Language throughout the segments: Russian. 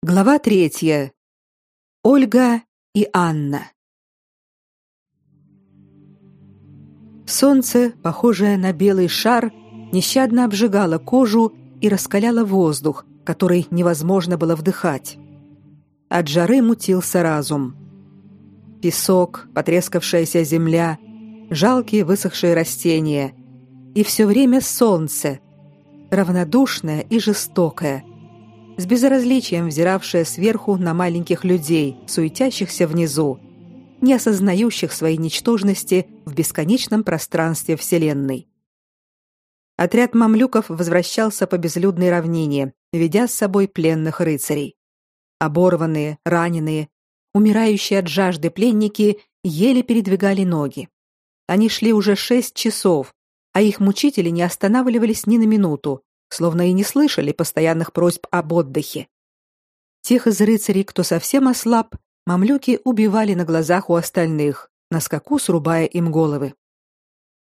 Глава третья. Ольга и Анна. Солнце, похожее на белый шар, нещадно обжигало кожу и раскаляло воздух, который невозможно было вдыхать. От жары мутился разум. Песок, потрескавшаяся земля, жалкие высохшие растения и все время солнце, равнодушное и жестокое, с безразличием взиравшая сверху на маленьких людей, суетящихся внизу, не осознающих своей ничтожности в бесконечном пространстве Вселенной. Отряд мамлюков возвращался по безлюдной равнине, ведя с собой пленных рыцарей. Оборванные, раненые, умирающие от жажды пленники еле передвигали ноги. Они шли уже шесть часов, а их мучители не останавливались ни на минуту, словно и не слышали постоянных просьб об отдыхе. Тех из рыцарей, кто совсем ослаб, мамлюки убивали на глазах у остальных, на скаку срубая им головы.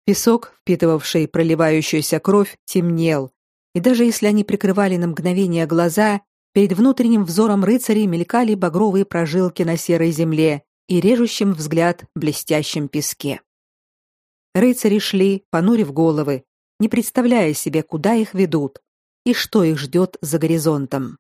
Песок, впитывавший проливающуюся кровь, темнел, и даже если они прикрывали на мгновение глаза, перед внутренним взором рыцарей мелькали багровые прожилки на серой земле и режущим взгляд блестящем песке. Рыцари шли, понурив головы, не представляя себе, куда их ведут и что их ждет за горизонтом.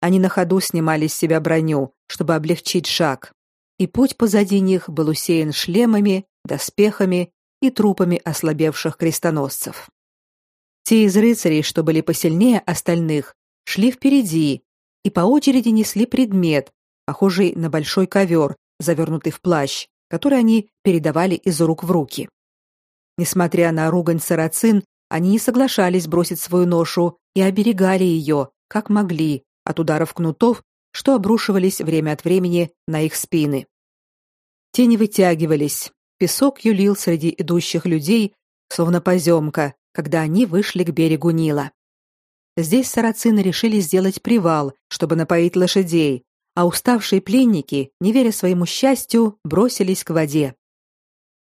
Они на ходу снимали с себя броню, чтобы облегчить шаг, и путь позади них был усеян шлемами, доспехами и трупами ослабевших крестоносцев. Те из рыцарей, что были посильнее остальных, шли впереди и по очереди несли предмет, похожий на большой ковер, завернутый в плащ, который они передавали из рук в руки. Несмотря на ругань сарацин, они не соглашались бросить свою ношу и оберегали ее, как могли, от ударов кнутов, что обрушивались время от времени на их спины. Тени вытягивались, песок юлил среди идущих людей, словно поземка, когда они вышли к берегу Нила. Здесь сарацины решили сделать привал, чтобы напоить лошадей, а уставшие пленники, не веря своему счастью, бросились к воде.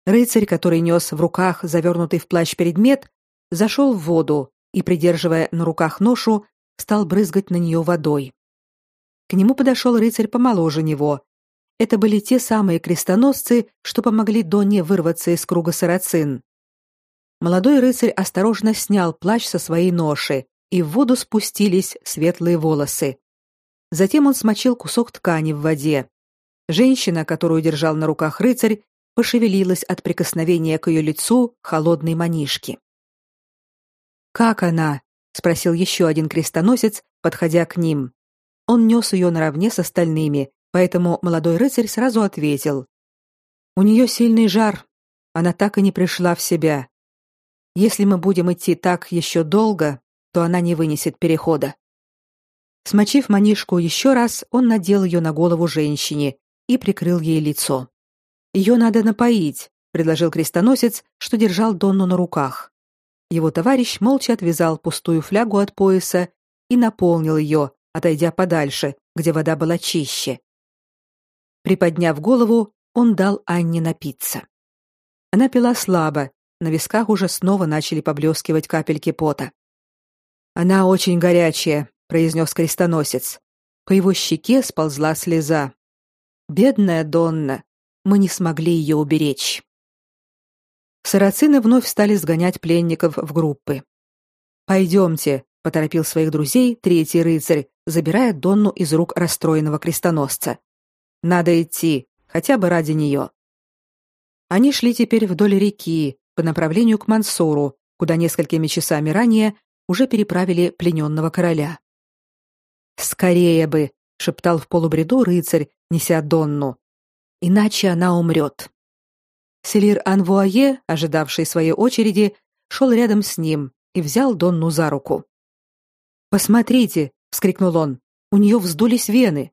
Рыцарь, который нес в руках завернутый в плащ предмет, зашел в воду и, придерживая на руках ношу, стал брызгать на нее водой. К нему подошел рыцарь помоложе него. Это были те самые крестоносцы, что помогли Донне вырваться из круга сарацин. Молодой рыцарь осторожно снял плащ со своей ноши, и в воду спустились светлые волосы. Затем он смочил кусок ткани в воде. Женщина, которую держал на руках рыцарь, пошевелилась от прикосновения к ее лицу холодной манишки. «Как она?» — спросил еще один крестоносец, подходя к ним. Он нес ее наравне с остальными, поэтому молодой рыцарь сразу ответил. «У нее сильный жар. Она так и не пришла в себя. Если мы будем идти так еще долго, то она не вынесет перехода». Смочив манишку еще раз, он надел ее на голову женщине и прикрыл ей лицо. Ее надо напоить, предложил крестоносец, что держал Донну на руках. Его товарищ молча отвязал пустую флягу от пояса и наполнил ее, отойдя подальше, где вода была чище. Приподняв голову, он дал Анне напиться. Она пила слабо, на висках уже снова начали поблескивать капельки пота. Она очень горячая, произнес крестоносец. По его щеке сползла слеза. Бедная Донна, мы не смогли ее уберечь. Сарацины вновь стали сгонять пленников в группы. «Пойдемте», — поторопил своих друзей третий рыцарь, забирая Донну из рук расстроенного крестоносца. «Надо идти, хотя бы ради нее». Они шли теперь вдоль реки, по направлению к Мансуру, куда несколькими часами ранее уже переправили плененного короля. «Скорее бы!» — шептал в полубреду рыцарь, неся Донну иначе она умрет. Селир Анвуае, ожидавший своей очереди, шел рядом с ним и взял Донну за руку. «Посмотрите!» — вскрикнул он. «У нее вздулись вены!»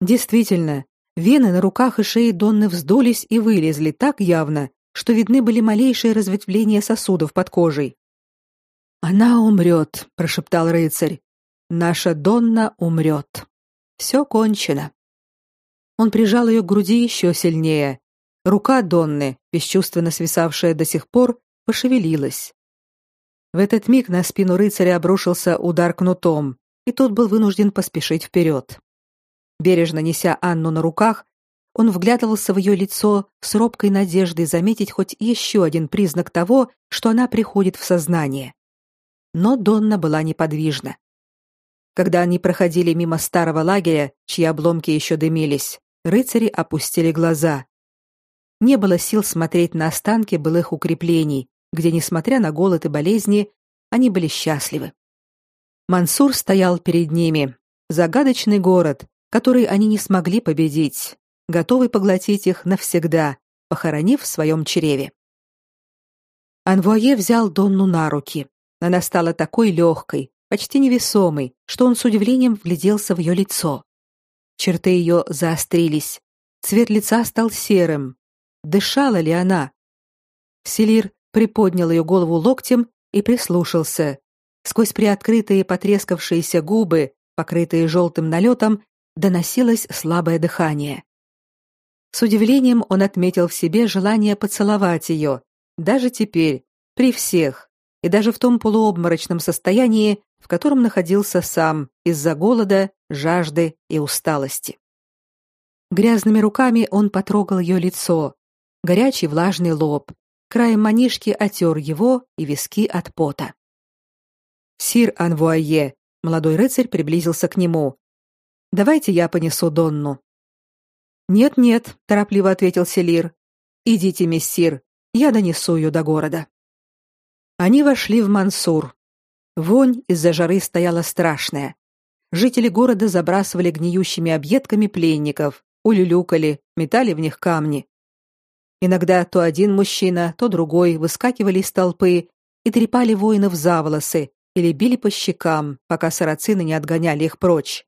Действительно, вены на руках и шее Донны вздулись и вылезли так явно, что видны были малейшие разветвления сосудов под кожей. «Она умрет», — прошептал рыцарь. «Наша Донна умрет. Все кончено». Он прижал ее к груди еще сильнее. Рука Донны, бесчувственно свисавшая до сих пор, пошевелилась. В этот миг на спину рыцаря обрушился удар кнутом, и тот был вынужден поспешить вперед. Бережно неся Анну на руках, он вглядывался в ее лицо с робкой надеждой заметить хоть еще один признак того, что она приходит в сознание. Но Донна была неподвижна. Когда они проходили мимо старого лагеря, чьи обломки еще дымились, рыцари опустили глаза. Не было сил смотреть на останки былых укреплений, где, несмотря на голод и болезни, они были счастливы. Мансур стоял перед ними, загадочный город, который они не смогли победить, готовый поглотить их навсегда, похоронив в своем чреве. Анвуае взял Донну на руки. Она стала такой легкой, почти невесомой, что он с удивлением вгляделся в ее лицо. Черты ее заострились, цвет лица стал серым. Дышала ли она? Селир приподнял ее голову локтем и прислушался. Сквозь приоткрытые потрескавшиеся губы, покрытые желтым налетом, доносилось слабое дыхание. С удивлением он отметил в себе желание поцеловать ее, даже теперь, при всех, и даже в том полуобморочном состоянии, в котором находился сам из-за голода, жажды и усталости. Грязными руками он потрогал ее лицо, горячий влажный лоб, краем манишки отер его и виски от пота. Сир Анвуае, молодой рыцарь приблизился к нему. Давайте я понесу Донну. Нет-нет, торопливо ответил Селир. Идите, мессир, я донесу ее до города. Они вошли в Мансур. Вонь из-за жары стояла страшная. Жители города забрасывали гниющими объедками пленников, улюлюкали, метали в них камни. Иногда то один мужчина, то другой выскакивали из толпы и трепали воинов за волосы или били по щекам, пока сарацины не отгоняли их прочь.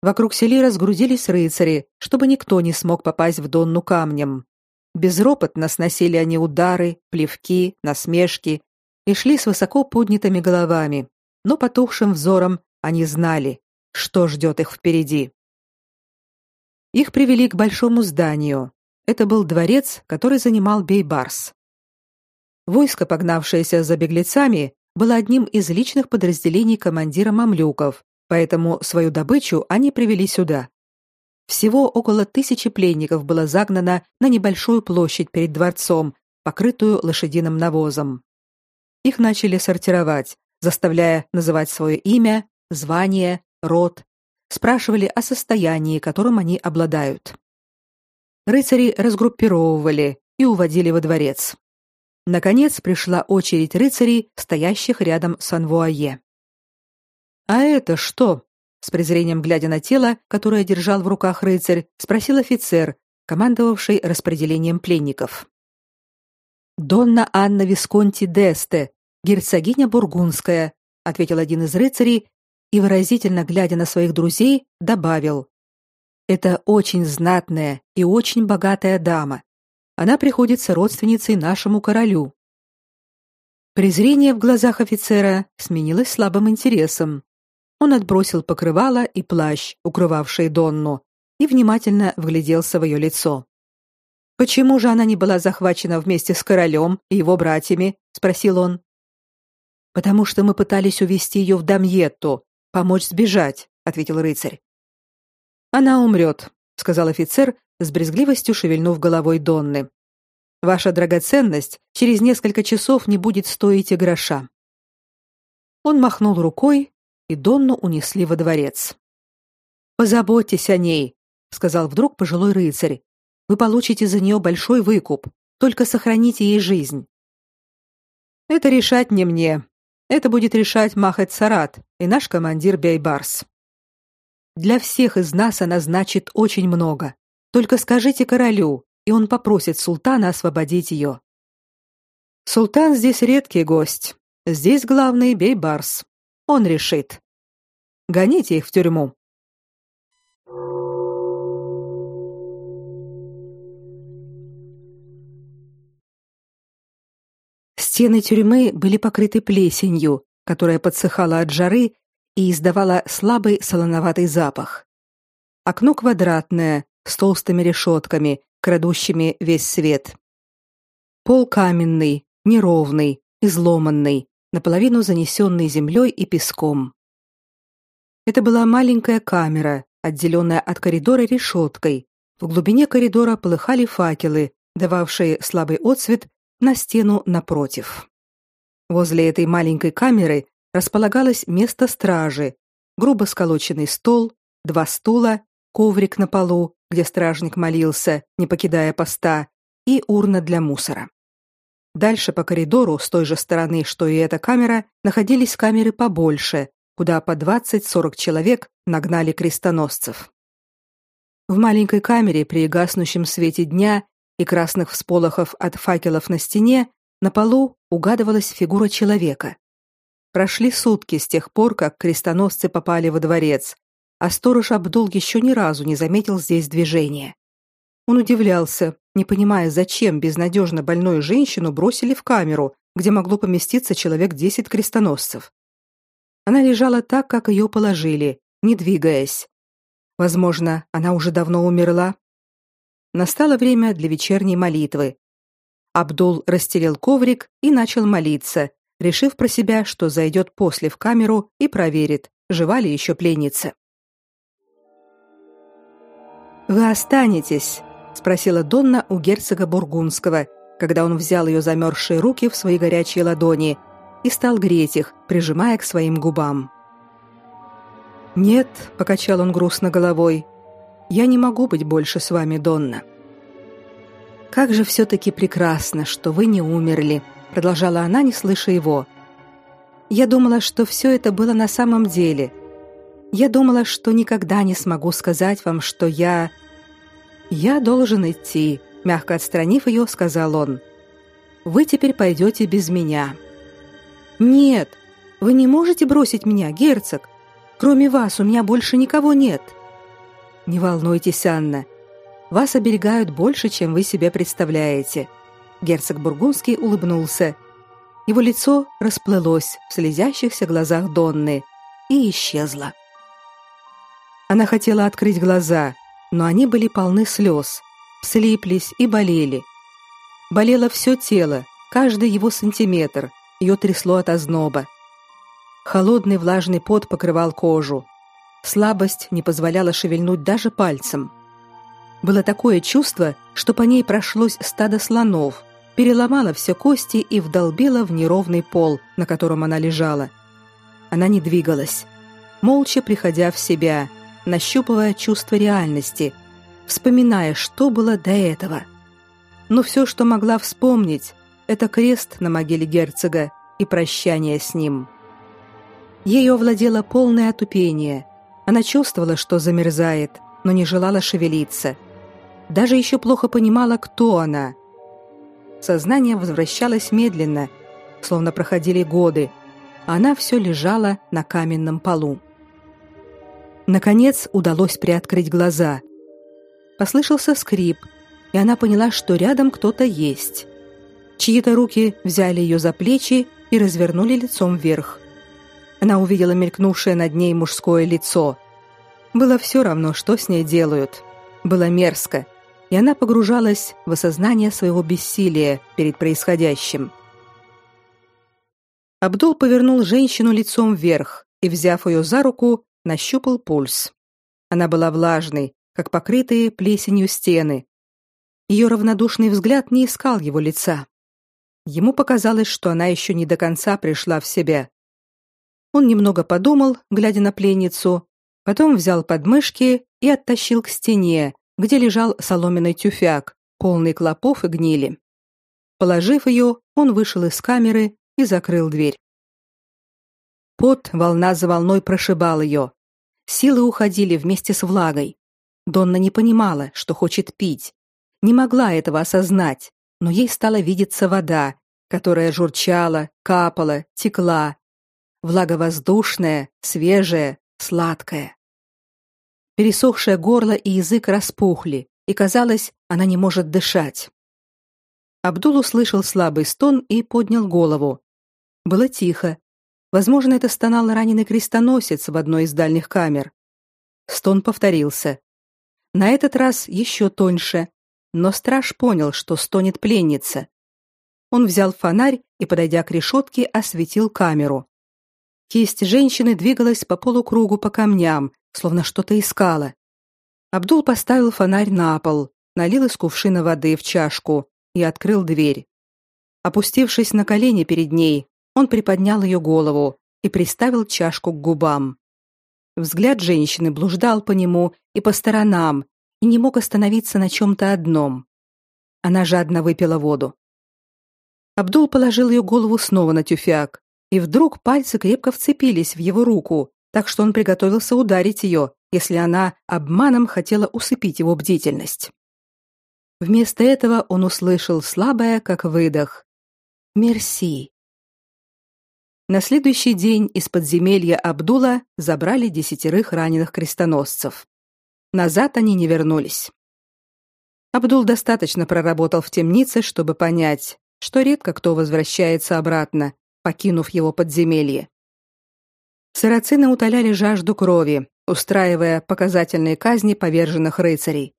Вокруг Селира сгрудились рыцари, чтобы никто не смог попасть в Донну камнем. Безропотно сносили они удары, плевки, насмешки и шли с высоко поднятыми головами, но потухшим взором они знали, что ждет их впереди. Их привели к большому зданию, это был дворец, который занимал Бейбарс. Войско, погнавшееся за беглецами, было одним из личных подразделений командира мамлюков, поэтому свою добычу они привели сюда. Всего около тысячи пленников было загнано на небольшую площадь перед дворцом, покрытую лошадиным навозом. Их начали сортировать, заставляя называть свое имя, звание, род, спрашивали о состоянии, которым они обладают. Рыцари разгруппировывали и уводили во дворец. Наконец пришла очередь рыцарей, стоящих рядом с Анвуае. А это что? С презрением глядя на тело, которое держал в руках рыцарь, спросил офицер, командовавший распределением пленников. Донна Анна Висконти Десте, герцогиня бургундская, ответил один из рыцарей и выразительно глядя на своих друзей, добавил: это очень знатная и очень богатая дама. Она приходится родственницей нашему королю. Презрение в глазах офицера сменилось слабым интересом. Он отбросил покрывало и плащ, укрывавшие Донну, и внимательно вгляделся в ее лицо. Почему же она не была захвачена вместе с королем и его братьями? спросил он. Потому что мы пытались увести ее в Дамьетту, помочь сбежать, ответил рыцарь. Она умрет», — сказал офицер, с брезгливостью шевельнув головой Донны. Ваша драгоценность через несколько часов не будет стоить и гроша. Он махнул рукой, и Донну унесли во дворец. Позаботьтесь о ней, сказал вдруг пожилой рыцарь. Вы получите за нее большой выкуп, только сохраните ей жизнь. Это решать не мне. Это будет решать Махет Сарат и наш командир Бейбарс. Для всех из нас она значит очень много. Только скажите королю, и он попросит султана освободить ее. Султан здесь редкий гость. Здесь главный Бейбарс. Он решит. Гоните их в тюрьму. Стены тюрьмы были покрыты плесенью, которая подсыхала от жары и издавала слабый солоноватый запах. Окно квадратное, с толстыми решетками, крадущими весь свет. Пол каменный, неровный, изломанный, наполовину занесенный землей и песком. Это была маленькая камера, отделенная от коридора решеткой. В глубине коридора полыхали факелы, дававшие слабый отсвет на стену напротив. Возле этой маленькой камеры располагалось место стражи, грубо сколоченный стол, два стула, коврик на полу, где стражник молился, не покидая поста, и урна для мусора. Дальше по коридору, с той же стороны, что и эта камера, находились камеры побольше, куда по 20-40 человек нагнали крестоносцев. В маленькой камере при гаснущем свете дня и красных всполохов от факелов на стене на полу угадывалась фигура человека. Прошли сутки с тех пор, как крестоносцы попали во дворец, а сторож Абдул еще ни разу не заметил здесь движения. Он удивлялся, не понимая, зачем безнадежно больную женщину бросили в камеру, где могло поместиться человек десять крестоносцев. Она лежала так, как ее положили, не двигаясь. Возможно, она уже давно умерла. Настало время для вечерней молитвы. Абдул расстелил коврик и начал молиться, решив про себя, что зайдет после в камеру и проверит, жива ли еще пленница. «Вы останетесь», спросила Донна у герцога бургундского, когда он взял ее замерзшие руки в свои горячие ладони и стал греть их, прижимая к своим губам. Нет, покачал он грустно головой. Я не могу быть больше с вами, Донна. Как же все таки прекрасно, что вы не умерли, продолжала она, не слыша его. Я думала, что все это было на самом деле. Я думала, что никогда не смогу сказать вам, что я «Я должен идти», — мягко отстранив ее, сказал он. «Вы теперь пойдете без меня». «Нет, вы не можете бросить меня, герцог. Кроме вас у меня больше никого нет». «Не волнуйтесь, Анна. Вас оберегают больше, чем вы себе представляете». Герцог Бургундский улыбнулся. Его лицо расплылось в слезящихся глазах Донны и исчезло. Она хотела открыть глаза, но они были полны слез, слиплись и болели. Болело все тело, каждый его сантиметр, ее трясло от озноба. Холодный влажный пот покрывал кожу. Слабость не позволяла шевельнуть даже пальцем. Было такое чувство, что по ней прошлось стадо слонов, переломало все кости и вдолбило в неровный пол, на котором она лежала. Она не двигалась, молча приходя в себя – нащупывая чувство реальности, вспоминая, что было до этого. Но все, что могла вспомнить, это крест на могиле герцога и прощание с ним. Ею овладело полное отупение. Она чувствовала, что замерзает, но не желала шевелиться. Даже еще плохо понимала, кто она. Сознание возвращалось медленно, словно проходили годы, а она все лежала на каменном полу. Наконец удалось приоткрыть глаза. Послышался скрип, и она поняла, что рядом кто-то есть. Чьи-то руки взяли ее за плечи и развернули лицом вверх. Она увидела мелькнувшее над ней мужское лицо. Было все равно, что с ней делают. Было мерзко, и она погружалась в осознание своего бессилия перед происходящим. Абдул повернул женщину лицом вверх и, взяв ее за руку, нащупал пульс. Она была влажной, как покрытые плесенью стены. Ее равнодушный взгляд не искал его лица. Ему показалось, что она еще не до конца пришла в себя. Он немного подумал, глядя на пленницу, потом взял подмышки и оттащил к стене, где лежал соломенный тюфяк, полный клопов и гнили. Положив ее, он вышел из камеры и закрыл дверь. Пот волна за волной прошибал ее. Силы уходили вместе с влагой. Донна не понимала, что хочет пить. Не могла этого осознать, но ей стала видеться вода, которая журчала, капала, текла. Влага воздушная, свежая, сладкая. Пересохшее горло и язык распухли, и казалось, она не может дышать. Абдул услышал слабый стон и поднял голову. Было тихо, Возможно, это стонал раненый крестоносец в одной из дальних камер. Стон повторился. На этот раз еще тоньше, но страж понял, что стонет пленница. Он взял фонарь и, подойдя к решетке, осветил камеру. Кисть женщины двигалась по полукругу по камням, словно что-то искала. Абдул поставил фонарь на пол, налил из кувшина воды в чашку и открыл дверь. Опустившись на колени перед ней, он приподнял ее голову и приставил чашку к губам. Взгляд женщины блуждал по нему и по сторонам и не мог остановиться на чем-то одном. Она жадно выпила воду. Абдул положил ее голову снова на тюфяк, и вдруг пальцы крепко вцепились в его руку, так что он приготовился ударить ее, если она обманом хотела усыпить его бдительность. Вместо этого он услышал слабое, как выдох. «Мерси». На следующий день из подземелья Абдула забрали десятерых раненых крестоносцев. Назад они не вернулись. Абдул достаточно проработал в темнице, чтобы понять, что редко кто возвращается обратно, покинув его подземелье. Сарацины утоляли жажду крови, устраивая показательные казни поверженных рыцарей.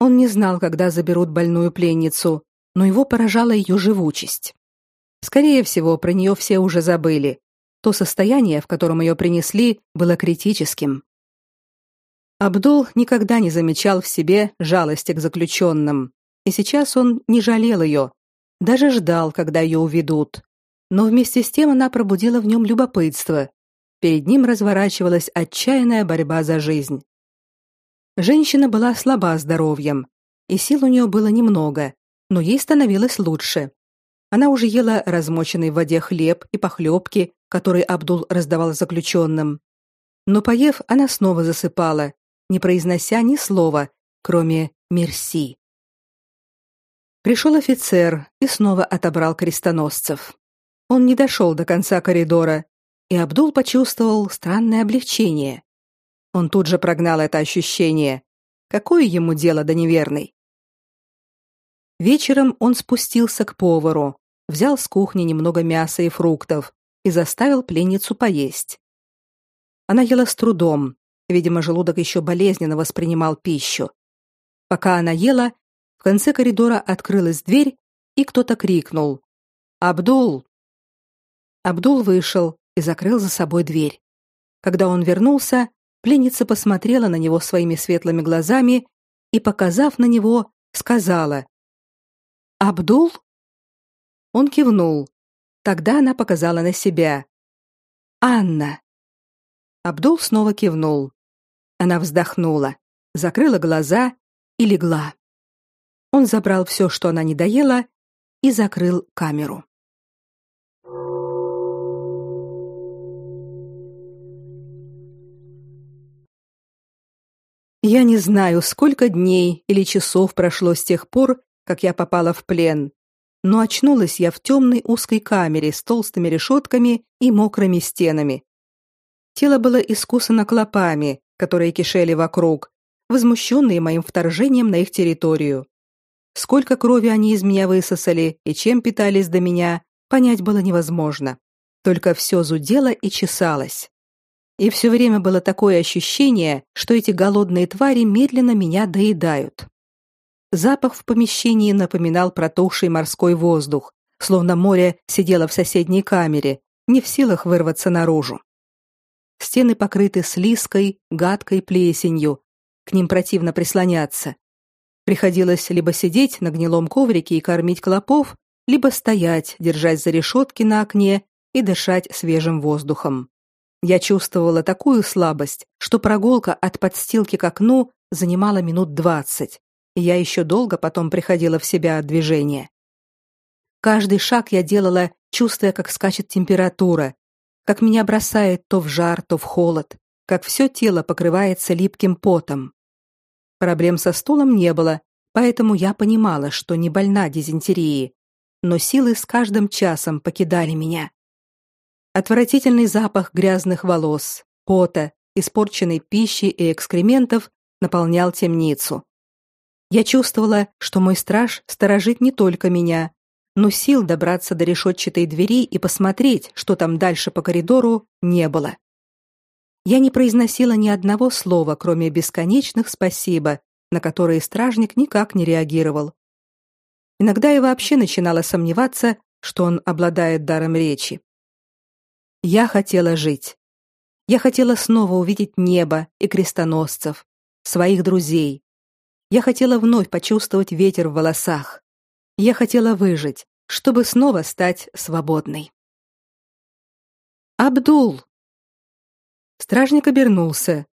Он не знал, когда заберут больную пленницу, но его поражала ее живучесть. Скорее всего, про нее все уже забыли. То состояние, в котором ее принесли, было критическим. Абдул никогда не замечал в себе жалости к заключенным, и сейчас он не жалел ее, даже ждал, когда ее уведут. Но вместе с тем она пробудила в нем любопытство, Перед ним разворачивалась отчаянная борьба за жизнь. Женщина была слаба здоровьем, и сил у нее было немного, но ей становилось лучше. Она уже ела размоченный в воде хлеб и похлебки, которые Абдул раздавал заключенным. Но поев, она снова засыпала, не произнося ни слова, кроме «мерси». Пришел офицер и снова отобрал крестоносцев. Он не дошел до конца коридора, и Абдул почувствовал странное облегчение. Он тут же прогнал это ощущение. Какое ему дело до неверной? Вечером он спустился к повару, взял с кухни немного мяса и фруктов и заставил пленницу поесть. Она ела с трудом, видимо, желудок еще болезненно воспринимал пищу. Пока она ела, в конце коридора открылась дверь, и кто-то крикнул: "Абдул!" Абдул вышел, и закрыл за собой дверь. Когда он вернулся, пленница посмотрела на него своими светлыми глазами и, показав на него, сказала: "Абдул?" Он кивнул. Тогда она показала на себя. "Анна". Абдул снова кивнул. Она вздохнула, закрыла глаза и легла. Он забрал все, что она не доела, и закрыл камеру. Я не знаю, сколько дней или часов прошло с тех пор, как я попала в плен, но очнулась я в темной узкой камере с толстыми решетками и мокрыми стенами. Тело было искусано клопами, которые кишели вокруг, возмущенные моим вторжением на их территорию. Сколько крови они из меня высосали и чем питались до меня, понять было невозможно. Только все зудело и чесалось. И все время было такое ощущение, что эти голодные твари медленно меня доедают. Запах в помещении напоминал протухший морской воздух, словно море сидело в соседней камере, не в силах вырваться наружу. Стены покрыты слизкой, гадкой плесенью, к ним противно прислоняться. Приходилось либо сидеть на гнилом коврике и кормить клопов, либо стоять, держась за решетки на окне и дышать свежим воздухом. Я чувствовала такую слабость, что прогулка от подстилки к окну занимала минут двадцать, и я еще долго потом приходила в себя от движения. Каждый шаг я делала, чувствуя, как скачет температура, как меня бросает то в жар, то в холод, как все тело покрывается липким потом. Проблем со стулом не было, поэтому я понимала, что не больна дизентерией, но силы с каждым часом покидали меня. Отвратительный запах грязных волос, пота, испорченной пищи и экскрементов наполнял темницу. Я чувствовала, что мой страж сторожит не только меня, но сил добраться до решетчатой двери и посмотреть, что там дальше по коридору, не было. Я не произносила ни одного слова, кроме бесконечных спасибо, на которые стражник никак не реагировал. Иногда я вообще начинала сомневаться, что он обладает даром речи. Я хотела жить. Я хотела снова увидеть небо и крестоносцев, своих друзей. Я хотела вновь почувствовать ветер в волосах. Я хотела выжить, чтобы снова стать свободной. Абдул. Стражник обернулся.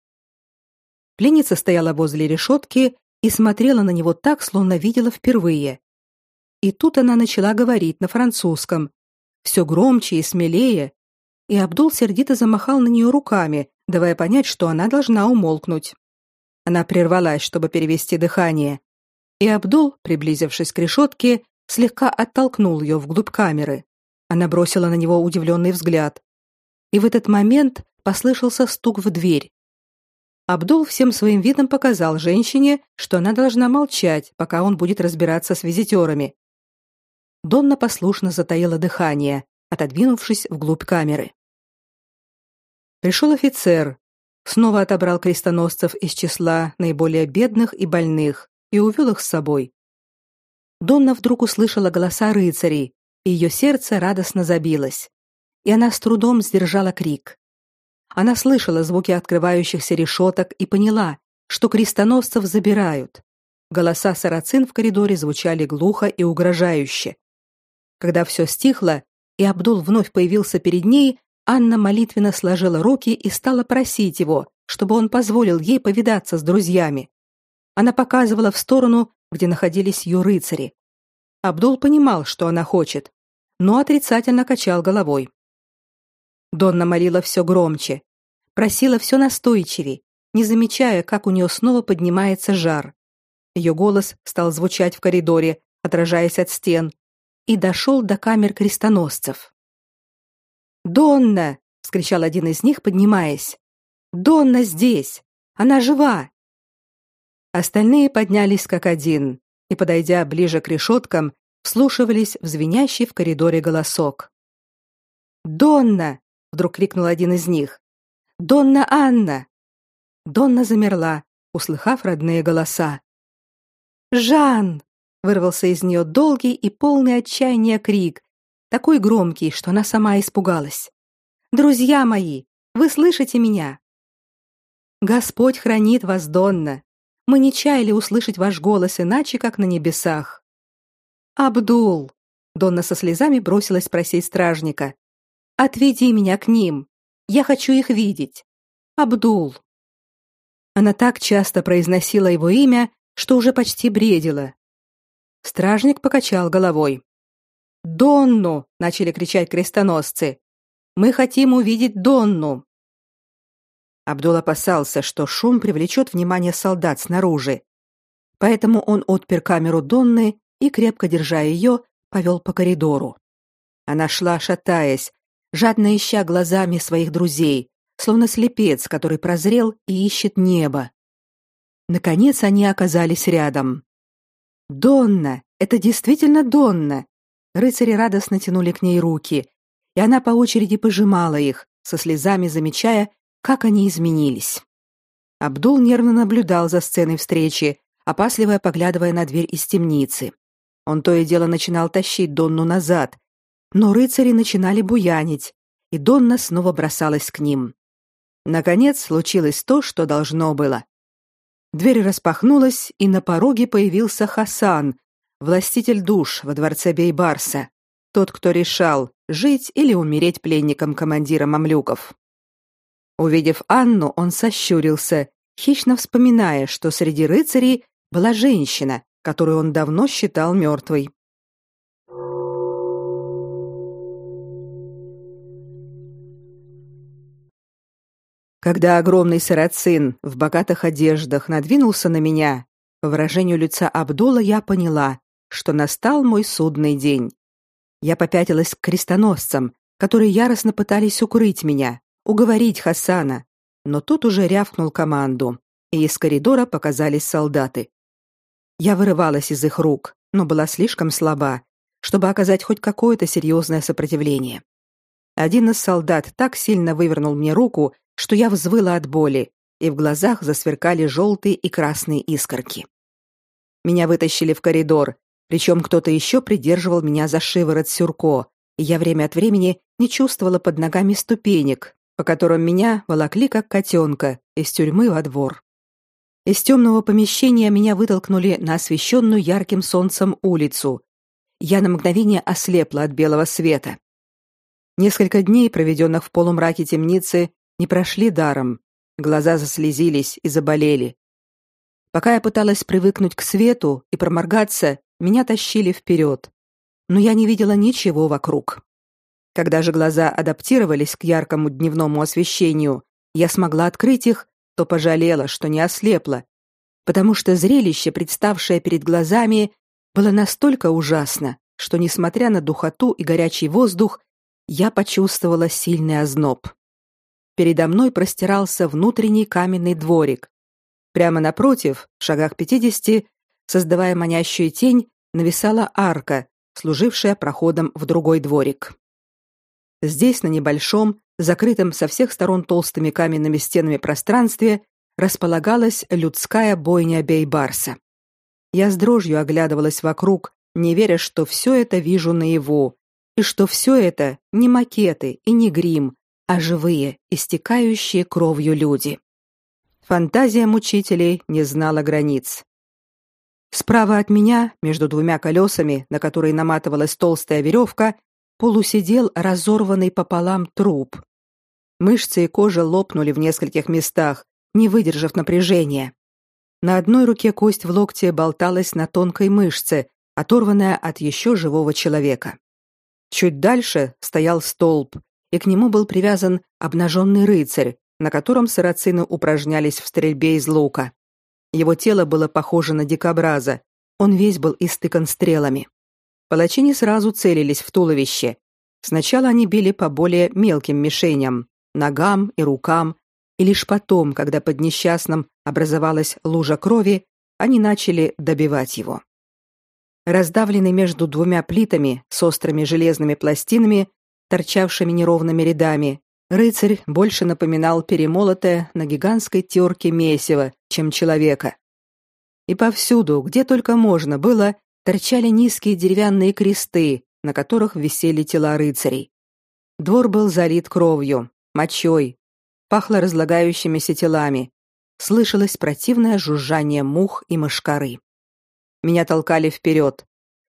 Пленница стояла возле решетки и смотрела на него так, словно видела впервые. И тут она начала говорить на французском, все громче и смелее, и Абдул сердито замахал на нее руками, давая понять, что она должна умолкнуть. Она прервалась, чтобы перевести дыхание, и Абдул, приблизившись к решетке, слегка оттолкнул ее вглубь камеры. Она бросила на него удивленный взгляд. И в этот момент послышался стук в дверь. Абдул всем своим видом показал женщине, что она должна молчать, пока он будет разбираться с визитерами. Донна послушно затаила дыхание, отодвинувшись вглубь камеры. Пришел офицер, снова отобрал крестоносцев из числа наиболее бедных и больных и увел их с собой. Донна вдруг услышала голоса рыцарей, и ее сердце радостно забилось, и она с трудом сдержала крик. Она слышала звуки открывающихся решеток и поняла, что крестоносцев забирают. Голоса сарацин в коридоре звучали глухо и угрожающе. Когда все стихло, и Абдул вновь появился перед ней, Анна молитвенно сложила руки и стала просить его, чтобы он позволил ей повидаться с друзьями. Она показывала в сторону, где находились ее рыцари. Абдул понимал, что она хочет, но отрицательно качал головой. Донна молила все громче, просила все настойчивее, не замечая, как у нее снова поднимается жар. Ее голос стал звучать в коридоре, отражаясь от стен, и дошел до камер крестоносцев. «Донна!» — вскричал один из них, поднимаясь. «Донна здесь! Она жива!» Остальные поднялись как один и, подойдя ближе к решеткам, вслушивались в звенящий в коридоре голосок. «Донна!» — вдруг крикнул один из них. «Донна Анна!» Донна замерла, услыхав родные голоса. «Жан!» Вырвался из нее долгий и полный отчаяния крик, такой громкий, что она сама испугалась. Друзья мои, вы слышите меня? Господь хранит вас, Донна. Мы не чаяли услышать ваш голос иначе, как на небесах. Абдул, Донна со слезами бросилась просить стражника. Отведи меня к ним. Я хочу их видеть. Абдул. Она так часто произносила его имя, что уже почти бредила. Стражник покачал головой. «Донну!» — начали кричать крестоносцы. «Мы хотим увидеть Донну!» Абдул опасался, что шум привлечет внимание солдат снаружи. Поэтому он отпер камеру Донны и, крепко держа ее, повел по коридору. Она шла, шатаясь, жадно ища глазами своих друзей, словно слепец, который прозрел и ищет небо. Наконец они оказались рядом. Донна, это действительно Донна. Рыцари радостно тянули к ней руки, и она по очереди пожимала их, со слезами замечая, как они изменились. Абдул нервно наблюдал за сценой встречи, опасливо поглядывая на дверь из темницы. Он то и дело начинал тащить Донну назад, но рыцари начинали буянить, и Донна снова бросалась к ним. Наконец случилось то, что должно было. Дверь распахнулась, и на пороге появился Хасан, властитель душ во дворце Бейбарса, тот, кто решал, жить или умереть пленником командира мамлюков. Увидев Анну, он сощурился, хищно вспоминая, что среди рыцарей была женщина, которую он давно считал мертвой. Когда огромный сарацин в богатых одеждах надвинулся на меня, по выражению лица Абдула я поняла, что настал мой судный день. Я попятилась к крестоносцам, которые яростно пытались укрыть меня, уговорить Хасана, но тут уже рявкнул команду, и из коридора показались солдаты. Я вырывалась из их рук, но была слишком слаба, чтобы оказать хоть какое-то серьезное сопротивление. Один из солдат так сильно вывернул мне руку, что я взвыла от боли, и в глазах засверкали желтые и красные искорки. Меня вытащили в коридор, причем кто-то еще придерживал меня за шиворот сюрко, и я время от времени не чувствовала под ногами ступенек, по которым меня волокли как котенка из тюрьмы во двор. Из темного помещения меня вытолкнули на освещенную ярким солнцем улицу. Я на мгновение ослепла от белого света. Несколько дней, проведенных в полумраке темницы, не прошли даром. Глаза заслезились и заболели. Пока я пыталась привыкнуть к свету и проморгаться, меня тащили вперед. Но я не видела ничего вокруг. Когда же глаза адаптировались к яркому дневному освещению, я смогла открыть их, то пожалела, что не ослепла, потому что зрелище, представшее перед глазами, было настолько ужасно, что, несмотря на духоту и горячий воздух, я почувствовала сильный озноб. Передо мной простирался внутренний каменный дворик. Прямо напротив, в шагах пятидесяти, создавая манящую тень, нависала арка, служившая проходом в другой дворик. Здесь, на небольшом, закрытом со всех сторон толстыми каменными стенами пространстве, располагалась людская бойня Бейбарса. Я с дрожью оглядывалась вокруг, не веря, что все это вижу наяву, и что все это не макеты и не грим, а живые, истекающие кровью люди. Фантазия мучителей не знала границ. Справа от меня, между двумя колесами, на которые наматывалась толстая веревка, полусидел разорванный пополам труп. Мышцы и кожа лопнули в нескольких местах, не выдержав напряжения. На одной руке кость в локте болталась на тонкой мышце, оторванная от еще живого человека. Чуть дальше стоял столб, и к нему был привязан обнаженный рыцарь, на котором сарацины упражнялись в стрельбе из лука. Его тело было похоже на дикобраза, он весь был истыкан стрелами. Палачи не сразу целились в туловище. Сначала они били по более мелким мишеням, ногам и рукам, и лишь потом, когда под несчастным образовалась лужа крови, они начали добивать его. Раздавленный между двумя плитами с острыми железными пластинами, торчавшими неровными рядами, рыцарь больше напоминал перемолотое на гигантской терке месиво, чем человека. И повсюду, где только можно было, торчали низкие деревянные кресты, на которых висели тела рыцарей. Двор был залит кровью, мочой, пахло разлагающимися телами, слышалось противное жужжание мух и мошкары. Меня толкали вперед.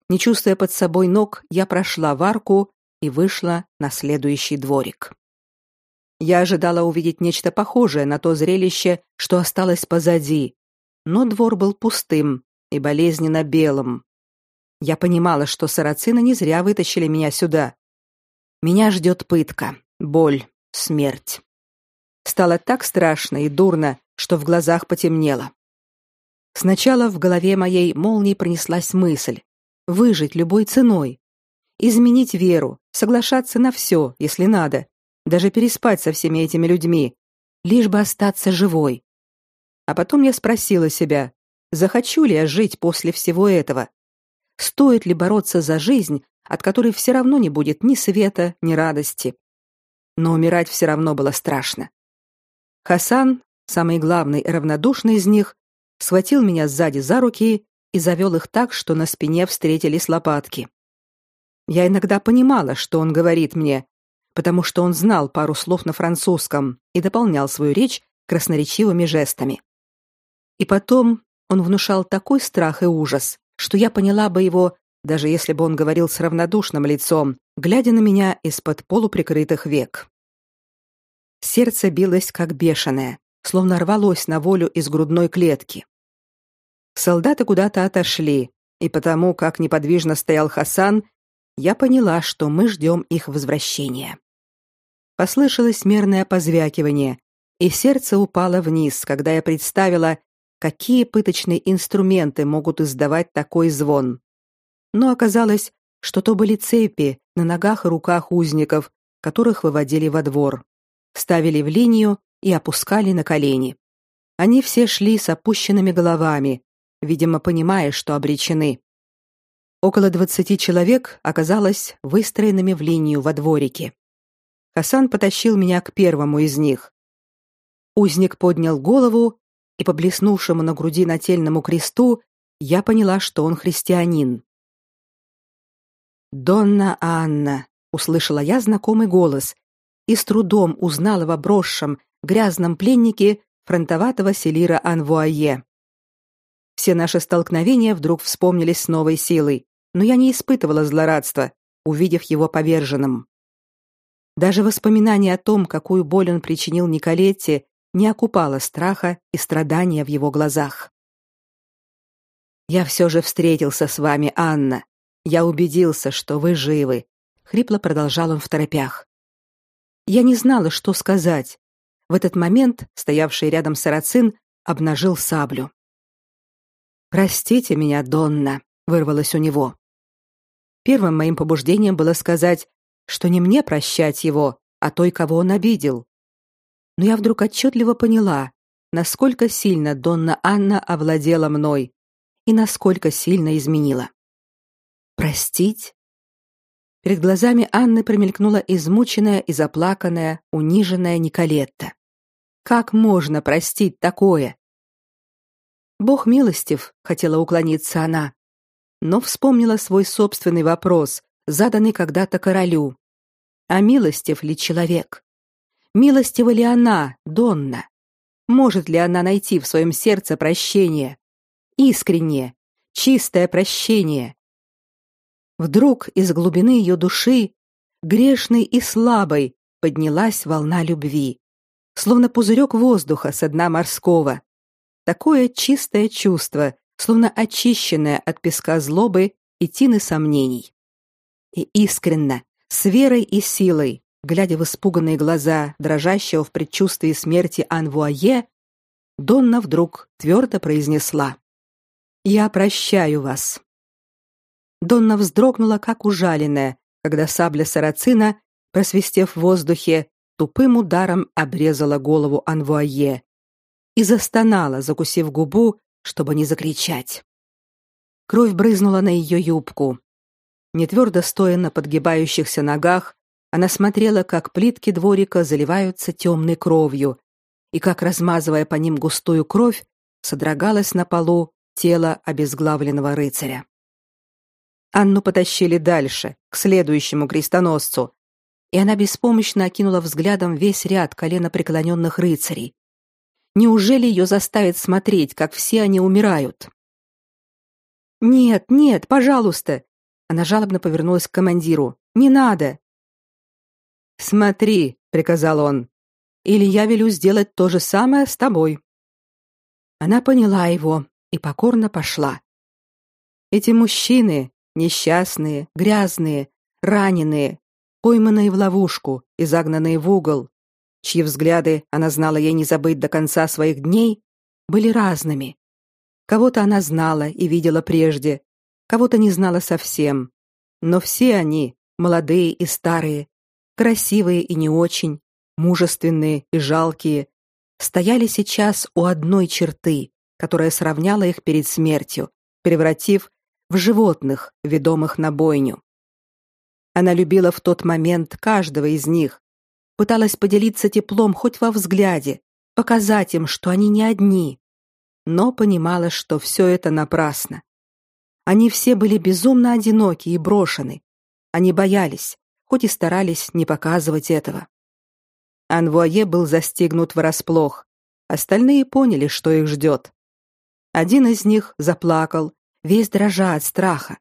Не чувствуя под собой ног, я прошла в арку и вышла на следующий дворик. Я ожидала увидеть нечто похожее на то зрелище, что осталось позади, но двор был пустым и болезненно белым. Я понимала, что сарацины не зря вытащили меня сюда. Меня ждет пытка, боль, смерть. Стало так страшно и дурно, что в глазах потемнело. Сначала в голове моей молнией пронеслась мысль выжить любой ценой, изменить веру, соглашаться на все, если надо, даже переспать со всеми этими людьми, лишь бы остаться живой. А потом я спросила себя, захочу ли я жить после всего этого, Стоит ли бороться за жизнь, от которой все равно не будет ни света, ни радости? Но умирать все равно было страшно. Хасан, самый главный и равнодушный из них, схватил меня сзади за руки и завел их так, что на спине встретились лопатки. Я иногда понимала, что он говорит мне, потому что он знал пару слов на французском и дополнял свою речь красноречивыми жестами. И потом он внушал такой страх и ужас, что я поняла бы его, даже если бы он говорил с равнодушным лицом, глядя на меня из-под полуприкрытых век. Сердце билось как бешеное, словно рвалось на волю из грудной клетки. Солдаты куда-то отошли, и потому, как неподвижно стоял Хасан, я поняла, что мы ждем их возвращения. Послышалось мерное позвякивание, и сердце упало вниз, когда я представила, какие пыточные инструменты могут издавать такой звон. Но оказалось, что то были цепи на ногах и руках узников, которых выводили во двор, ставили в линию и опускали на колени. Они все шли с опущенными головами, видимо, понимая, что обречены. Около двадцати человек оказалось выстроенными в линию во дворике. Хасан потащил меня к первому из них. Узник поднял голову и по блеснувшему на груди нательному кресту я поняла, что он христианин. «Донна Анна», услышала я знакомый голос и с трудом узнала в обросшем грязном пленнике фронтоватого селира Анвуае. Все наши столкновения вдруг вспомнились с новой силой, но я не испытывала злорадства, увидев его поверженным. Даже воспоминание о том, какую боль он причинил Николетте, не окупало страха и страдания в его глазах. Я все же встретился с вами, Анна. Я убедился, что вы живы, хрипло продолжал он в торопях. Я не знала, что сказать. В этот момент стоявший рядом сарацин обнажил саблю. Простите меня, Донна, вырвалось у него. Первым моим побуждением было сказать, что не мне прощать его, а той, кого он обидел. Но я вдруг отчетливо поняла, насколько сильно Донна Анна овладела мной и насколько сильно изменила. Простить? Перед глазами Анны промелькнула измученная и заплаканная, униженная Николетта. Как можно простить такое? Бог милостив, хотела уклониться она, но вспомнила свой собственный вопрос, заданный когда-то королю. А милостив ли человек? Милостива ли она, Донна? Может ли она найти в своем сердце прощение? Искреннее, чистое прощение. Вдруг из глубины ее души, грешной и слабой, поднялась волна любви, словно пузырек воздуха с дна морского, такое чистое чувство, словно очищенное от песка злобы и тины сомнений. И искренно, с верой и силой, глядя в испуганные глаза дрожащего в предчувствии смерти Анвуае, Донна вдруг твердо произнесла: "Я прощаю вас". Донна вздрогнула как ужаленная, когда сабля сарацина, просвистев в воздухе, тупым ударом обрезала голову Анвуае, и застонала, закусив губу, чтобы не закричать. Кровь брызнула на ее юбку. Не твердо стоя на подгибающихся ногах, она смотрела, как плитки дворика заливаются темной кровью, и как, размазывая по ним густую кровь, содрогалось на полу тело обезглавленного рыцаря. Анну потащили дальше, к следующему крестоносцу, и она беспомощно окинула взглядом весь ряд коленопреклоненных рыцарей, Неужели ее заставят смотреть, как все они умирают? Нет, нет, пожалуйста. Она жалобно повернулась к командиру. Не надо. Смотри, приказал он. Или я велю сделать то же самое с тобой. Она поняла его и покорно пошла. Эти мужчины, несчастные, грязные, раненые, пойманные в ловушку и загнанные в угол, чьи взгляды она знала ей не забыть до конца своих дней, были разными. Кого-то она знала и видела прежде, кого-то не знала совсем. Но все они, молодые и старые, красивые и не очень, мужественные и жалкие, стояли сейчас у одной черты, которая сравняла их перед смертью, превратив в животных, ведомых на бойню. Она любила в тот момент каждого из них, пыталась поделиться теплом хоть во взгляде, показать им, что они не одни, но понимала, что все это напрасно. Они все были безумно одиноки и брошены. Они боялись, хоть и старались не показывать этого. Анвуае был застигнут врасплох. Остальные поняли, что их ждет. Один из них заплакал, весь дрожа от страха.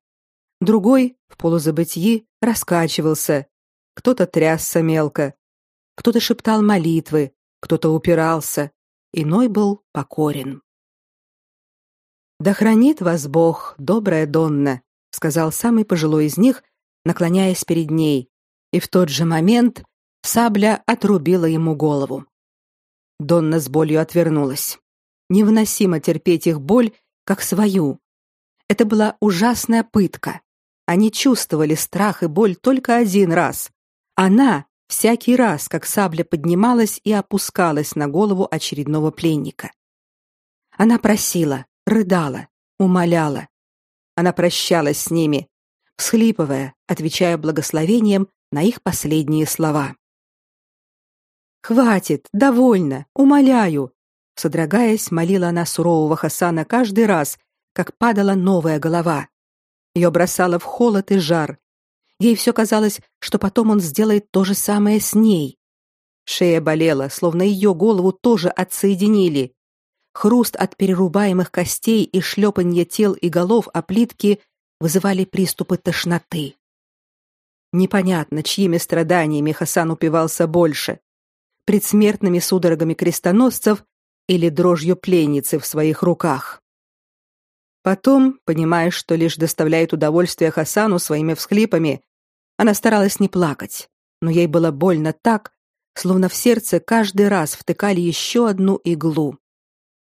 Другой в полузабытии раскачивался. Кто-то трясся мелко, кто-то шептал молитвы, кто-то упирался, иной был покорен. Да хранит вас Бог, добрая Донна, сказал самый пожилой из них, наклоняясь перед ней, и в тот же момент сабля отрубила ему голову. Донна с болью отвернулась. Невыносимо терпеть их боль, как свою. Это была ужасная пытка. Они чувствовали страх и боль только один раз. Она, всякий раз, как сабля поднималась и опускалась на голову очередного пленника. Она просила, рыдала, умоляла. Она прощалась с ними, всхлипывая, отвечая благословением на их последние слова. Хватит, довольно, умоляю, содрогаясь, молила она сурового Хасана каждый раз, как падала новая голова. Ее бросало в холод и жар. Ей все казалось, что потом он сделает то же самое с ней. Шея болела, словно ее голову тоже отсоединили. Хруст от перерубаемых костей и шлепанье тел и голов о плитки вызывали приступы тошноты. Непонятно, чьими страданиями Хасан упивался больше: предсмертными судорогами крестоносцев или дрожью пленницы в своих руках. Потом, понимая, что лишь доставляет удовольствие Хасану своими всхлипами, она старалась не плакать, но ей было больно так, словно в сердце каждый раз втыкали еще одну иглу.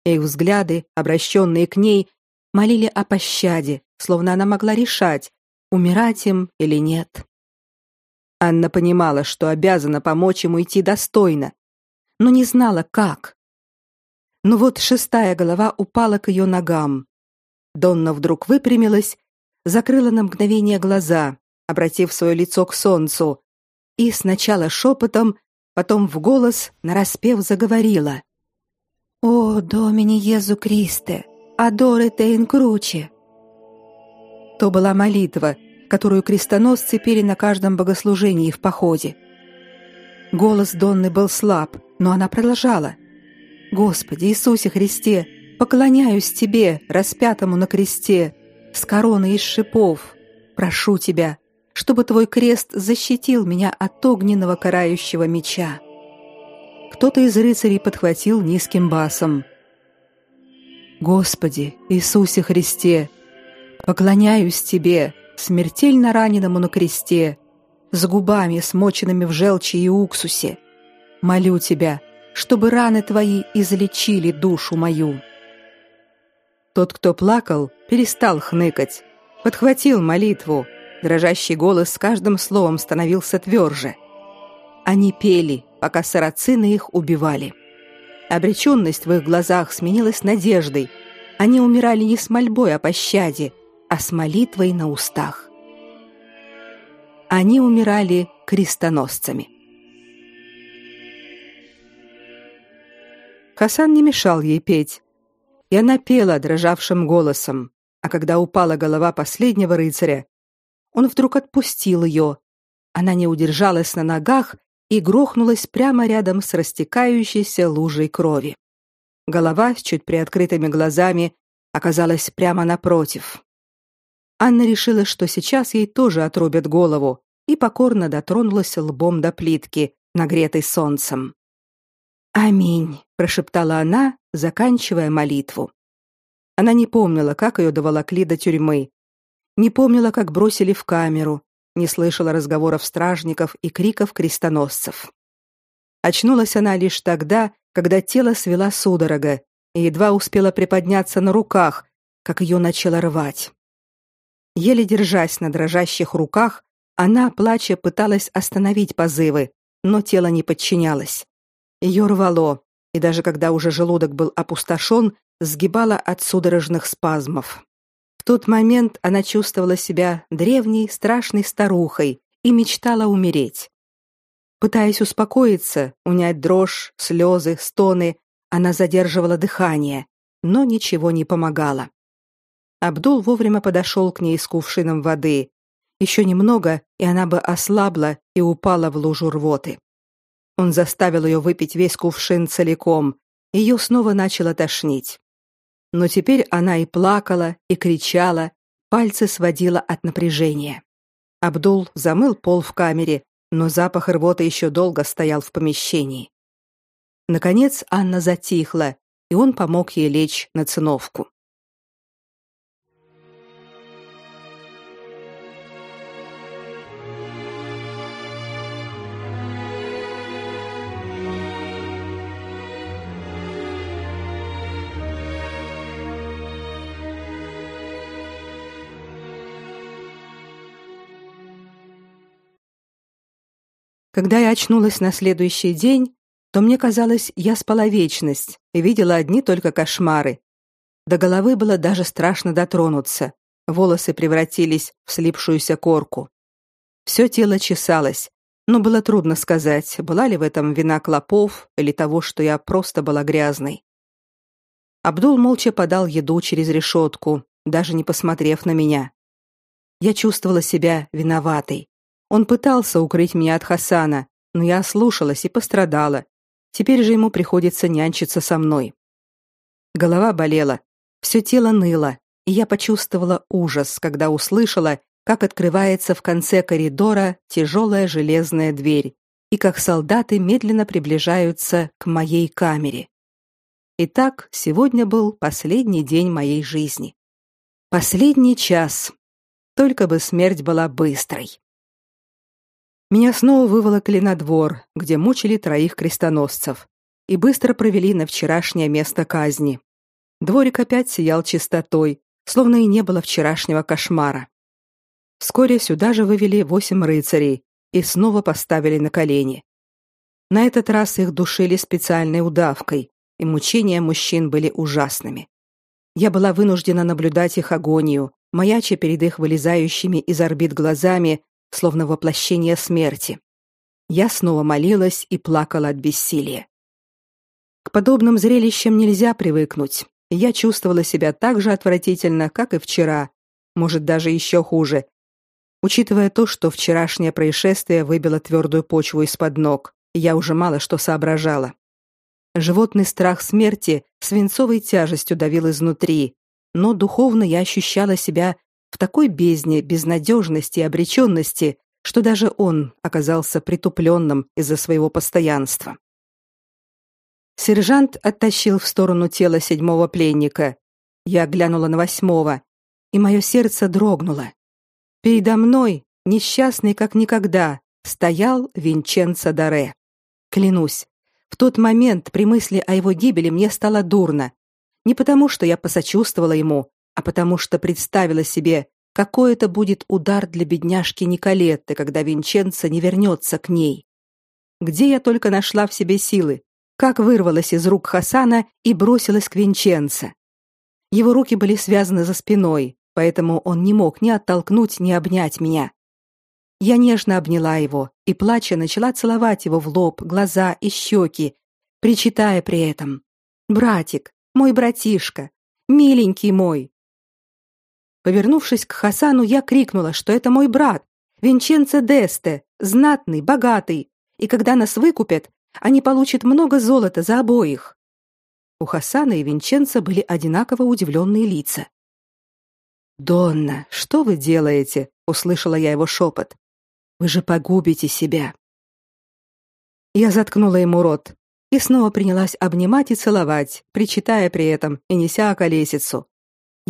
Их взгляды, обращенные к ней, молили о пощаде, словно она могла решать, умирать им или нет. Анна понимала, что обязана помочь ему идти достойно, но не знала, как. Но вот шестая голова упала к ее ногам. Донна вдруг выпрямилась, закрыла на мгновение глаза, обратив свое лицо к солнцу, и сначала шепотом, потом в голос нараспев заговорила. «О, Домини Езу Кристе, адоре те инкруче!» То была молитва — которую крестоносцы пели на каждом богослужении в походе. Голос Донны был слаб, но она продолжала. «Господи Иисусе Христе, поклоняюсь Тебе, распятому на кресте, с короной из шипов. Прошу Тебя, чтобы Твой крест защитил меня от огненного карающего меча». Кто-то из рыцарей подхватил низким басом. «Господи Иисусе Христе, поклоняюсь Тебе, смертельно раненому на кресте, с губами, смоченными в желчи и уксусе. Молю тебя, чтобы раны твои излечили душу мою. Тот, кто плакал, перестал хныкать, подхватил молитву. Дрожащий голос с каждым словом становился тверже. Они пели, пока сарацины их убивали. Обреченность в их глазах сменилась надеждой. Они умирали не с мольбой о пощаде, а с молитвой на устах. Они умирали крестоносцами. Хасан не мешал ей петь, и она пела дрожавшим голосом, а когда упала голова последнего рыцаря, он вдруг отпустил ее. Она не удержалась на ногах и грохнулась прямо рядом с растекающейся лужей крови. Голова с чуть приоткрытыми глазами оказалась прямо напротив. Анна решила, что сейчас ей тоже отрубят голову, и покорно дотронулась лбом до плитки, нагретой солнцем. «Аминь», — прошептала она, заканчивая молитву. Она не помнила, как ее доволокли до тюрьмы, не помнила, как бросили в камеру, не слышала разговоров стражников и криков крестоносцев. Очнулась она лишь тогда, когда тело свела судорога, и едва успела приподняться на руках, как ее начало рвать. Еле держась на дрожащих руках, она, плача, пыталась остановить позывы, но тело не подчинялось. Ее рвало, и даже когда уже желудок был опустошен, сгибало от судорожных спазмов. В тот момент она чувствовала себя древней, страшной старухой и мечтала умереть. Пытаясь успокоиться, унять дрожь, слезы, стоны, она задерживала дыхание, но ничего не помогало. Абдул вовремя подошел к ней с кувшином воды. Еще немного, и она бы ослабла и упала в лужу рвоты. Он заставил ее выпить весь кувшин целиком. Ее снова начало тошнить. Но теперь она и плакала, и кричала, пальцы сводила от напряжения. Абдул замыл пол в камере, но запах рвоты еще долго стоял в помещении. Наконец Анна затихла, и он помог ей лечь на циновку. Когда я очнулась на следующий день, то мне казалось, я спала вечность и видела одни только кошмары. До головы было даже страшно дотронуться. Волосы превратились в слипшуюся корку. Все тело чесалось, но было трудно сказать, была ли в этом вина клопов или того, что я просто была грязной. Абдул молча подал еду через решетку, даже не посмотрев на меня. Я чувствовала себя виноватой. Он пытался укрыть меня от Хасана, но я ослушалась и пострадала. Теперь же ему приходится нянчиться со мной. Голова болела, все тело ныло, и я почувствовала ужас, когда услышала, как открывается в конце коридора тяжелая железная дверь и как солдаты медленно приближаются к моей камере. Итак, сегодня был последний день моей жизни. Последний час. Только бы смерть была быстрой. Меня снова выволокли на двор, где мучили троих крестоносцев, и быстро провели на вчерашнее место казни. Дворик опять сиял чистотой, словно и не было вчерашнего кошмара. Вскоре сюда же вывели восемь рыцарей и снова поставили на колени. На этот раз их душили специальной удавкой, и мучения мужчин были ужасными. Я была вынуждена наблюдать их агонию, маяча перед их вылезающими из орбит глазами словно воплощение смерти. Я снова молилась и плакала от бессилия. К подобным зрелищам нельзя привыкнуть. Я чувствовала себя так же отвратительно, как и вчера, может даже еще хуже. Учитывая то, что вчерашнее происшествие выбило твердую почву из-под ног, я уже мало что соображала. Животный страх смерти свинцовой тяжестью давил изнутри, но духовно я ощущала себя в такой бездне безнадежности и обреченности, что даже он оказался притупленным из-за своего постоянства. Сержант оттащил в сторону тело седьмого пленника. Я глянула на восьмого, и мое сердце дрогнуло. Передо мной, несчастный как никогда, стоял Винченцо Даре. Клянусь, в тот момент при мысли о его гибели мне стало дурно. Не потому, что я посочувствовала ему, а потому что представила себе, какой это будет удар для бедняжки Николетты, когда Винченцо не вернется к ней. Где я только нашла в себе силы, как вырвалась из рук Хасана и бросилась к Винченцо. Его руки были связаны за спиной, поэтому он не мог ни оттолкнуть, ни обнять меня. Я нежно обняла его и, плача, начала целовать его в лоб, глаза и щеки, причитая при этом «Братик, мой братишка, миленький мой, Повернувшись к Хасану, я крикнула, что это мой брат, Винченцо Десте, знатный, богатый, и когда нас выкупят, они получат много золота за обоих. У Хасана и Винченцо были одинаково удивленные лица. «Донна, что вы делаете?» — услышала я его шепот. «Вы же погубите себя». Я заткнула ему рот и снова принялась обнимать и целовать, причитая при этом и неся околесицу.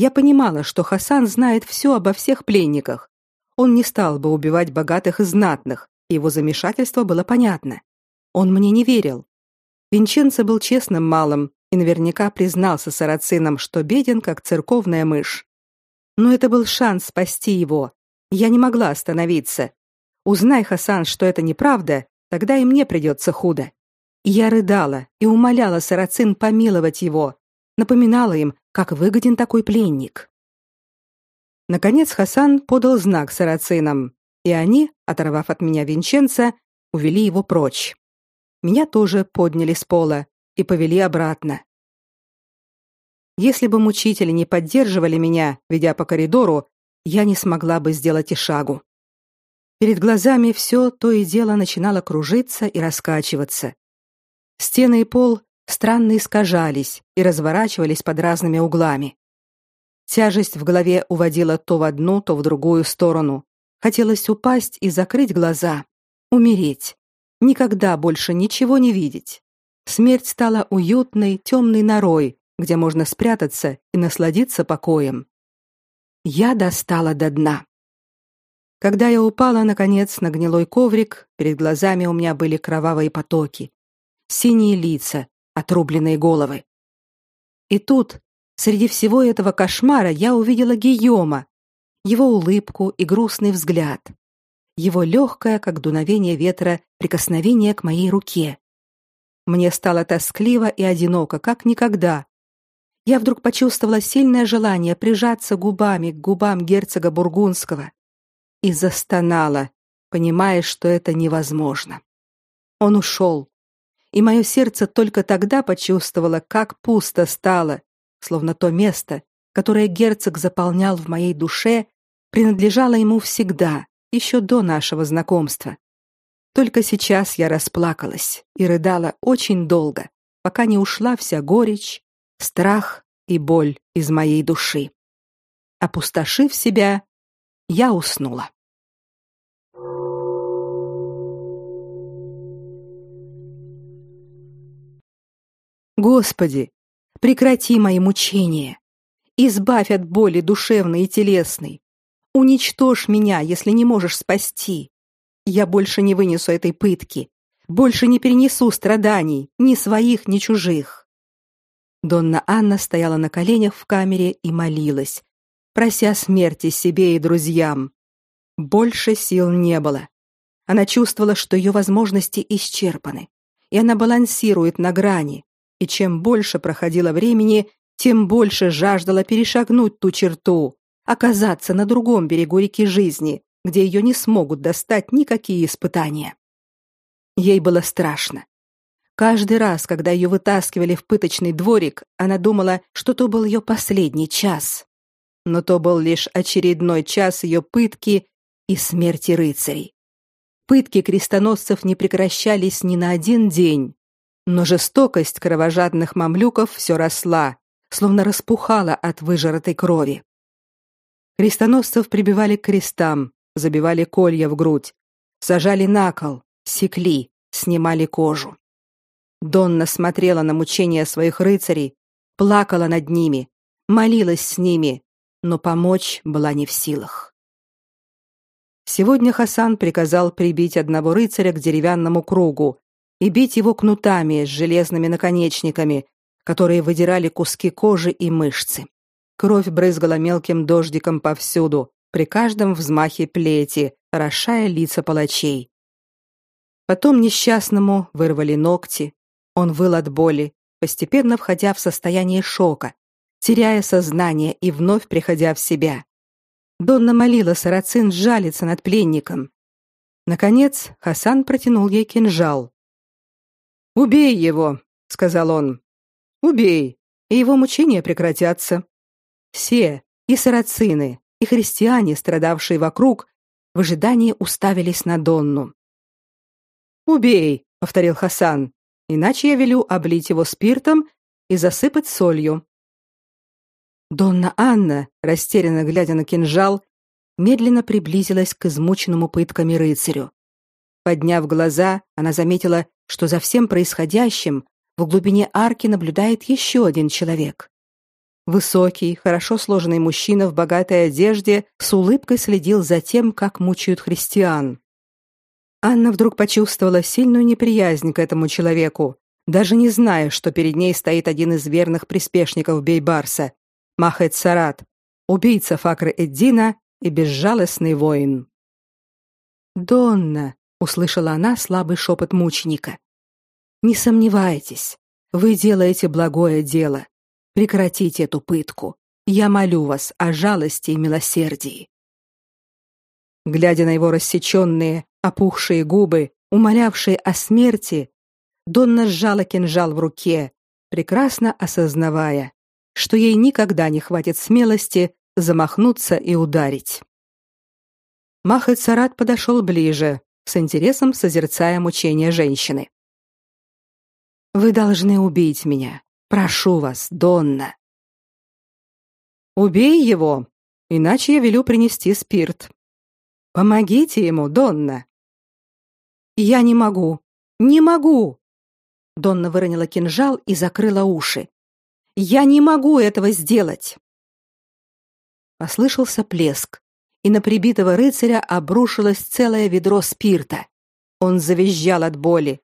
Я понимала, что Хасан знает все обо всех пленниках. Он не стал бы убивать богатых и знатных, его замешательство было понятно. Он мне не верил. Винченцо был честным малым и наверняка признался сарацинам, что беден, как церковная мышь. Но это был шанс спасти его. Я не могла остановиться. Узнай, Хасан, что это неправда, тогда и мне придется худо. Я рыдала и умоляла сарацин помиловать его, напоминала им, как выгоден такой пленник. Наконец Хасан подал знак сарацинам, и они, оторвав от меня Винченца, увели его прочь. Меня тоже подняли с пола и повели обратно. Если бы мучители не поддерживали меня, ведя по коридору, я не смогла бы сделать и шагу. Перед глазами все то и дело начинало кружиться и раскачиваться. Стены и пол странно искажались и разворачивались под разными углами. Тяжесть в голове уводила то в одну, то в другую сторону. Хотелось упасть и закрыть глаза, умереть, никогда больше ничего не видеть. Смерть стала уютной, темной норой, где можно спрятаться и насладиться покоем. Я достала до дна. Когда я упала наконец на гнилой коврик, перед глазами у меня были кровавые потоки, синие лица, отрубленные головы. И тут, среди всего этого кошмара, я увидела Гийома, его улыбку и грустный взгляд, его легкое, как дуновение ветра, прикосновение к моей руке. Мне стало тоскливо и одиноко, как никогда. Я вдруг почувствовала сильное желание прижаться губами к губам герцога бургундского и застонала, понимая, что это невозможно. Он ушел, и мое сердце только тогда почувствовало, как пусто стало, словно то место, которое герцог заполнял в моей душе, принадлежало ему всегда, еще до нашего знакомства. Только сейчас я расплакалась и рыдала очень долго, пока не ушла вся горечь, страх и боль из моей души. Опустошив себя, я уснула. Господи, прекрати мои мучения. Избавь от боли душевной и телесной. Уничтожь меня, если не можешь спасти. Я больше не вынесу этой пытки. Больше не перенесу страданий, ни своих, ни чужих. Донна Анна стояла на коленях в камере и молилась, прося смерти себе и друзьям. Больше сил не было. Она чувствовала, что ее возможности исчерпаны, и она балансирует на грани, и чем больше проходило времени, тем больше жаждала перешагнуть ту черту, оказаться на другом берегу реки жизни, где ее не смогут достать никакие испытания. Ей было страшно. Каждый раз, когда ее вытаскивали в пыточный дворик, она думала, что то был ее последний час. Но то был лишь очередной час ее пытки и смерти рыцарей. Пытки крестоносцев не прекращались ни на один день, но жестокость кровожадных мамлюков все росла, словно распухала от выжатой крови. Крестоносцев прибивали к крестам, забивали колья в грудь, сажали на кол, секли, снимали кожу. Донна смотрела на мучения своих рыцарей, плакала над ними, молилась с ними, но помочь была не в силах. Сегодня Хасан приказал прибить одного рыцаря к деревянному кругу, и бить его кнутами с железными наконечниками, которые выдирали куски кожи и мышцы. Кровь брызгала мелким дождиком повсюду, при каждом взмахе плети, орошая лица палачей. Потом несчастному вырвали ногти. Он выл от боли, постепенно входя в состояние шока, теряя сознание и вновь приходя в себя. Донна молила сарацин жалиться над пленником. Наконец Хасан протянул ей кинжал. Убей его, сказал он. Убей, и его мучения прекратятся. Все, и сарацины, и христиане, страдавшие вокруг, в ожидании уставились на Донну. Убей, повторил Хасан, иначе я велю облить его спиртом и засыпать солью. Донна Анна, растерянно глядя на кинжал, медленно приблизилась к измученному пытками рыцарю. Подняв глаза, она заметила что за всем происходящим в глубине арки наблюдает еще один человек. Высокий, хорошо сложенный мужчина в богатой одежде с улыбкой следил за тем, как мучают христиан. Анна вдруг почувствовала сильную неприязнь к этому человеку, даже не зная, что перед ней стоит один из верных приспешников Бейбарса, Махет Сарат, убийца Факры Эддина и безжалостный воин. «Донна», услышала она слабый шепот мученика. Не сомневайтесь, вы делаете благое дело. Прекратите эту пытку. Я молю вас о жалости и милосердии. Глядя на его рассеченные, опухшие губы, умолявшие о смерти, Донна сжала кинжал в руке, прекрасно осознавая, что ей никогда не хватит смелости замахнуться и ударить. Махет Сарат подошел ближе, с интересом созерцая мучения женщины. Вы должны убить меня. Прошу вас, Донна. Убей его, иначе я велю принести спирт. Помогите ему, Донна. Я не могу. Не могу. Донна выронила кинжал и закрыла уши. Я не могу этого сделать. Послышался плеск и на прибитого рыцаря обрушилось целое ведро спирта. Он завизжал от боли.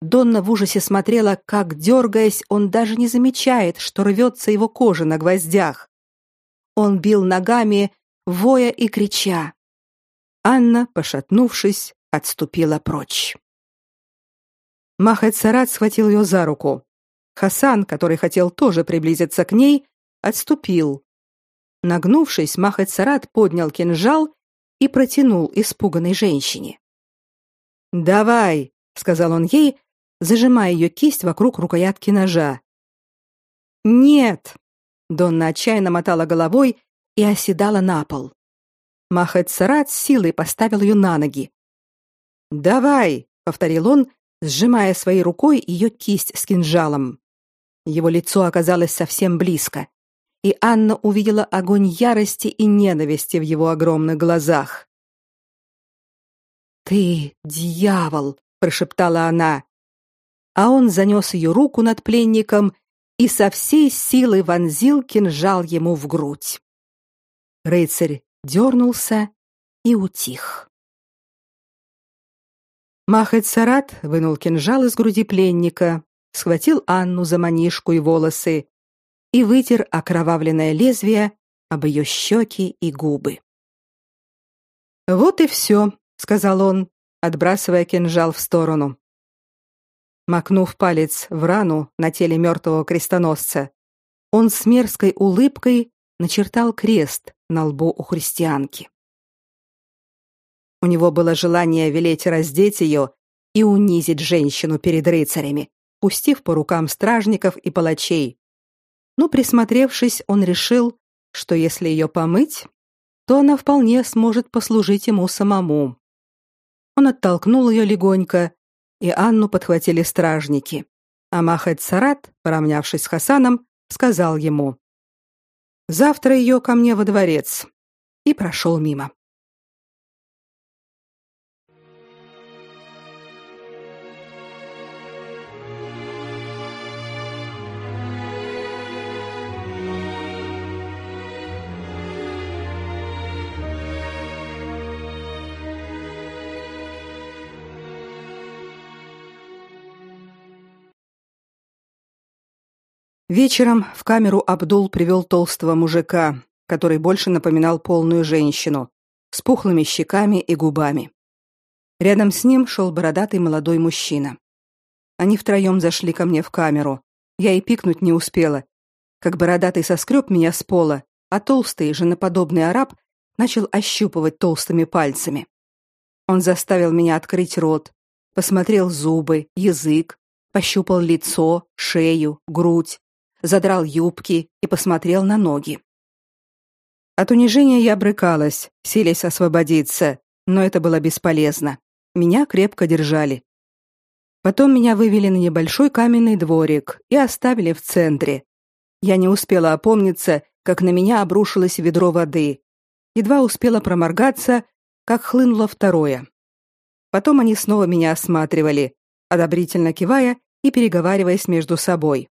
Донна в ужасе смотрела, как, дергаясь, он даже не замечает, что рвется его кожа на гвоздях. Он бил ногами, воя и крича. Анна, пошатнувшись, отступила прочь. Махат Сарат схватил ее за руку. Хасан, который хотел тоже приблизиться к ней, отступил, Нагнувшись, Махат Сарат поднял кинжал и протянул испуганной женщине. «Давай», — сказал он ей, зажимая ее кисть вокруг рукоятки ножа. «Нет!» — Донна отчаянно мотала головой и оседала на пол. Махет-Сарат силой поставил ее на ноги. «Давай!» — повторил он, сжимая своей рукой ее кисть с кинжалом. Его лицо оказалось совсем близко, и Анна увидела огонь ярости и ненависти в его огромных глазах. «Ты дьявол!» — прошептала она. А он занес ее руку над пленником и со всей силы вонзил кинжал ему в грудь. Рыцарь дернулся и утих. Махет Сарат вынул кинжал из груди пленника, схватил Анну за манишку и волосы и вытер окровавленное лезвие об ее щеки и губы. «Вот и все», — сказал он, отбрасывая кинжал в сторону. Макнув палец в рану на теле мертвого крестоносца, он с мерзкой улыбкой начертал крест на лбу у христианки. У него было желание велеть раздеть ее и унизить женщину перед рыцарями, пустив по рукам стражников и палачей. Но присмотревшись, он решил, что если ее помыть, то она вполне сможет послужить ему самому. Он оттолкнул ее легонько, и Анну подхватили стражники. А Махет Сарат, поравнявшись с Хасаном, сказал ему: Завтра ее ко мне во дворец. И прошел мимо. Вечером в камеру Абдул привел толстого мужика, который больше напоминал полную женщину, с пухлыми щеками и губами. Рядом с ним шел бородатый молодой мужчина. Они втроем зашли ко мне в камеру. Я и пикнуть не успела, как бородатый соскреб меня с пола, а толстый, женоподобный араб начал ощупывать толстыми пальцами. Он заставил меня открыть рот, посмотрел зубы, язык, пощупал лицо, шею, грудь, задрал юбки и посмотрел на ноги. От унижения я брыкалась, силясь освободиться, но это было бесполезно. Меня крепко держали. Потом меня вывели на небольшой каменный дворик и оставили в центре. Я не успела опомниться, как на меня обрушилось ведро воды. Едва успела проморгаться, как хлынуло второе. Потом они снова меня осматривали, одобрительно кивая и переговариваясь между собой.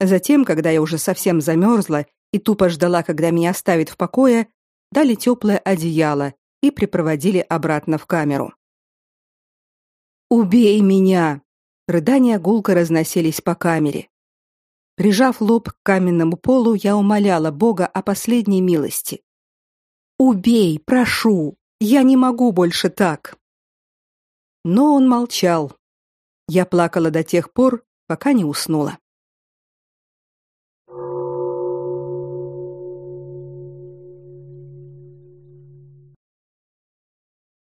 Затем, когда я уже совсем замерзла и тупо ждала, когда меня оставят в покое, дали теплое одеяло и припроводили обратно в камеру. «Убей меня!» Рыдания гулко разносились по камере. Прижав лоб к каменному полу, я умоляла Бога о последней милости. «Убей, прошу! Я не могу больше так!» Но он молчал. Я плакала до тех пор, пока не уснула.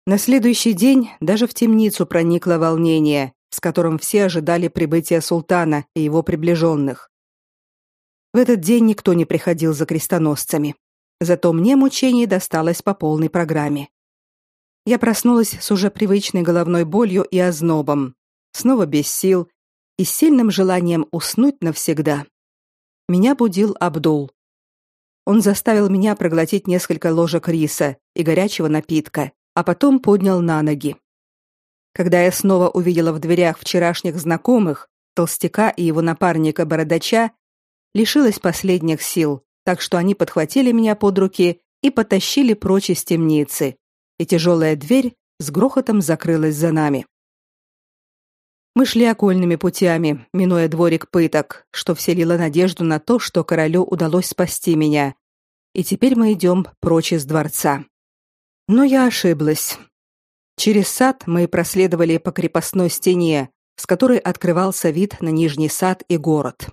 На следующий день даже в темницу проникло волнение, с которым все ожидали прибытия султана и его приближенных. В этот день никто не приходил за крестоносцами. Зато мне мучений досталось по полной программе. Я проснулась с уже привычной головной болью и ознобом, снова без сил и с сильным желанием уснуть навсегда. Меня будил Абдул. Он заставил меня проглотить несколько ложек риса и горячего напитка а потом поднял на ноги. Когда я снова увидела в дверях вчерашних знакомых, толстяка и его напарника бородача, лишилась последних сил, так что они подхватили меня под руки и потащили прочь из темницы, и тяжелая дверь с грохотом закрылась за нами. Мы шли окольными путями, минуя дворик пыток, что вселило надежду на то, что королю удалось спасти меня. И теперь мы идем прочь из дворца. Но я ошиблась. Через сад мы проследовали по крепостной стене, с которой открывался вид на Нижний сад и город.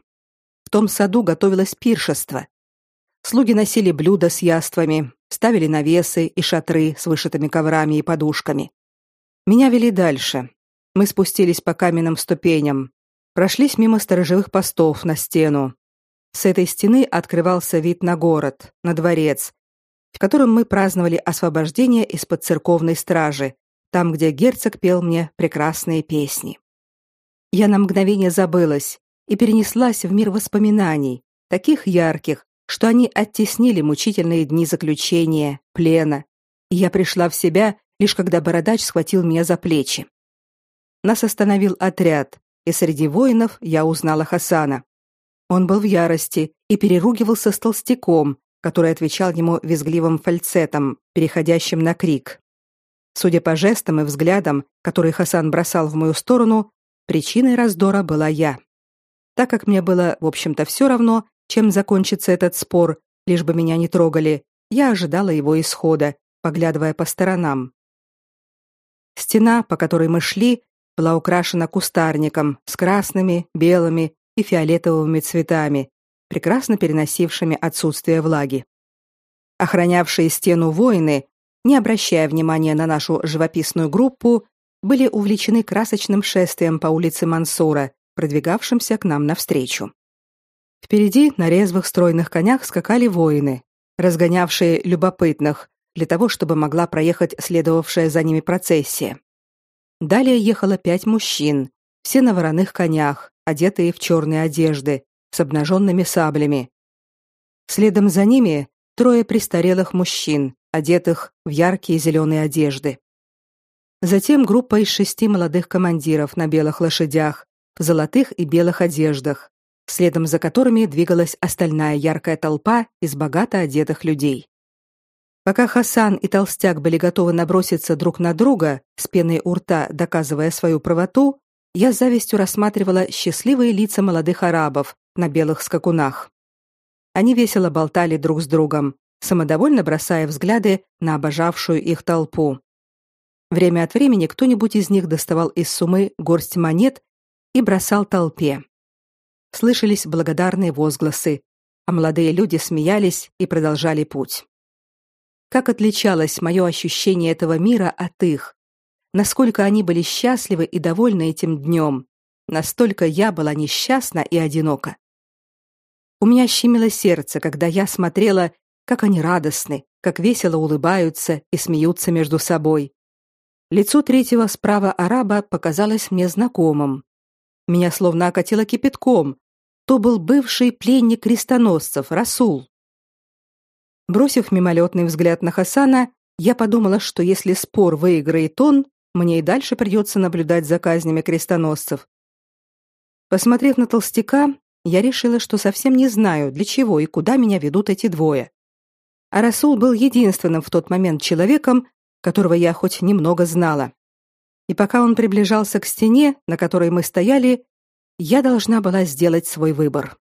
В том саду готовилось пиршество. Слуги носили блюда с яствами, ставили навесы и шатры с вышитыми коврами и подушками. Меня вели дальше. Мы спустились по каменным ступеням, прошлись мимо сторожевых постов на стену. С этой стены открывался вид на город, на дворец, в котором мы праздновали освобождение из-под церковной стражи, там, где герцог пел мне прекрасные песни. Я на мгновение забылась и перенеслась в мир воспоминаний, таких ярких, что они оттеснили мучительные дни заключения, плена. И я пришла в себя, лишь когда бородач схватил меня за плечи. Нас остановил отряд, и среди воинов я узнала Хасана. Он был в ярости и переругивался с толстяком, который отвечал ему визгливым фальцетом, переходящим на крик. Судя по жестам и взглядам, которые Хасан бросал в мою сторону, причиной раздора была я. Так как мне было, в общем-то, все равно, чем закончится этот спор, лишь бы меня не трогали, я ожидала его исхода, поглядывая по сторонам. Стена, по которой мы шли, была украшена кустарником с красными, белыми и фиолетовыми цветами, прекрасно переносившими отсутствие влаги. Охранявшие стену воины не обращая внимания на нашу живописную группу, были увлечены красочным шествием по улице Мансура, продвигавшимся к нам навстречу. Впереди на резвых стройных конях скакали воины, разгонявшие любопытных, для того, чтобы могла проехать следовавшая за ними процессия. Далее ехало пять мужчин, все на вороных конях, одетые в черные одежды, с обнаженными саблями. Следом за ними трое престарелых мужчин, одетых в яркие зеленые одежды. Затем группа из шести молодых командиров на белых лошадях, в золотых и белых одеждах, следом за которыми двигалась остальная яркая толпа из богато одетых людей. Пока Хасан и Толстяк были готовы наброситься друг на друга, с пеной у рта доказывая свою правоту, я с завистью рассматривала счастливые лица молодых арабов на белых скакунах. Они весело болтали друг с другом, самодовольно бросая взгляды на обожавшую их толпу. Время от времени кто-нибудь из них доставал из сумы горсть монет и бросал толпе. Слышались благодарные возгласы, а молодые люди смеялись и продолжали путь. Как отличалось мое ощущение этого мира от их. Насколько они были счастливы и довольны этим днем, настолько я была несчастна и одинока. У меня щемило сердце, когда я смотрела как они радостны, как весело улыбаются и смеются между собой. Лицо третьего справа араба показалось мне знакомым. Меня словно окатило кипятком. То был бывший пленник крестоносцев Расул. Бросив мимолетный взгляд на Хасана, я подумала, что если спор выиграет он, мне и дальше придется наблюдать за казнями крестоносцев. Посмотрев на толстяка, я решила, что совсем не знаю, для чего и куда меня ведут эти двое а Расул был единственным в тот момент человеком, которого я хоть немного знала. И пока он приближался к стене, на которой мы стояли, я должна была сделать свой выбор.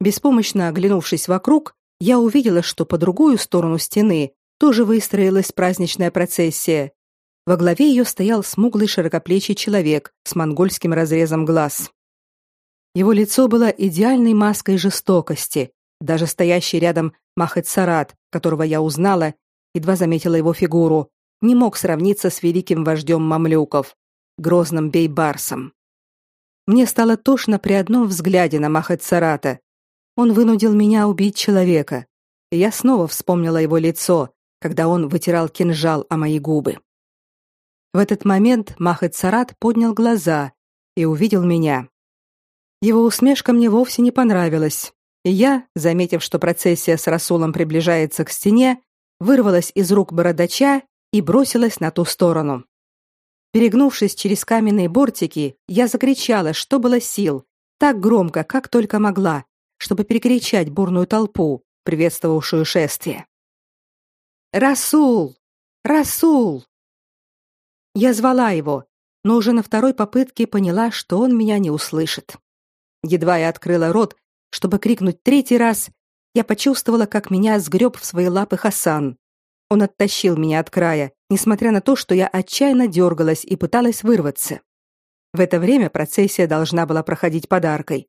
Беспомощно оглянувшись вокруг, я увидела, что по другую сторону стены тоже выстроилась праздничная процессия. Во главе ее стоял смуглый широкоплечий человек с монгольским разрезом глаз. Его лицо было идеальной маской жестокости, даже стоящий рядом Махет Сарат, которого я узнала, едва заметила его фигуру, не мог сравниться с великим вождем мамлюков, грозным Бейбарсом. Мне стало тошно при одном взгляде на Махет Сарата. Он вынудил меня убить человека. И я снова вспомнила его лицо, когда он вытирал кинжал о мои губы. В этот момент Махет Сарат поднял глаза и увидел меня. Его усмешка мне вовсе не понравилась, и я, заметив, что процессия с Расулом приближается к стене, вырвалась из рук бородача и бросилась на ту сторону. Перегнувшись через каменные бортики, я закричала, что было сил, так громко, как только могла, чтобы перекричать бурную толпу, приветствовавшую шествие. «Расул! Расул!» Я звала его, но уже на второй попытке поняла, что он меня не услышит. Едва я открыла рот, чтобы крикнуть третий раз, я почувствовала, как меня сгреб в свои лапы Хасан. Он оттащил меня от края, несмотря на то, что я отчаянно дергалась и пыталась вырваться. В это время процессия должна была проходить подаркой.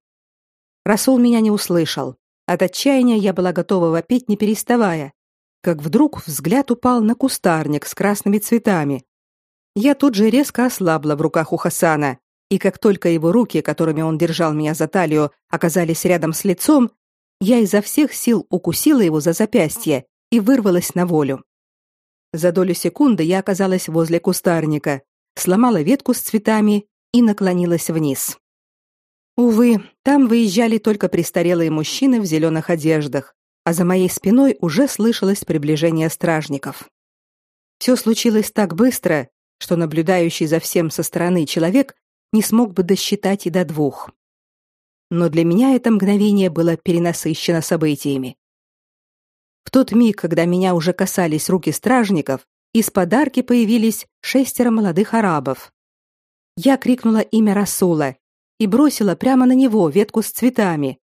Расул меня не услышал. От отчаяния я была готова вопить, не переставая. Как вдруг взгляд упал на кустарник с красными цветами. Я тут же резко ослабла в руках у Хасана и как только его руки, которыми он держал меня за талию, оказались рядом с лицом, я изо всех сил укусила его за запястье и вырвалась на волю. За долю секунды я оказалась возле кустарника, сломала ветку с цветами и наклонилась вниз. Увы, там выезжали только престарелые мужчины в зеленых одеждах, а за моей спиной уже слышалось приближение стражников. Все случилось так быстро, что наблюдающий за всем со стороны человек не смог бы досчитать и до двух. Но для меня это мгновение было перенасыщено событиями. В тот миг, когда меня уже касались руки стражников, из подарки появились шестеро молодых арабов. Я крикнула имя Расула и бросила прямо на него ветку с цветами.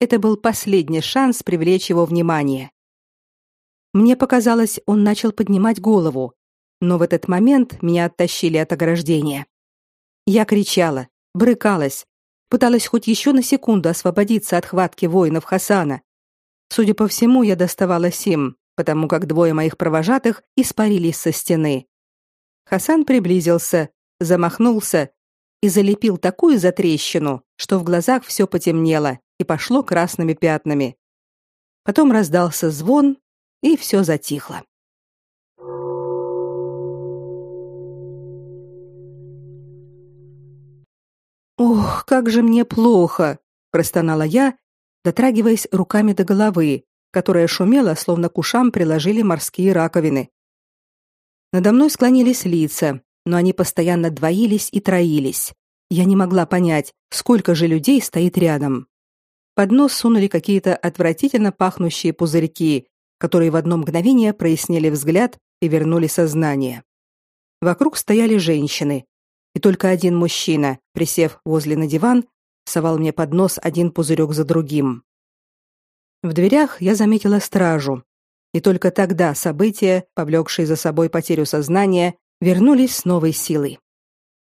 Это был последний шанс привлечь его внимание. Мне показалось, он начал поднимать голову, но в этот момент меня оттащили от ограждения. Я кричала, брыкалась, пыталась хоть еще на секунду освободиться от хватки воинов Хасана. Судя по всему, я доставала Сим, потому как двое моих провожатых испарились со стены. Хасан приблизился, замахнулся и залепил такую затрещину, что в глазах все потемнело и пошло красными пятнами. Потом раздался звон, и все затихло. Ох, как же мне плохо, простонала я, дотрагиваясь руками до головы, которая шумела, словно к ушам приложили морские раковины. Надо мной склонились лица, но они постоянно двоились и троились. Я не могла понять, сколько же людей стоит рядом. Под нос сунули какие-то отвратительно пахнущие пузырьки, которые в одно мгновение прояснили взгляд и вернули сознание. Вокруг стояли женщины, и только один мужчина, присев возле на диван, совал мне под нос один пузырек за другим. В дверях я заметила стражу, и только тогда события, повлекшие за собой потерю сознания, вернулись с новой силой.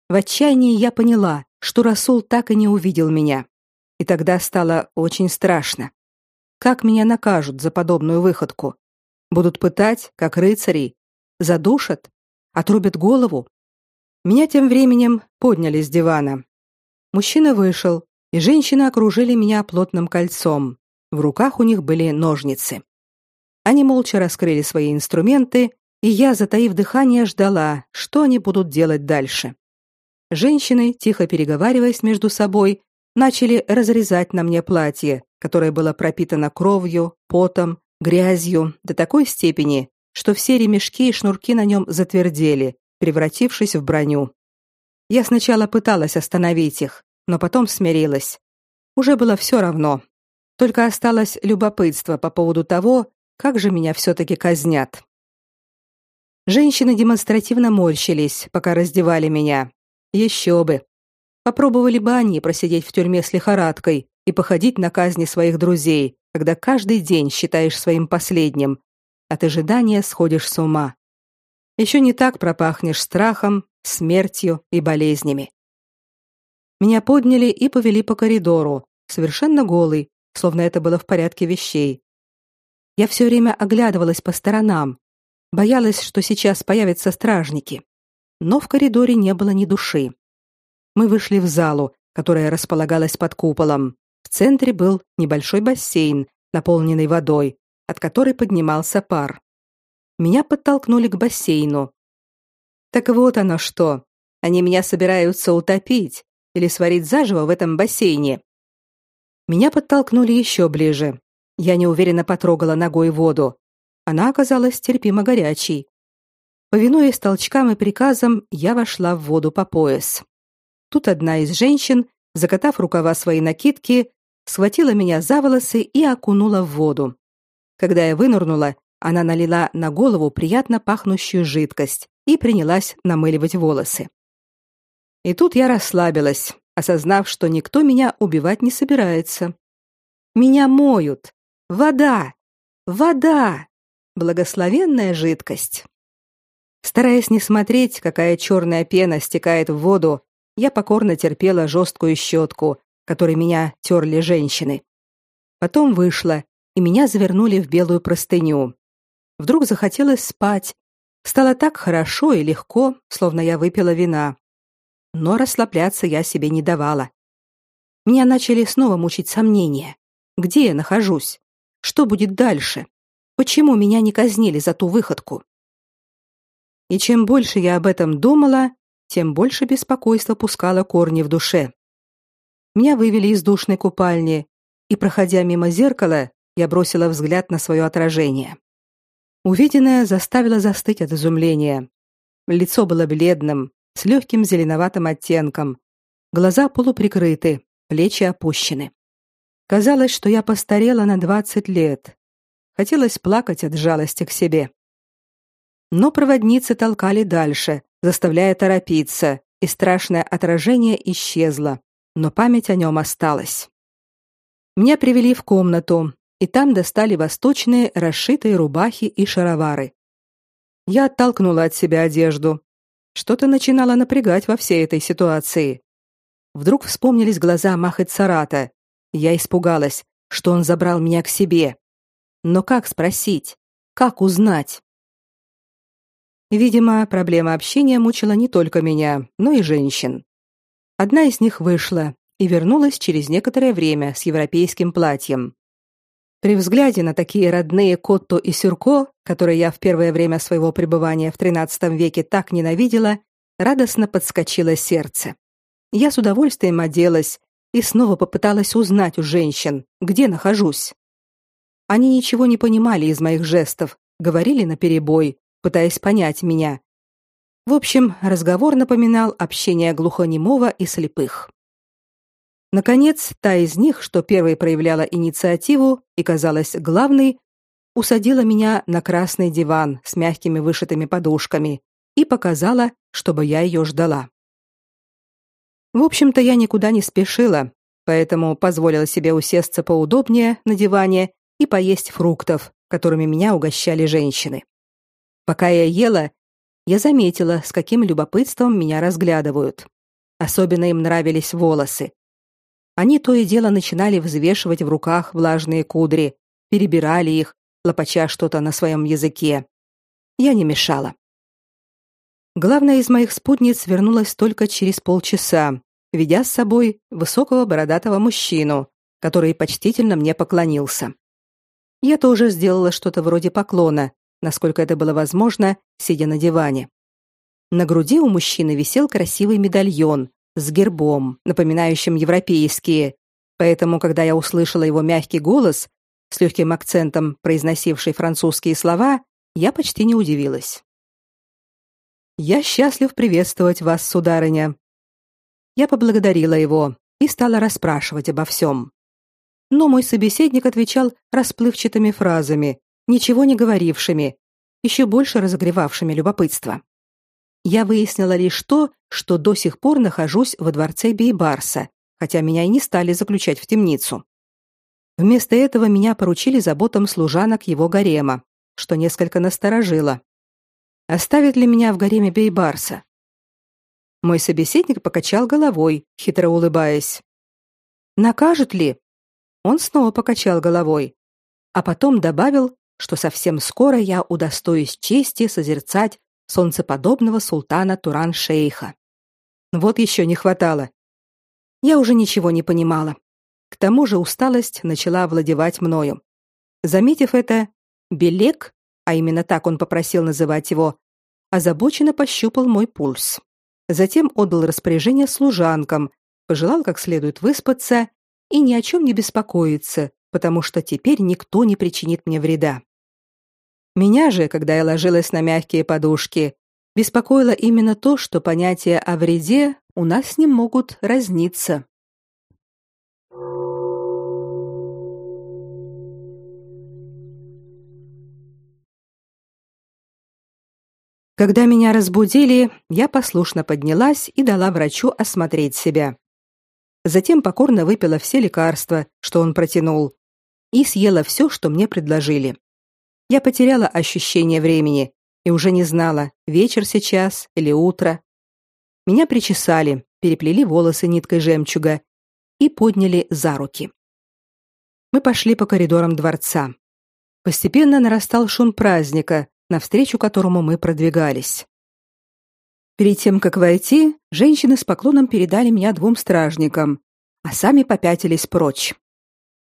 В отчаянии я поняла, что Расул так и не увидел меня. И тогда стало очень страшно. Как меня накажут за подобную выходку? Будут пытать, как рыцарей, задушат, отрубят голову. Меня тем временем подняли с дивана. Мужчина вышел, и женщины окружили меня плотным кольцом. В руках у них были ножницы. Они молча раскрыли свои инструменты и я, затаив дыхание, ждала, что они будут делать дальше. Женщины, тихо переговариваясь между собой, начали разрезать на мне платье, которое было пропитано кровью, потом, грязью до такой степени, что все ремешки и шнурки на нем затвердели, превратившись в броню. Я сначала пыталась остановить их, но потом смирилась. Уже было все равно. Только осталось любопытство по поводу того, как же меня все-таки казнят. Женщины демонстративно морщились, пока раздевали меня. Еще бы. Попробовали бы они просидеть в тюрьме с лихорадкой и походить на казни своих друзей, когда каждый день считаешь своим последним. От ожидания сходишь с ума. Еще не так пропахнешь страхом, смертью и болезнями. Меня подняли и повели по коридору, совершенно голый, словно это было в порядке вещей. Я все время оглядывалась по сторонам, Боялась, что сейчас появятся стражники. Но в коридоре не было ни души. Мы вышли в залу, которая располагалась под куполом. В центре был небольшой бассейн, наполненный водой, от которой поднимался пар. Меня подтолкнули к бассейну. Так вот оно что. Они меня собираются утопить или сварить заживо в этом бассейне. Меня подтолкнули еще ближе. Я неуверенно потрогала ногой воду. Она оказалась терпимо горячей. Повинуясь толчкам и приказам, я вошла в воду по пояс. Тут одна из женщин, закатав рукава своей накидки, схватила меня за волосы и окунула в воду. Когда я вынырнула, она налила на голову приятно пахнущую жидкость и принялась намыливать волосы. И тут я расслабилась, осознав, что никто меня убивать не собирается. Меня моют. Вода. Вода благословенная жидкость. Стараясь не смотреть, какая черная пена стекает в воду, я покорно терпела жесткую щетку, которой меня терли женщины. Потом вышла, и меня завернули в белую простыню. Вдруг захотелось спать. Стало так хорошо и легко, словно я выпила вина. Но расслабляться я себе не давала. Меня начали снова мучить сомнения. Где я нахожусь? Что будет дальше? Почему меня не казнили за ту выходку? И чем больше я об этом думала, тем больше беспокойства пускало корни в душе. Меня вывели из душной купальни, и, проходя мимо зеркала, я бросила взгляд на свое отражение. Увиденное заставило застыть от изумления. Лицо было бледным, с легким зеленоватым оттенком, глаза полуприкрыты, плечи опущены. Казалось, что я постарела на двадцать лет. Хотелось плакать от жалости к себе. Но проводницы толкали дальше, заставляя торопиться, и страшное отражение исчезло, но память о нем осталась. Меня привели в комнату, и там достали восточные расшитые рубахи и шаровары. Я оттолкнула от себя одежду. Что-то начинало напрягать во всей этой ситуации. Вдруг вспомнились глаза Махет Сарата. Я испугалась, что он забрал меня к себе. Но как спросить? Как узнать? Видимо, проблема общения мучила не только меня, но и женщин. Одна из них вышла и вернулась через некоторое время с европейским платьем. При взгляде на такие родные Котто и Сюрко, которые я в первое время своего пребывания в XIII веке так ненавидела, радостно подскочило сердце. Я с удовольствием оделась и снова попыталась узнать у женщин, где нахожусь. Они ничего не понимали из моих жестов, говорили наперебой, пытаясь понять меня. В общем, разговор напоминал общение глухонемого и слепых. Наконец, та из них, что первой проявляла инициативу и казалась главной, усадила меня на красный диван с мягкими вышитыми подушками и показала, чтобы я ее ждала. В общем-то, я никуда не спешила, поэтому позволила себе усесться поудобнее на диване и поесть фруктов, которыми меня угощали женщины. Пока я ела, я заметила, с каким любопытством меня разглядывают. Особенно им нравились волосы. Они то и дело начинали взвешивать в руках влажные кудри, перебирали их, лопача что-то на своем языке. Я не мешала. Главная из моих спутниц вернулась только через полчаса, ведя с собой высокого бородатого мужчину, который почтительно мне поклонился. Я тоже сделала что-то вроде поклона, насколько это было возможно, сидя на диване. На груди у мужчины висел красивый медальон, с гербом, напоминающим европейские. Поэтому, когда я услышала его мягкий голос с легким акцентом, произносивший французские слова, я почти не удивилась. Я счастлив приветствовать вас, сударыня. Я поблагодарила его и стала расспрашивать обо всем. Но мой собеседник отвечал расплывчатыми фразами, ничего не говорившими, еще больше разогревавшими любопытство я выяснила лишь то, что до сих пор нахожусь во дворце Бейбарса, хотя меня и не стали заключать в темницу. Вместо этого меня поручили заботам служанок его гарема, что несколько насторожило. Оставят ли меня в гареме Бейбарса? Мой собеседник покачал головой, хитро улыбаясь. Накажут ли? Он снова покачал головой, а потом добавил, что совсем скоро я удостоюсь чести созерцать солнцеподобного султана Туран-шейха. Вот еще не хватало. Я уже ничего не понимала. К тому же усталость начала овладевать мною. Заметив это, Белек, а именно так он попросил называть его, озабоченно пощупал мой пульс. Затем отдал распоряжение служанкам, пожелал как следует выспаться и ни о чем не беспокоиться, потому что теперь никто не причинит мне вреда. Меня же, когда я ложилась на мягкие подушки, беспокоило именно то, что понятия о вреде у нас с ним могут разниться. Когда меня разбудили, я послушно поднялась и дала врачу осмотреть себя. Затем покорно выпила все лекарства, что он протянул, и съела все, что мне предложили. Я потеряла ощущение времени и уже не знала, вечер сейчас или утро. Меня причесали, переплели волосы ниткой жемчуга и подняли за руки. Мы пошли по коридорам дворца. Постепенно нарастал шум праздника, навстречу которому мы продвигались. Перед тем, как войти, женщины с поклоном передали меня двум стражникам, а сами попятились прочь.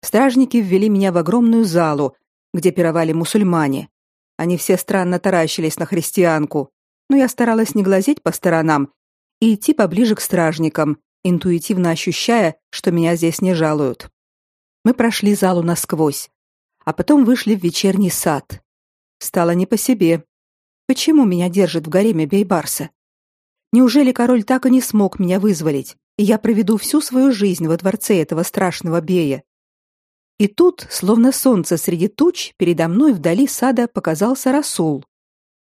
Стражники ввели меня в огромную залу, где пировали мусульмане. Они все странно таращились на христианку, но я старалась не глазеть по сторонам и идти поближе к стражникам, интуитивно ощущая, что меня здесь не жалуют. Мы прошли залу насквозь, а потом вышли в вечерний сад. Стало не по себе. Почему меня держит в гареме Бейбарса? Неужели король так и не смог меня вызволить, и я проведу всю свою жизнь во дворце этого страшного Бея? И тут, словно солнце среди туч, передо мной вдали сада показался Расул.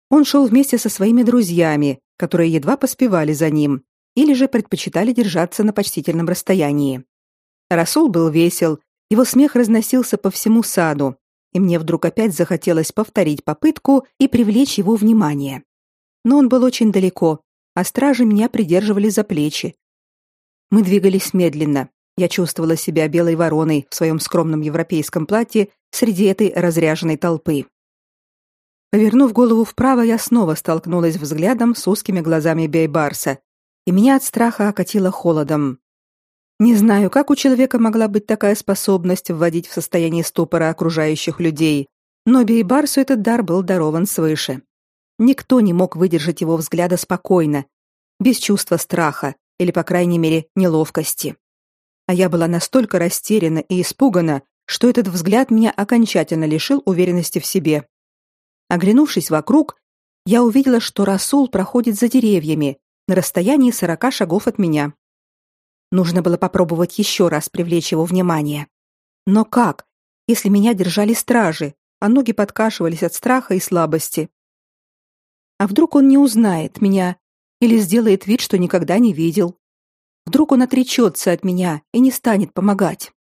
Он шел вместе со своими друзьями, которые едва поспевали за ним, или же предпочитали держаться на почтительном расстоянии. Расул был весел, его смех разносился по всему саду, и мне вдруг опять захотелось повторить попытку и привлечь его внимание. Но он был очень далеко, а стражи меня придерживали за плечи. Мы двигались медленно. Я чувствовала себя белой вороной в своем скромном европейском платье среди этой разряженной толпы. Повернув голову вправо, я снова столкнулась взглядом с узкими глазами Бейбарса, и меня от страха окатило холодом. Не знаю, как у человека могла быть такая способность вводить в состояние ступора окружающих людей, но Бейбарсу этот дар был дарован свыше. Никто не мог выдержать его взгляда спокойно, без чувства страха или, по крайней мере, неловкости. А я была настолько растеряна и испугана, что этот взгляд меня окончательно лишил уверенности в себе. Оглянувшись вокруг, я увидела, что Расул проходит за деревьями на расстоянии сорока шагов от меня. Нужно было попробовать еще раз привлечь его внимание. Но как, если меня держали стражи, а ноги подкашивались от страха и слабости? А вдруг он не узнает меня или сделает вид, что никогда не видел? Вдруг он отречется от меня и не станет помогать?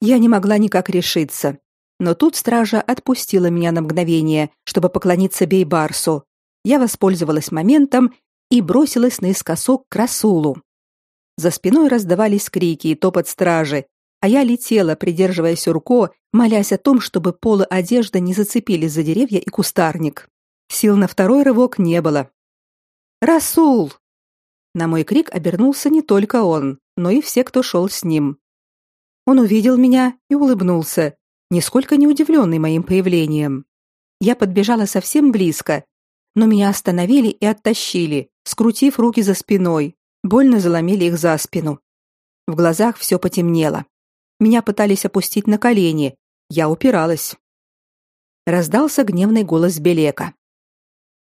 Я не могла никак решиться. Но тут стража отпустила меня на мгновение, чтобы поклониться Бейбарсу. Я воспользовалась моментом и бросилась наискосок к Расулу. За спиной раздавались крики и топот стражи, а я летела, придерживая сюрко, молясь о том, чтобы полы одежды не зацепились за деревья и кустарник. Сил на второй рывок не было. «Расул!» На мой крик обернулся не только он, но и все, кто шел с ним. Он увидел меня и улыбнулся, нисколько не удивленный моим появлением. Я подбежала совсем близко, но меня остановили и оттащили, скрутив руки за спиной, больно заломили их за спину. В глазах все потемнело. Меня пытались опустить на колени, я упиралась. Раздался гневный голос Белека.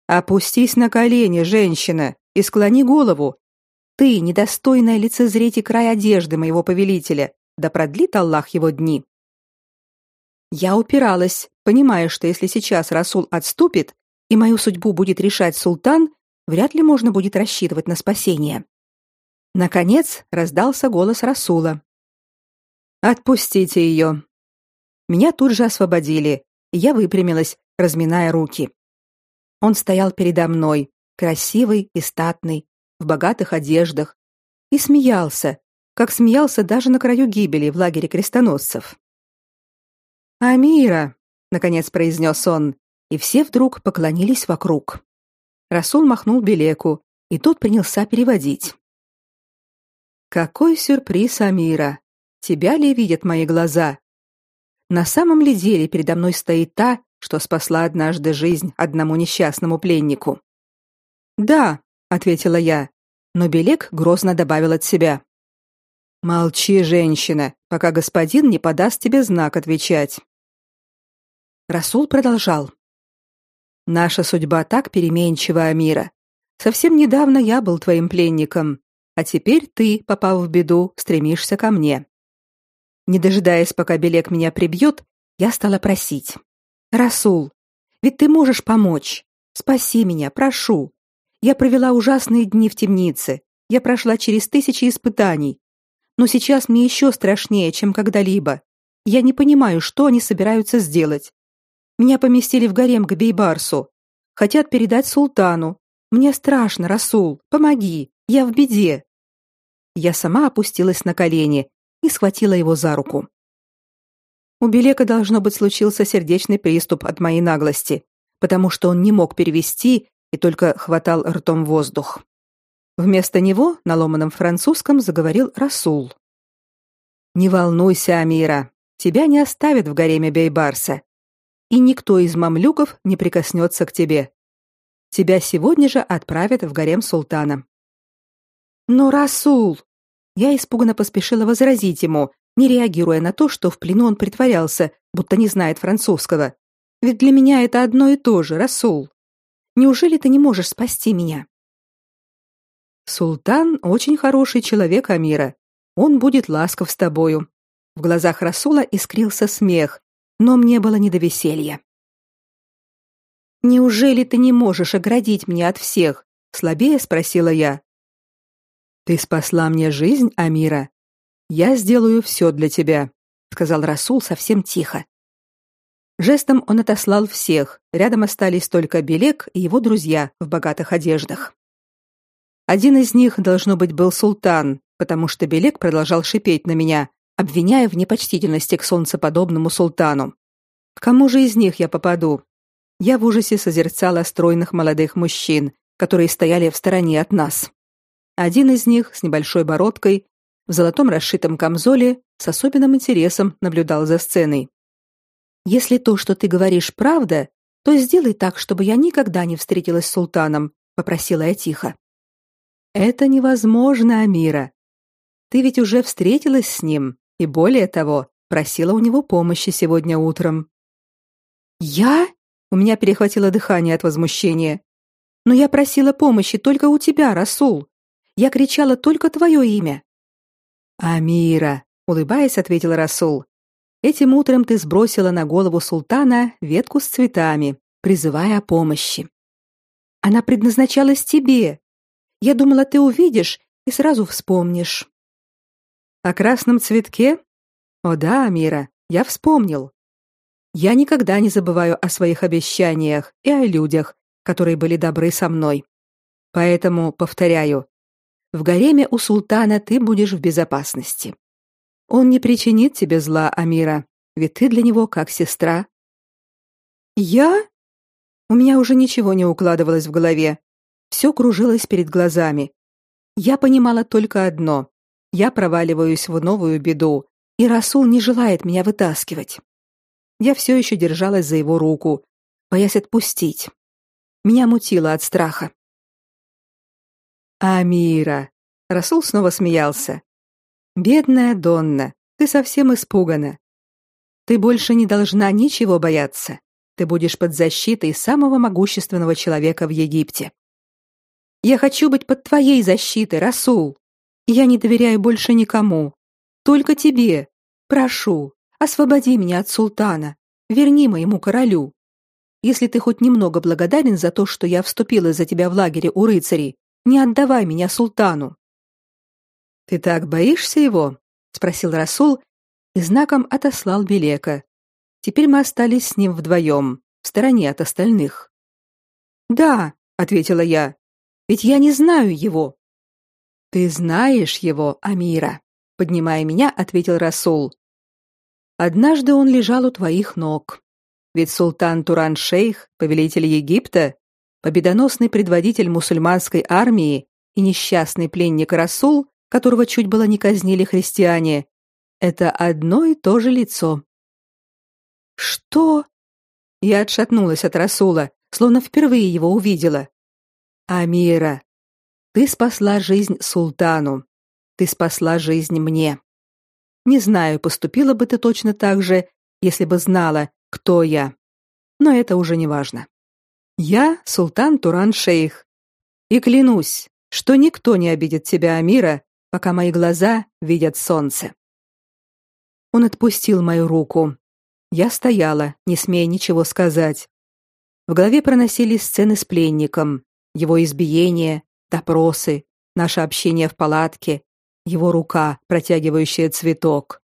Опустись на колени, женщина, и склони голову. Ты, недостойная лицезреть и край одежды моего повелителя, да продлит Аллах его дни. Я упиралась, понимая, что если сейчас Расул отступит и мою судьбу будет решать султан, вряд ли можно будет рассчитывать на спасение. Наконец раздался голос Расула. Отпустите ее. Меня тут же освободили, и я выпрямилась, разминая руки. Он стоял передо мной, красивый и статный, в богатых одеждах, и смеялся, как смеялся даже на краю гибели в лагере крестоносцев. «Амира!» — наконец произнес он, и все вдруг поклонились вокруг. Расул махнул Белеку, и тот принялся переводить. «Какой сюрприз, Амира! Тебя ли видят мои глаза? На самом ли деле передо мной стоит та, что спасла однажды жизнь одному несчастному пленнику. "Да", ответила я, но Белек грозно добавил от себя: "Молчи, женщина, пока господин не подаст тебе знак отвечать". Расул продолжал: "Наша судьба так переменчива, Амира. Совсем недавно я был твоим пленником, а теперь ты, попав в беду, стремишься ко мне. Не дожидаясь, пока Белек меня прибьет, я стала просить: Расул, ведь ты можешь помочь. Спаси меня, прошу. Я провела ужасные дни в темнице. Я прошла через тысячи испытаний. Но сейчас мне еще страшнее, чем когда-либо. Я не понимаю, что они собираются сделать. Меня поместили в гарем к Бейбарсу. Хотят передать султану. Мне страшно, Расул. Помоги. Я в беде. Я сама опустилась на колени и схватила его за руку. У Белека должно быть случился сердечный приступ от моей наглости, потому что он не мог перевести и только хватал ртом воздух. Вместо него на ломаном французском заговорил Расул. Не волнуйся, Амира, тебя не оставят в гареме Бейбарса. и никто из мамлюков не прикоснется к тебе. Тебя сегодня же отправят в гарем султана. Но Расул, я испуганно поспешила возразить ему, не реагируя на то, что в плену он притворялся, будто не знает французского. Ведь для меня это одно и то же, Расул. Неужели ты не можешь спасти меня? Султан очень хороший человек, Амира. Он будет ласков с тобою. В глазах Расула искрился смех, но мне было не до веселья. Неужели ты не можешь оградить меня от всех? слабее спросила я. Ты спасла мне жизнь, Амира. Я сделаю все для тебя, сказал Расул совсем тихо. Жестом он отослал всех. Рядом остались только Белек и его друзья в богатых одеждах. Один из них должно быть был султан, потому что Белек продолжал шипеть на меня, обвиняя в непочтительности к солнцеподобному султану. К кому же из них я попаду? Я в ужасе созерцала стройных молодых мужчин, которые стояли в стороне от нас. Один из них с небольшой бородкой, в золотом расшитом камзоле, с особенным интересом наблюдал за сценой. Если то, что ты говоришь, правда, то сделай так, чтобы я никогда не встретилась с султаном, попросила я тихо. Это невозможно, Амира. Ты ведь уже встретилась с ним, и более того, просила у него помощи сегодня утром. Я? У меня перехватило дыхание от возмущения. Но я просила помощи только у тебя, Расул. Я кричала только твое имя. Амира, улыбаясь, ответил Расул. Этим утром ты сбросила на голову султана ветку с цветами, призывая о помощи. Она предназначалась тебе. Я думала, ты увидишь и сразу вспомнишь. О красном цветке? О да, Амира, я вспомнил. Я никогда не забываю о своих обещаниях и о людях, которые были добры со мной. Поэтому повторяю, в гареме у султана ты будешь в безопасности. Он не причинит тебе зла, Амира, ведь ты для него как сестра. Я? У меня уже ничего не укладывалось в голове. Все кружилось перед глазами. Я понимала только одно: я проваливаюсь в новую беду, и Расул не желает меня вытаскивать. Я все еще держалась за его руку, боясь отпустить. Меня мутило от страха. Амира. Расул снова смеялся. Бедная Донна, ты совсем испугана. Ты больше не должна ничего бояться. Ты будешь под защитой самого могущественного человека в Египте. Я хочу быть под твоей защитой, Расул. Я не доверяю больше никому, только тебе. Прошу, Освободи меня от султана. Верни моему королю. Если ты хоть немного благодарен за то, что я вступила за тебя в лагере у рыцарей, не отдавай меня султану. Ты так боишься его? спросил Расул и знаком отослал Белека. Теперь мы остались с ним вдвоем, в стороне от остальных. Да, ответила я. Ведь я не знаю его. Ты знаешь его, Амира, поднимая меня, ответил Расул. Однажды он лежал у твоих ног. Ведь султан Туран-шейх, повелитель Египта, победоносный предводитель мусульманской армии и несчастный пленник Расул, которого чуть было не казнили христиане, это одно и то же лицо. Что? Я отшатнулась от Расула, словно впервые его увидела. Амира, ты спасла жизнь султану. Ты спасла жизнь мне. Не знаю, поступила бы ты точно так же, если бы знала, кто я. Но это уже не важно. Я султан Туран-шейх. И клянусь, что никто не обидит тебя, Амира, пока мои глаза видят солнце. Он отпустил мою руку. Я стояла, не смея ничего сказать. В голове проносились сцены с пленником, его избиение, допросы, наше общение в палатке, его рука, протягивающая цветок.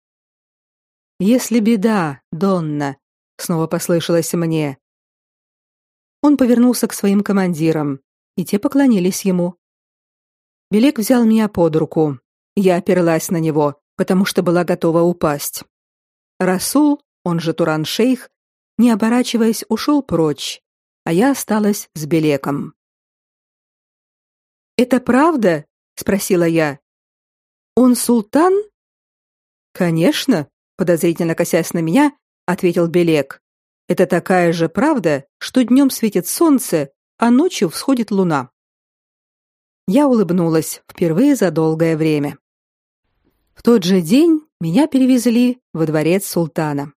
Если беда, Донна, снова послышалось мне. Он повернулся к своим командирам, и те поклонились ему. Белек взял меня под руку. Я оперлась на него, потому что была готова упасть. Расул, он же Туран-шейх, не оборачиваясь, ушел прочь, а я осталась с Белеком. «Это правда?» — спросила я. Он султан? Конечно, подозрительно косясь на меня, ответил Белек. Это такая же правда, что днем светит солнце, а ночью всходит луна. Я улыбнулась впервые за долгое время. В тот же день меня перевезли во дворец султана.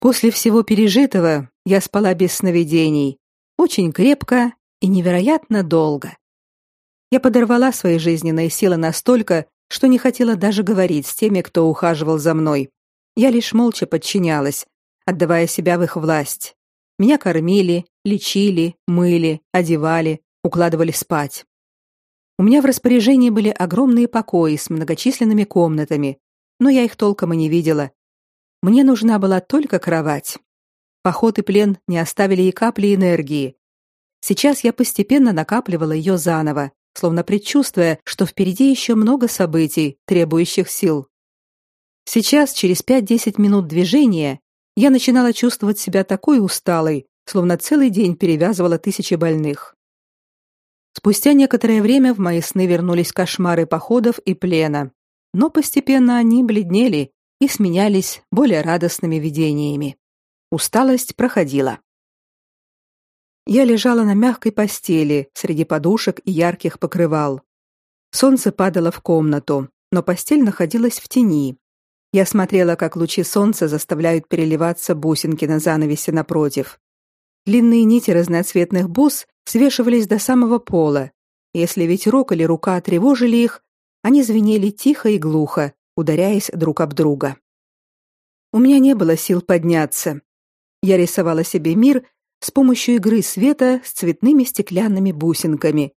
После всего пережитого я спала без сновидений, очень крепко и невероятно долго. Я подорвала свои жизненные силы настолько, что не хотела даже говорить с теми, кто ухаживал за мной. Я лишь молча подчинялась, отдавая себя в их власть. Меня кормили, лечили, мыли, одевали, укладывали спать. У меня в распоряжении были огромные покои с многочисленными комнатами, но я их толком и не видела. Мне нужна была только кровать. Поход и плен не оставили и капли энергии. Сейчас я постепенно накапливала ее заново, словно предчувствуя, что впереди еще много событий, требующих сил. Сейчас, через 5-10 минут движения, я начинала чувствовать себя такой усталой, словно целый день перевязывала тысячи больных. Спустя некоторое время в мои сны вернулись кошмары походов и плена, но постепенно они бледнели и сменялись более радостными видениями. Усталость проходила. Я лежала на мягкой постели среди подушек и ярких покрывал. Солнце падало в комнату, но постель находилась в тени. Я смотрела, как лучи солнца заставляют переливаться бусинки на занавесе напротив. Длинные нити разноцветных бус свешивались до самого пола. Если ветерок или рука тревожили их, они звенели тихо и глухо, ударяясь друг об друга. У меня не было сил подняться. Я рисовала себе мир с помощью игры света с цветными стеклянными бусинками.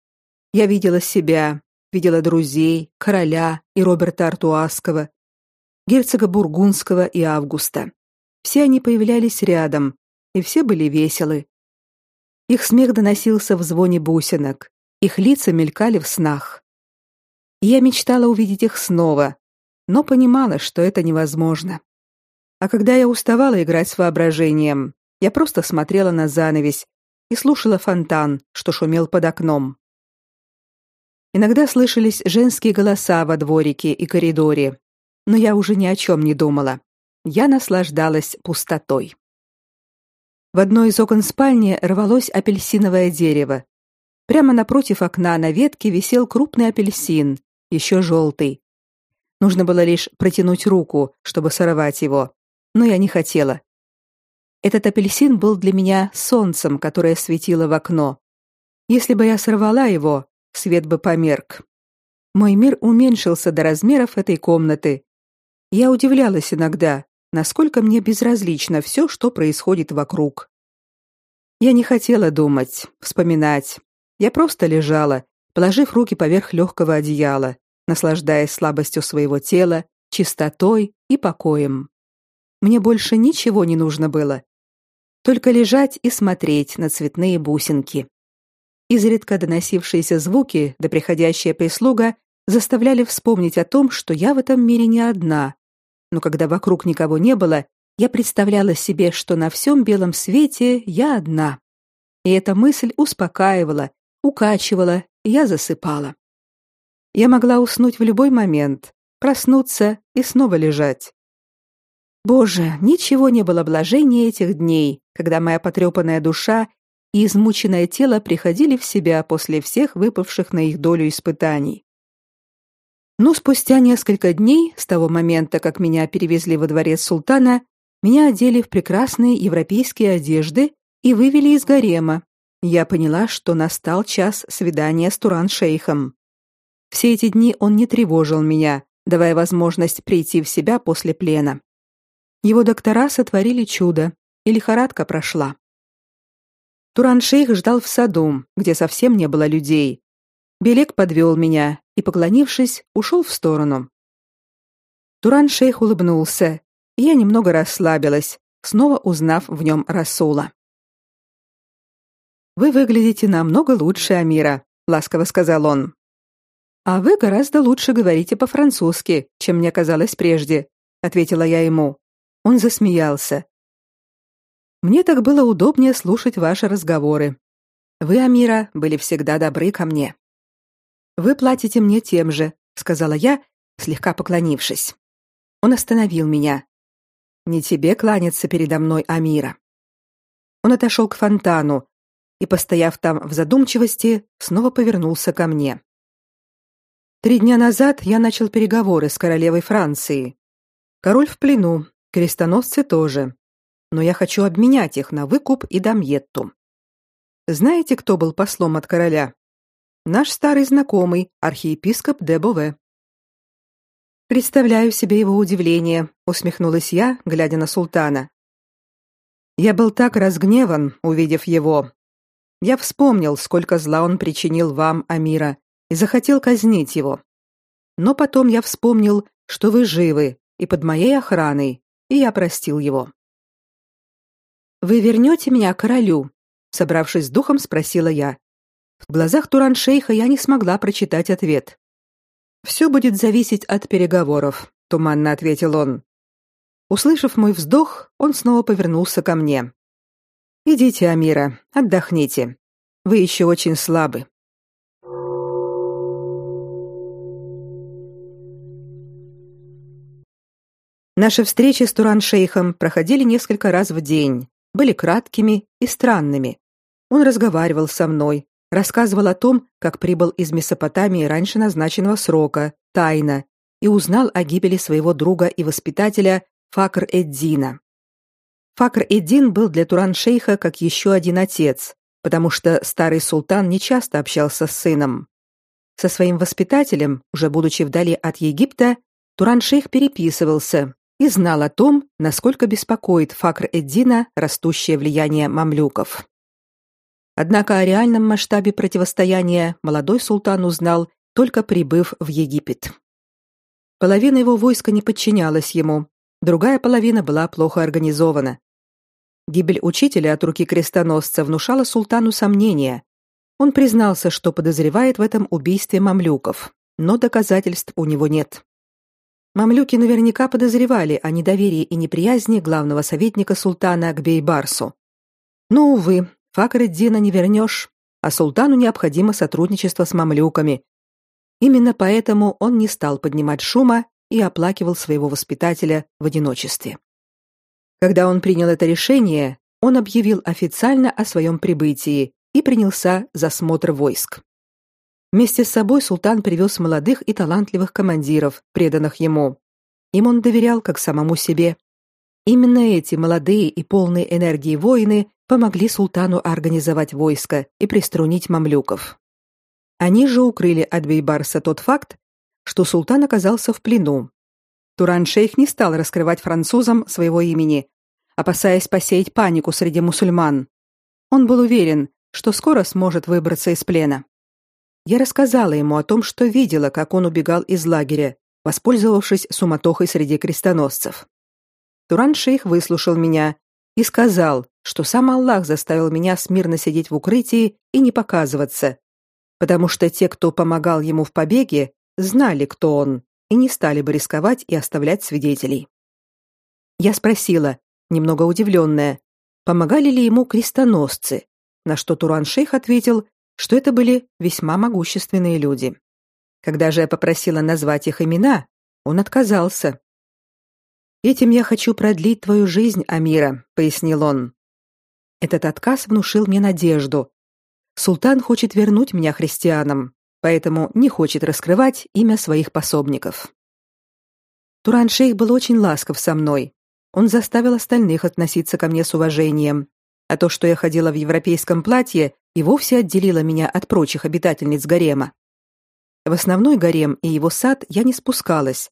Я видела себя, видела друзей, короля и Роберта Артуаского, герцога Бургундского и Августа. Все они появлялись рядом, и все были веселы. Их смех доносился в звоне бусинок, их лица мелькали в снах. я мечтала увидеть их снова, но понимала, что это невозможно. А когда я уставала играть с воображением, я просто смотрела на занавесь и слушала фонтан, что шумел под окном. Иногда слышались женские голоса во дворике и коридоре, но я уже ни о чем не думала. Я наслаждалась пустотой. В одной из окон спальни рвалось апельсиновое дерево. Прямо напротив окна на ветке висел крупный апельсин, еще желтый. Нужно было лишь протянуть руку, чтобы сорвать его, но я не хотела. Этот апельсин был для меня солнцем, которое светило в окно. Если бы я сорвала его, свет бы померк. Мой мир уменьшился до размеров этой комнаты. Я удивлялась иногда, насколько мне безразлично все, что происходит вокруг. Я не хотела думать, вспоминать. Я просто лежала, положив руки поверх легкого одеяла, наслаждаясь слабостью своего тела, чистотой и покоем. Мне больше ничего не нужно было только лежать и смотреть на цветные бусинки. Изредка доносившиеся звуки да приходящая прислуга заставляли вспомнить о том, что я в этом мире не одна. Но когда вокруг никого не было, я представляла себе, что на всем белом свете я одна. И эта мысль успокаивала, укачивала, и я засыпала. Я могла уснуть в любой момент, проснуться и снова лежать. Боже, ничего не было блаженнее этих дней, когда моя потрепанная душа и измученное тело приходили в себя после всех выпавших на их долю испытаний. Но спустя несколько дней с того момента, как меня перевезли во дворец султана, меня одели в прекрасные европейские одежды и вывели из гарема. Я поняла, что настал час свидания с Туран-шейхом. Все эти дни он не тревожил меня, давая возможность прийти в себя после плена. Его доктора сотворили чудо, и лихорадка прошла. Туран-шейх ждал в саду, где совсем не было людей. Белек подвел меня и, поклонившись, ушел в сторону. Туран-шейх улыбнулся, и я немного расслабилась, снова узнав в нем Расула. «Вы выглядите намного лучше Амира», — ласково сказал он. «А вы гораздо лучше говорите по-французски, чем мне казалось прежде», — ответила я ему. Он засмеялся. Мне так было удобнее слушать ваши разговоры. Вы, Амира, были всегда добры ко мне. Вы платите мне тем же, сказала я, слегка поклонившись. Он остановил меня. Не тебе кланяться передо мной, Амира. Он отошел к фонтану и, постояв там в задумчивости, снова повернулся ко мне. Три дня назад я начал переговоры с королевой Франции. Король в плену, крестоносцы тоже. Но я хочу обменять их на выкуп и дамьетту. Знаете, кто был послом от короля? Наш старый знакомый, архиепископ де Бове. Представляю себе его удивление, усмехнулась я, глядя на султана. Я был так разгневан, увидев его. Я вспомнил, сколько зла он причинил вам, Амира, и захотел казнить его. Но потом я вспомнил, что вы живы и под моей охраной, и я простил его. Вы вернете меня королю? собравшись с духом, спросила я. В глазах Туран-шейха я не смогла прочитать ответ. Все будет зависеть от переговоров, туманно ответил он. Услышав мой вздох, он снова повернулся ко мне. Идите, Амира, отдохните. Вы еще очень слабы. Наши встречи с Туран-шейхом проходили несколько раз в день, были краткими и странными. Он разговаривал со мной, рассказывал о том, как прибыл из Месопотамии раньше назначенного срока, тайно, и узнал о гибели своего друга и воспитателя Факр-эд-Дина. Факр-эд-Дин был для Туран-шейха как еще один отец, потому что старый султан нечасто общался с сыном. Со своим воспитателем, уже будучи вдали от Египта, Туран-шейх переписывался и знал о том, насколько беспокоит Факр-эд-Дина растущее влияние мамлюков. Однако о реальном масштабе противостояния молодой султан узнал, только прибыв в Египет. Половина его войска не подчинялась ему, другая половина была плохо организована. Гибель учителя от руки крестоносца внушала султану сомнения. Он признался, что подозревает в этом убийстве мамлюков, но доказательств у него нет. Мамлюки наверняка подозревали о недоверии и неприязни главного советника султана к Бейбарсу. Но увы, Факреддина не вернешь, а султану необходимо сотрудничество с мамлюками. Именно поэтому он не стал поднимать шума и оплакивал своего воспитателя в одиночестве. Когда он принял это решение, он объявил официально о своем прибытии и принялся за смотр войск. Вместе с собой султан привез молодых и талантливых командиров, преданных ему. Им он доверял как самому себе. Именно эти молодые и полные энергии воины помогли султану организовать войско и приструнить мамлюков. Они же укрыли от Бейбарса тот факт, что султан оказался в плену. Туран-шейх не стал раскрывать французам своего имени, опасаясь посеять панику среди мусульман. Он был уверен, что скоро сможет выбраться из плена. Я рассказала ему о том, что видела, как он убегал из лагеря, воспользовавшись суматохой среди крестоносцев. Туран-шейх выслушал меня и сказал, что сам Аллах заставил меня смирно сидеть в укрытии и не показываться, потому что те, кто помогал ему в побеге, знали, кто он, и не стали бы рисковать и оставлять свидетелей. Я спросила, немного удивленная, помогали ли ему крестоносцы, на что Туран-шейх ответил, что это были весьма могущественные люди. Когда же я попросила назвать их имена, он отказался. Этим я хочу продлить твою жизнь, Амира, пояснил он. Этот отказ внушил мне надежду. Султан хочет вернуть меня христианам, поэтому не хочет раскрывать имя своих пособников. Туран-шейх был очень ласков со мной. Он заставил остальных относиться ко мне с уважением, а то, что я ходила в европейском платье, и вовсе отделило меня от прочих обитательниц гарема. В основной гарем и его сад я не спускалась,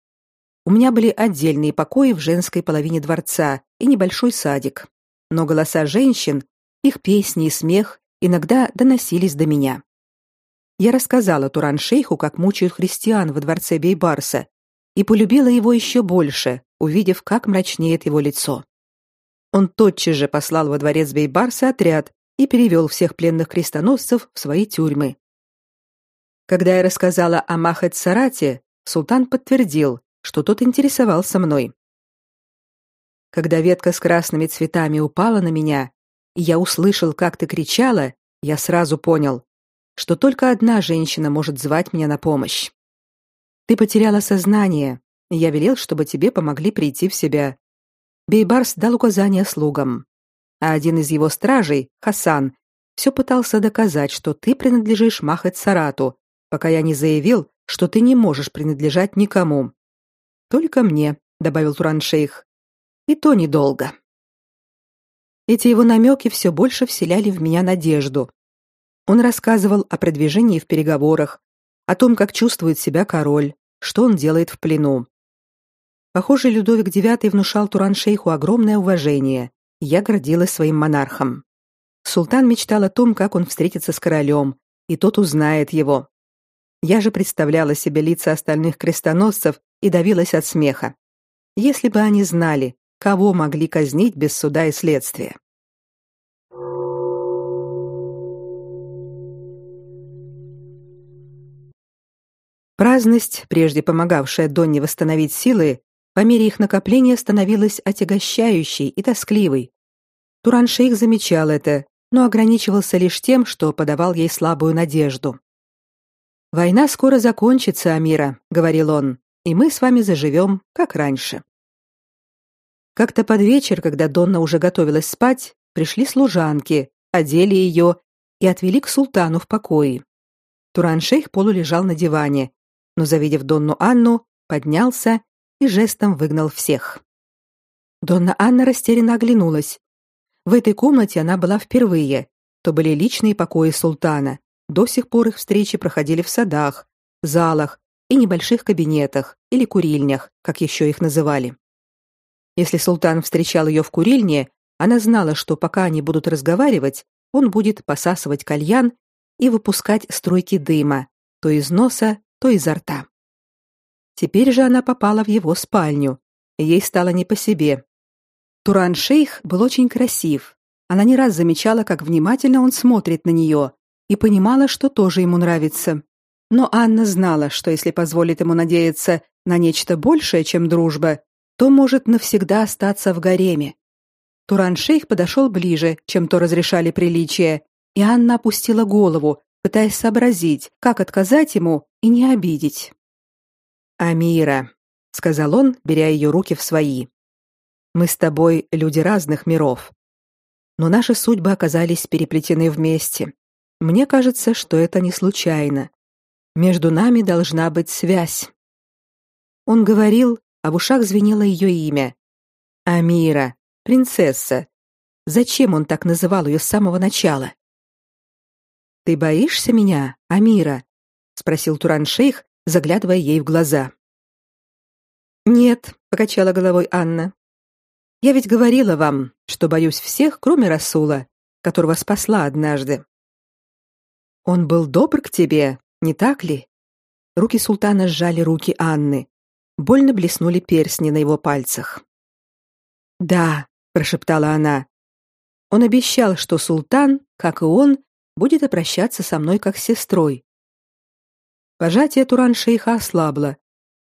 у меня были отдельные покои в женской половине дворца и небольшой садик. Но голоса женщин, их песни и смех иногда доносились до меня. Я рассказала Туран-шейху, как мучают христиан во дворце Бейбарса, и полюбила его еще больше, увидев, как мрачнеет его лицо. Он тотчас же послал во дворец Бейбарса отряд и перевел всех пленных крестоносцев в свои тюрьмы. Когда я рассказала о Махет-Сарате, султан подтвердил, что тот интересовался мной. Когда ветка с красными цветами упала на меня, и я услышал, как ты кричала, я сразу понял, что только одна женщина может звать меня на помощь. Ты потеряла сознание. Я велел, чтобы тебе помогли прийти в себя. Бейбарс дал указания слугам. А один из его стражей, Хасан, все пытался доказать, что ты принадлежишь Махет Сарату, пока я не заявил, что ты не можешь принадлежать никому. Только мне, добавил Туран-шейх. И то недолго. Эти его намеки все больше вселяли в меня надежду. Он рассказывал о продвижении в переговорах, о том, как чувствует себя король, что он делает в плену. Похоже, Людовик IX внушал Туран-шейху огромное уважение. Я гордилась своим монархом. Султан мечтал о том, как он встретится с королем, и тот узнает его. Я же представляла себе лица остальных крестоносцев и давилась от смеха. Если бы они знали, кого могли казнить без суда и следствия. Праздность, прежде помогавшая Донне восстановить силы, по мере их накопления становилась отягощающей и тоскливой. Туран-шейх замечал это, но ограничивался лишь тем, что подавал ей слабую надежду. «Война скоро закончится, Амира», — говорил он, — «и мы с вами заживем, как раньше». Как-то под вечер, когда Донна уже готовилась спать, пришли служанки, одели ее и отвели к султану в покое. Туран-шейх полулежал на диване, но, завидев Донну Анну, поднялся и жестом выгнал всех. Донна Анна растерянно оглянулась. В этой комнате она была впервые. То были личные покои султана. До сих пор их встречи проходили в садах, залах и небольших кабинетах или курильнях, как еще их называли. Если султан встречал ее в курильне, она знала, что пока они будут разговаривать, он будет посасывать кальян и выпускать струйки дыма, то из носа, то изо рта. Теперь же она попала в его спальню, ей стало не по себе. Туран-шейх был очень красив. Она не раз замечала, как внимательно он смотрит на нее, и понимала, что тоже ему нравится. Но Анна знала, что если позволит ему надеяться на нечто большее, чем дружба, то может навсегда остаться в гареме. Туран-шейх подошел ближе, чем то разрешали приличия, и Анна опустила голову, пытаясь сообразить, как отказать ему и не обидеть. «Амира», — сказал он, беря ее руки в свои. «Мы с тобой люди разных миров. Но наши судьбы оказались переплетены вместе. Мне кажется, что это не случайно. Между нами должна быть связь». Он говорил, а в ушах звенело ее имя. Амира, принцесса. Зачем он так называл ее с самого начала? Ты боишься меня, Амира? спросил Туран-шейх, заглядывая ей в глаза. Нет, покачала головой Анна. Я ведь говорила вам, что боюсь всех, кроме Расула, которого спасла однажды. Он был добр к тебе, не так ли? Руки султана сжали руки Анны. Больно блеснули перстни на его пальцах. "Да", прошептала она. Он обещал, что султан, как и он, будет обращаться со мной как с сестрой. Пожатие Туран-шейха ослабло.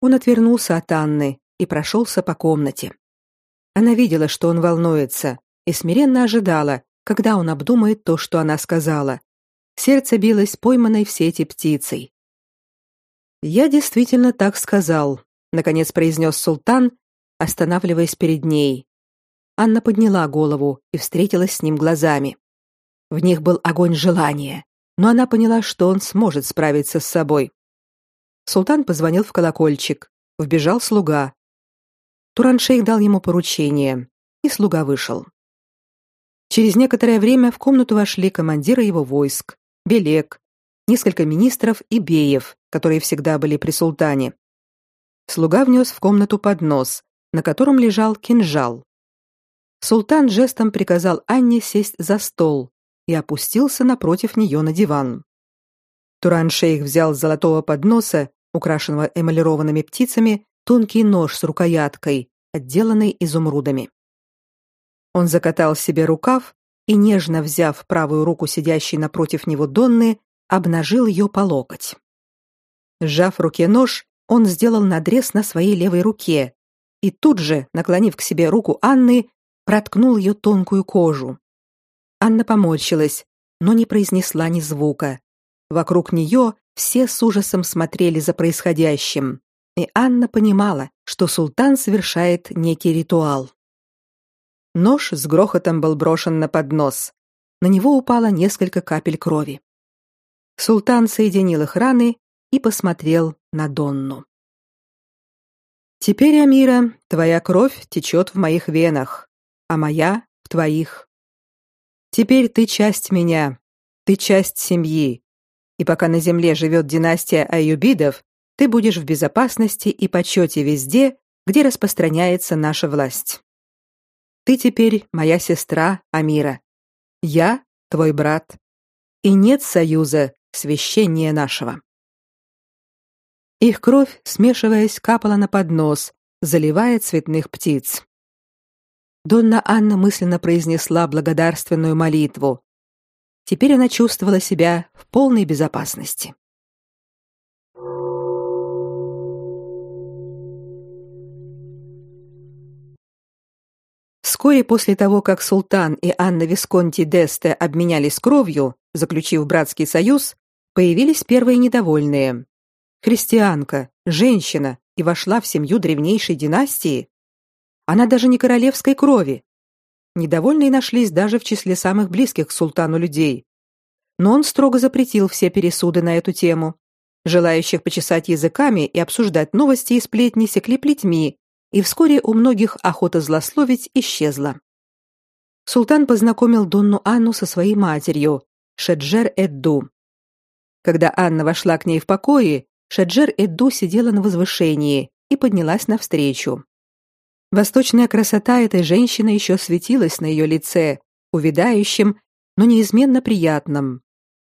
Он отвернулся от Анны и прошелся по комнате. Она видела, что он волнуется, и смиренно ожидала, когда он обдумает то, что она сказала. Сердце билось пойманной в сети птицей. «Я действительно так сказал», — наконец произнес султан, останавливаясь перед ней. Анна подняла голову и встретилась с ним глазами. В них был огонь желания, но она поняла, что он сможет справиться с собой. Султан позвонил в колокольчик. Вбежал слуга. Тураншейх дал ему поручение, и слуга вышел. Через некоторое время в комнату вошли командиры его войск, Белек, несколько министров и беев, которые всегда были при султане. Слуга внес в комнату поднос, на котором лежал кинжал. Султан жестом приказал Анне сесть за стол, и опустился напротив нее на диван. Туран-шейх взял с золотого подноса, украшенного эмалированными птицами, тонкий нож с рукояткой, отделанный изумрудами. Он закатал себе рукав и, нежно взяв правую руку сидящей напротив него Донны, обнажил ее по локоть. Сжав в руке нож, он сделал надрез на своей левой руке и тут же, наклонив к себе руку Анны, проткнул ее тонкую кожу. Анна поморщилась, но не произнесла ни звука. Вокруг нее все с ужасом смотрели за происходящим, и Анна понимала, что султан совершает некий ритуал. Нож с грохотом был брошен на поднос. На него упало несколько капель крови. Султан соединил их раны и посмотрел на Донну. Теперь, Амира, твоя кровь течет в моих венах, а моя в твоих. Теперь ты часть меня, ты часть семьи. И пока на земле живет династия аюбидов, ты будешь в безопасности и почете везде, где распространяется наша власть. Ты теперь моя сестра Амира. Я твой брат. И нет союза священнее нашего. Их кровь, смешиваясь, капала на поднос, заливая цветных птиц. Донна Анна мысленно произнесла благодарственную молитву. Теперь она чувствовала себя в полной безопасности. Вскоре после того, как султан и Анна Висконти Десте обменялись кровью, заключив братский союз, появились первые недовольные христианка, женщина и вошла в семью древнейшей династии. Она даже не королевской крови. Недовольные нашлись даже в числе самых близких к султану людей. Но он строго запретил все пересуды на эту тему. Желающих почесать языками и обсуждать новости и сплетни секли плетьми, и вскоре у многих охота злословить исчезла. Султан познакомил Донну Анну со своей матерью, Шеджер Эдду. Когда Анна вошла к ней в покои, Шаджер Эдду сидела на возвышении и поднялась навстречу. Восточная красота этой женщины еще светилась на ее лице, увядающим, но неизменно приятным.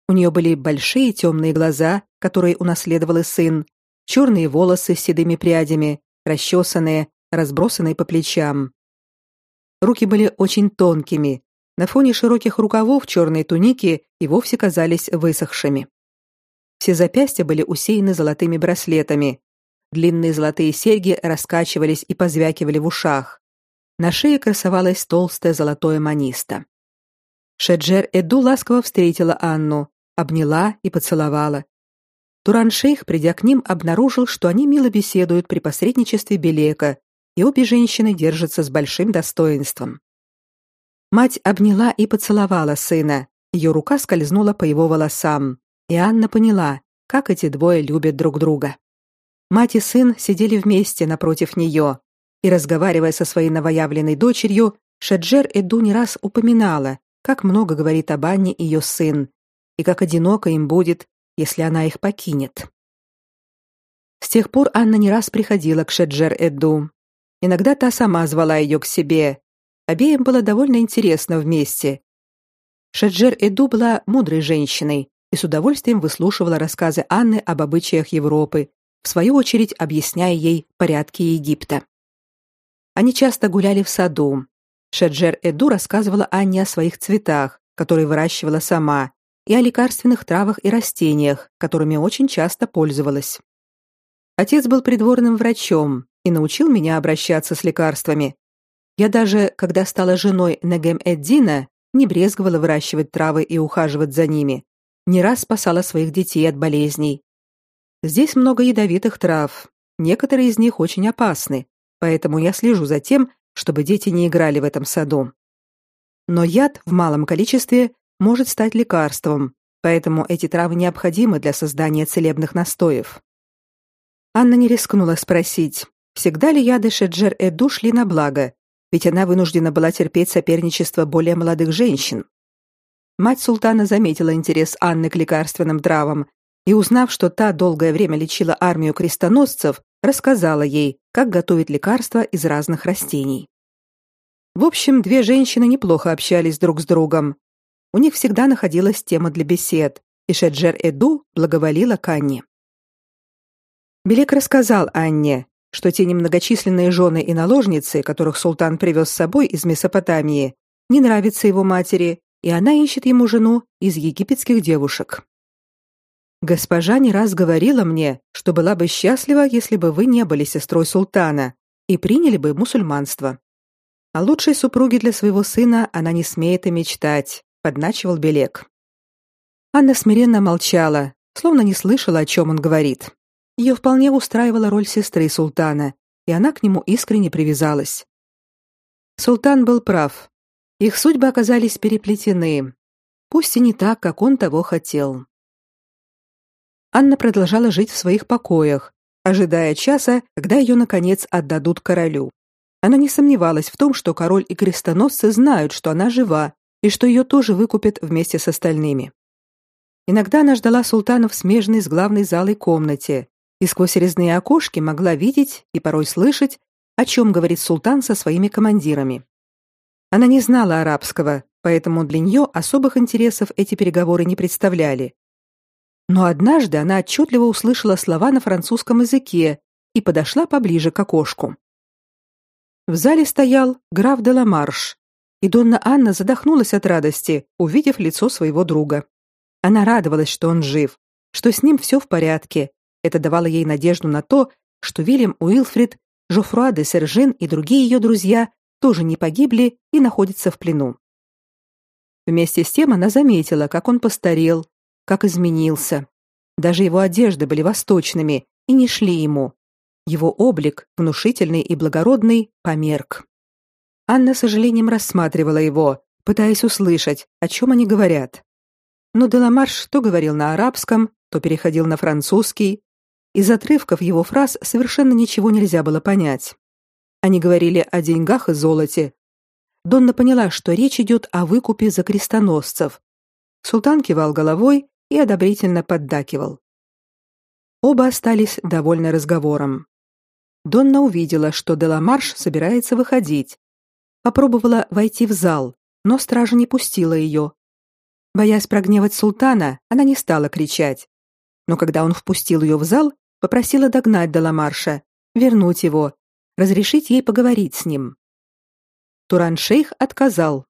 У нее были большие темные глаза, которые унаследовал сын, черные волосы с седыми прядями, расчесанные, разбросанные по плечам. Руки были очень тонкими, на фоне широких рукавов черной туники и вовсе казались высохшими. Все запястья были усеяны золотыми браслетами. Длинные золотые серьги раскачивались и позвякивали в ушах. На шее красовалось толстое золотое маниста. Шеджер Эду ласково встретила Анну, обняла и поцеловала. Туран-шейх, придя к ним, обнаружил, что они мило беседуют при посредничестве Белека, и обе женщины держатся с большим достоинством. Мать обняла и поцеловала сына. Ее рука скользнула по его волосам и Анна поняла, как эти двое любят друг друга. Мать и сын сидели вместе напротив нее, и разговаривая со своей новоявленной дочерью, Шаджер Эду не раз упоминала, как много говорит об Анне ее сын, и как одиноко им будет, если она их покинет. С тех пор Анна не раз приходила к Шаджер Эду. Иногда та сама звала ее к себе. Обеим было довольно интересно вместе. Шаджер Эду была мудрой женщиной, и с удовольствием выслушивала рассказы Анны об обычаях Европы, в свою очередь объясняя ей порядки Египта. Они часто гуляли в саду. Шеджер Эду рассказывала Анне о своих цветах, которые выращивала сама, и о лекарственных травах и растениях, которыми очень часто пользовалась. Отец был придворным врачом и научил меня обращаться с лекарствами. Я даже, когда стала женой Негем-эд-Дина, не брезговала выращивать травы и ухаживать за ними, не раз спасала своих детей от болезней. Здесь много ядовитых трав. Некоторые из них очень опасны, поэтому я слежу за тем, чтобы дети не играли в этом саду. Но яд в малом количестве может стать лекарством, поэтому эти травы необходимы для создания целебных настоев. Анна не рискнула спросить, всегда ли яды Шеджер-Эду шли на благо, ведь она вынуждена была терпеть соперничество более молодых женщин. Мать султана заметила интерес Анны к лекарственным травам и, узнав, что та долгое время лечила армию крестоносцев, рассказала ей, как готовить лекарства из разных растений. В общем, две женщины неплохо общались друг с другом. У них всегда находилась тема для бесед, и Шеджер Эду благоволила к Анне. Белек рассказал Анне, что те немногочисленные жены и наложницы, которых султан привез с собой из Месопотамии, не нравятся его матери и она ищет ему жену из египетских девушек. Госпожа не раз говорила мне, что была бы счастлива, если бы вы не были сестрой султана и приняли бы мусульманство. О лучшей супруге для своего сына она не смеет и мечтать, подначивал Белек. Анна смиренно молчала, словно не слышала, о чем он говорит. Ее вполне устраивала роль сестры султана, и она к нему искренне привязалась. Султан был прав. Их судьбы оказались переплетены, пусть и не так, как он того хотел. Анна продолжала жить в своих покоях, ожидая часа, когда ее наконец отдадут королю. Она не сомневалась в том, что король и крестоносцы знают, что она жива, и что ее тоже выкупят вместе с остальными. Иногда она ждала султана в смежной с главной залой комнате, и сквозь резные окошки могла видеть и порой слышать, о чем говорит султан со своими командирами. Она не знала арабского, поэтому для нее особых интересов эти переговоры не представляли. Но однажды она отчетливо услышала слова на французском языке и подошла поближе к окошку. В зале стоял граф де Ламарш, и Донна Анна задохнулась от радости, увидев лицо своего друга. Она радовалась, что он жив, что с ним все в порядке, это давало ей надежду на то, что Вильям Уилфрид, Жофруа де Сержин и другие ее друзья тоже не погибли и находятся в плену. Вместе с тем она заметила, как он постарел, как изменился. Даже его одежды были восточными и не шли ему. Его облик, внушительный и благородный, померк. Анна с сожалением рассматривала его, пытаясь услышать, о чем они говорят. Но Деламарш то говорил на арабском, то переходил на французский, из отрывков его фраз совершенно ничего нельзя было понять. Они говорили о деньгах и золоте. Донна поняла, что речь идет о выкупе за крестоносцев. Султан кивал головой и одобрительно поддакивал. Оба остались довольны разговором. Донна увидела, что Деламарш собирается выходить. Попробовала войти в зал, но стража не пустила ее. Боясь прогневать султана, она не стала кричать. Но когда он впустил ее в зал, попросила догнать Деламарша, вернуть его, разрешить ей поговорить с ним. Туран-шейх отказал.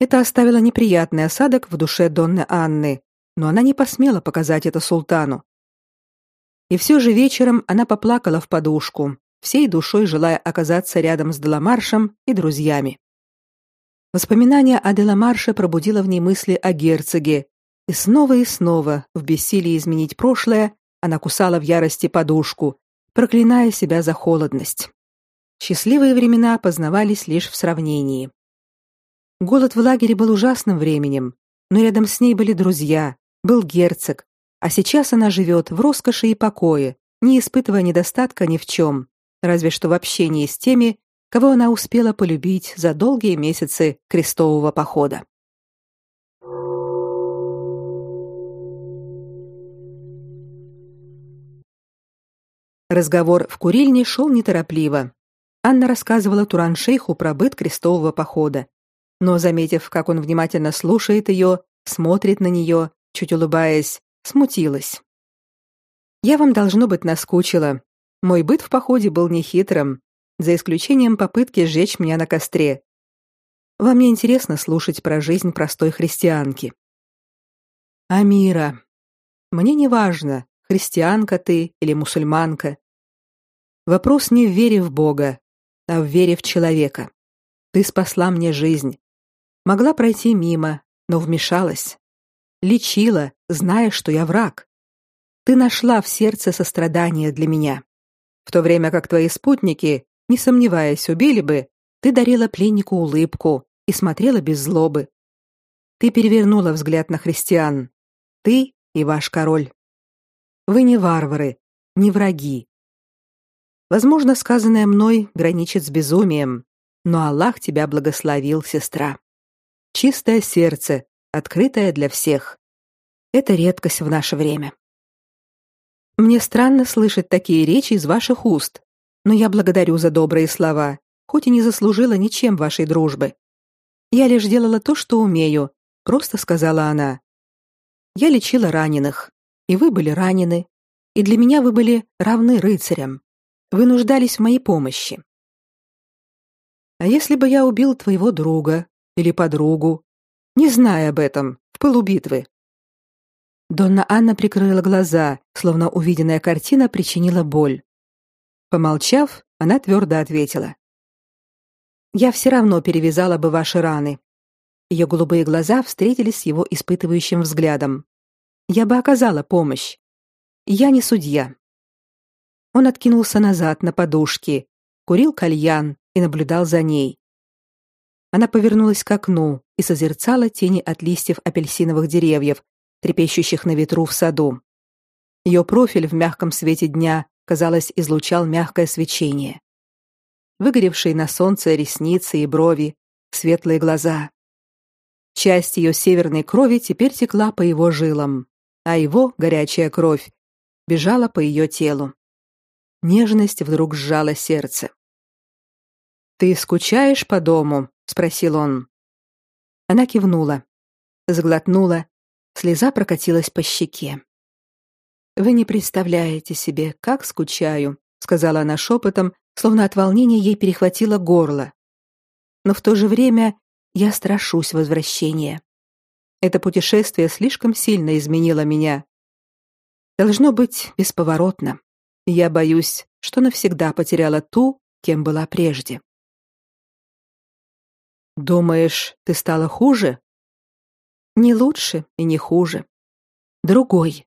Это оставило неприятный осадок в душе Донны Анны, но она не посмела показать это султану. И все же вечером она поплакала в подушку, всей душой желая оказаться рядом с Деламаршем и друзьями. Воспоминание о Деламарше пробудило в ней мысли о герцоге, и снова и снова, в бессилии изменить прошлое, она кусала в ярости подушку, проклиная себя за холодность. Счастливые времена познавались лишь в сравнении. Голод в лагере был ужасным временем, но рядом с ней были друзья, был герцог, а сейчас она живет в роскоши и покое, не испытывая недостатка ни в чем, разве что в общении с теми, кого она успела полюбить за долгие месяцы крестового похода. Разговор в курильне шел неторопливо. Анна рассказывала Туран-шейху про быт крестового похода. Но, заметив, как он внимательно слушает ее, смотрит на нее, чуть улыбаясь, смутилась. «Я вам, должно быть, наскучила. Мой быт в походе был нехитрым, за исключением попытки сжечь меня на костре. Вам не интересно слушать про жизнь простой христианки». «Амира, мне не важно, христианка ты или мусульманка. Вопрос не в вере в Бога, а в вере в человека. Ты спасла мне жизнь. Могла пройти мимо, но вмешалась. Лечила, зная, что я враг. Ты нашла в сердце сострадание для меня. В то время как твои спутники, не сомневаясь, убили бы, ты дарила пленнику улыбку и смотрела без злобы. Ты перевернула взгляд на христиан. Ты и ваш король. Вы не варвары, не враги, Возможно, сказанное мной граничит с безумием, но Аллах тебя благословил, сестра. Чистое сердце, открытое для всех. Это редкость в наше время. Мне странно слышать такие речи из ваших уст, но я благодарю за добрые слова, хоть и не заслужила ничем вашей дружбы. Я лишь делала то, что умею, просто сказала она. Я лечила раненых, и вы были ранены, и для меня вы были равны рыцарям. Вы нуждались в моей помощи. А если бы я убил твоего друга или подругу, не зная об этом, в пылу битвы? Донна Анна прикрыла глаза, словно увиденная картина причинила боль. Помолчав, она твердо ответила: Я все равно перевязала бы ваши раны. Ее голубые глаза встретились с его испытывающим взглядом. Я бы оказала помощь. Я не судья. Он откинулся назад на подушки, курил кальян и наблюдал за ней. Она повернулась к окну и созерцала тени от листьев апельсиновых деревьев, трепещущих на ветру в саду. Ее профиль в мягком свете дня, казалось, излучал мягкое свечение. Выгоревшие на солнце ресницы и брови, светлые глаза. Часть ее северной крови теперь текла по его жилам, а его горячая кровь бежала по ее телу. Нежность вдруг сжала сердце. Ты скучаешь по дому? спросил он. Она кивнула, заглотнула, слеза прокатилась по щеке. Вы не представляете себе, как скучаю, сказала она шепотом, словно от волнения ей перехватило горло. Но в то же время я страшусь возвращения. Это путешествие слишком сильно изменило меня. Должно быть бесповоротно. Я боюсь, что навсегда потеряла ту, кем была прежде. Думаешь, ты стала хуже? Не лучше и не хуже. Другой.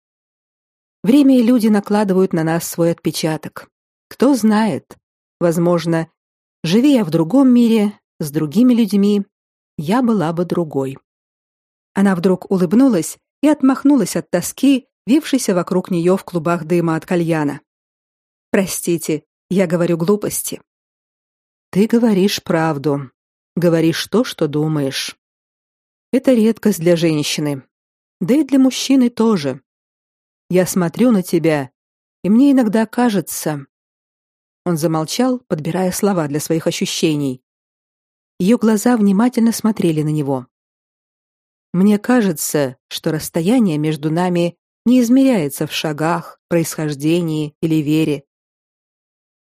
Время и люди накладывают на нас свой отпечаток. Кто знает, возможно, живи я в другом мире, с другими людьми, я была бы другой. Она вдруг улыбнулась и отмахнулась от тоски, вившейся вокруг нее в клубах дыма от кальяна. Простите, я говорю глупости. Ты говоришь правду. Говоришь то, что думаешь. Это редкость для женщины. Да и для мужчины тоже. Я смотрю на тебя, и мне иногда кажется. Он замолчал, подбирая слова для своих ощущений. Ее глаза внимательно смотрели на него. Мне кажется, что расстояние между нами не измеряется в шагах, происхождении или вере.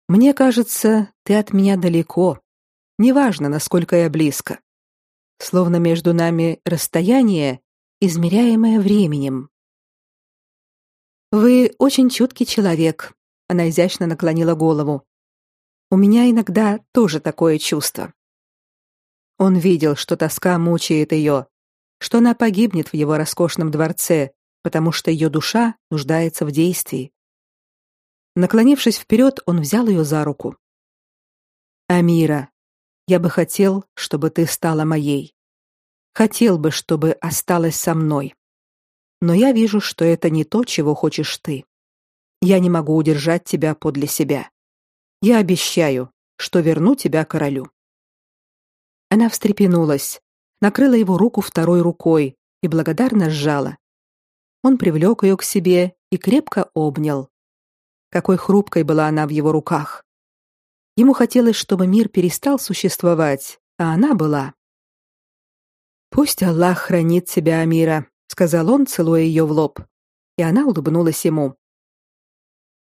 Мне кажется, ты от меня далеко. Неважно, насколько я близко. Словно между нами расстояние, измеряемое временем. Вы очень чуткий человек. Она изящно наклонила голову. У меня иногда тоже такое чувство. Он видел, что тоска мучает ее, что она погибнет в его роскошном дворце, потому что ее душа нуждается в действии. Наклонившись вперед, он взял ее за руку. Амира, я бы хотел, чтобы ты стала моей. Хотел бы, чтобы осталась со мной но я вижу, что это не то, чего хочешь ты. Я не могу удержать тебя подле себя. Я обещаю, что верну тебя королю. Она встрепенулась, накрыла его руку второй рукой и благодарно сжала. Он привлек ее к себе и крепко обнял. Какой хрупкой была она в его руках. Ему хотелось, чтобы мир перестал существовать, а она была. Пусть Аллах хранит тебя, Амира, сказал он, целуя ее в лоб. И она улыбнулась ему.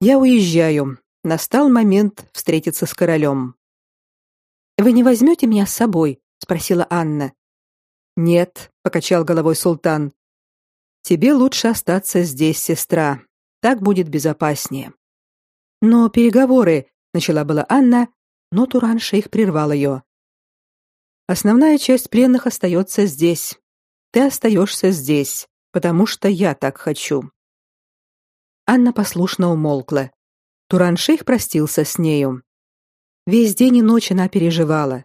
Я уезжаю. Настал момент встретиться с королем. Вы не возьмете меня с собой? спросила Анна. Нет, покачал головой султан. Тебе лучше остаться здесь, сестра. Так будет безопаснее. Но переговоры, начала была Анна, но Туран-шейх прервал ее. Основная часть пленных остается здесь. Ты остаешься здесь, потому что я так хочу. Анна послушно умолкла. Туран-шейх простился с нею. Весь день и ночь она переживала.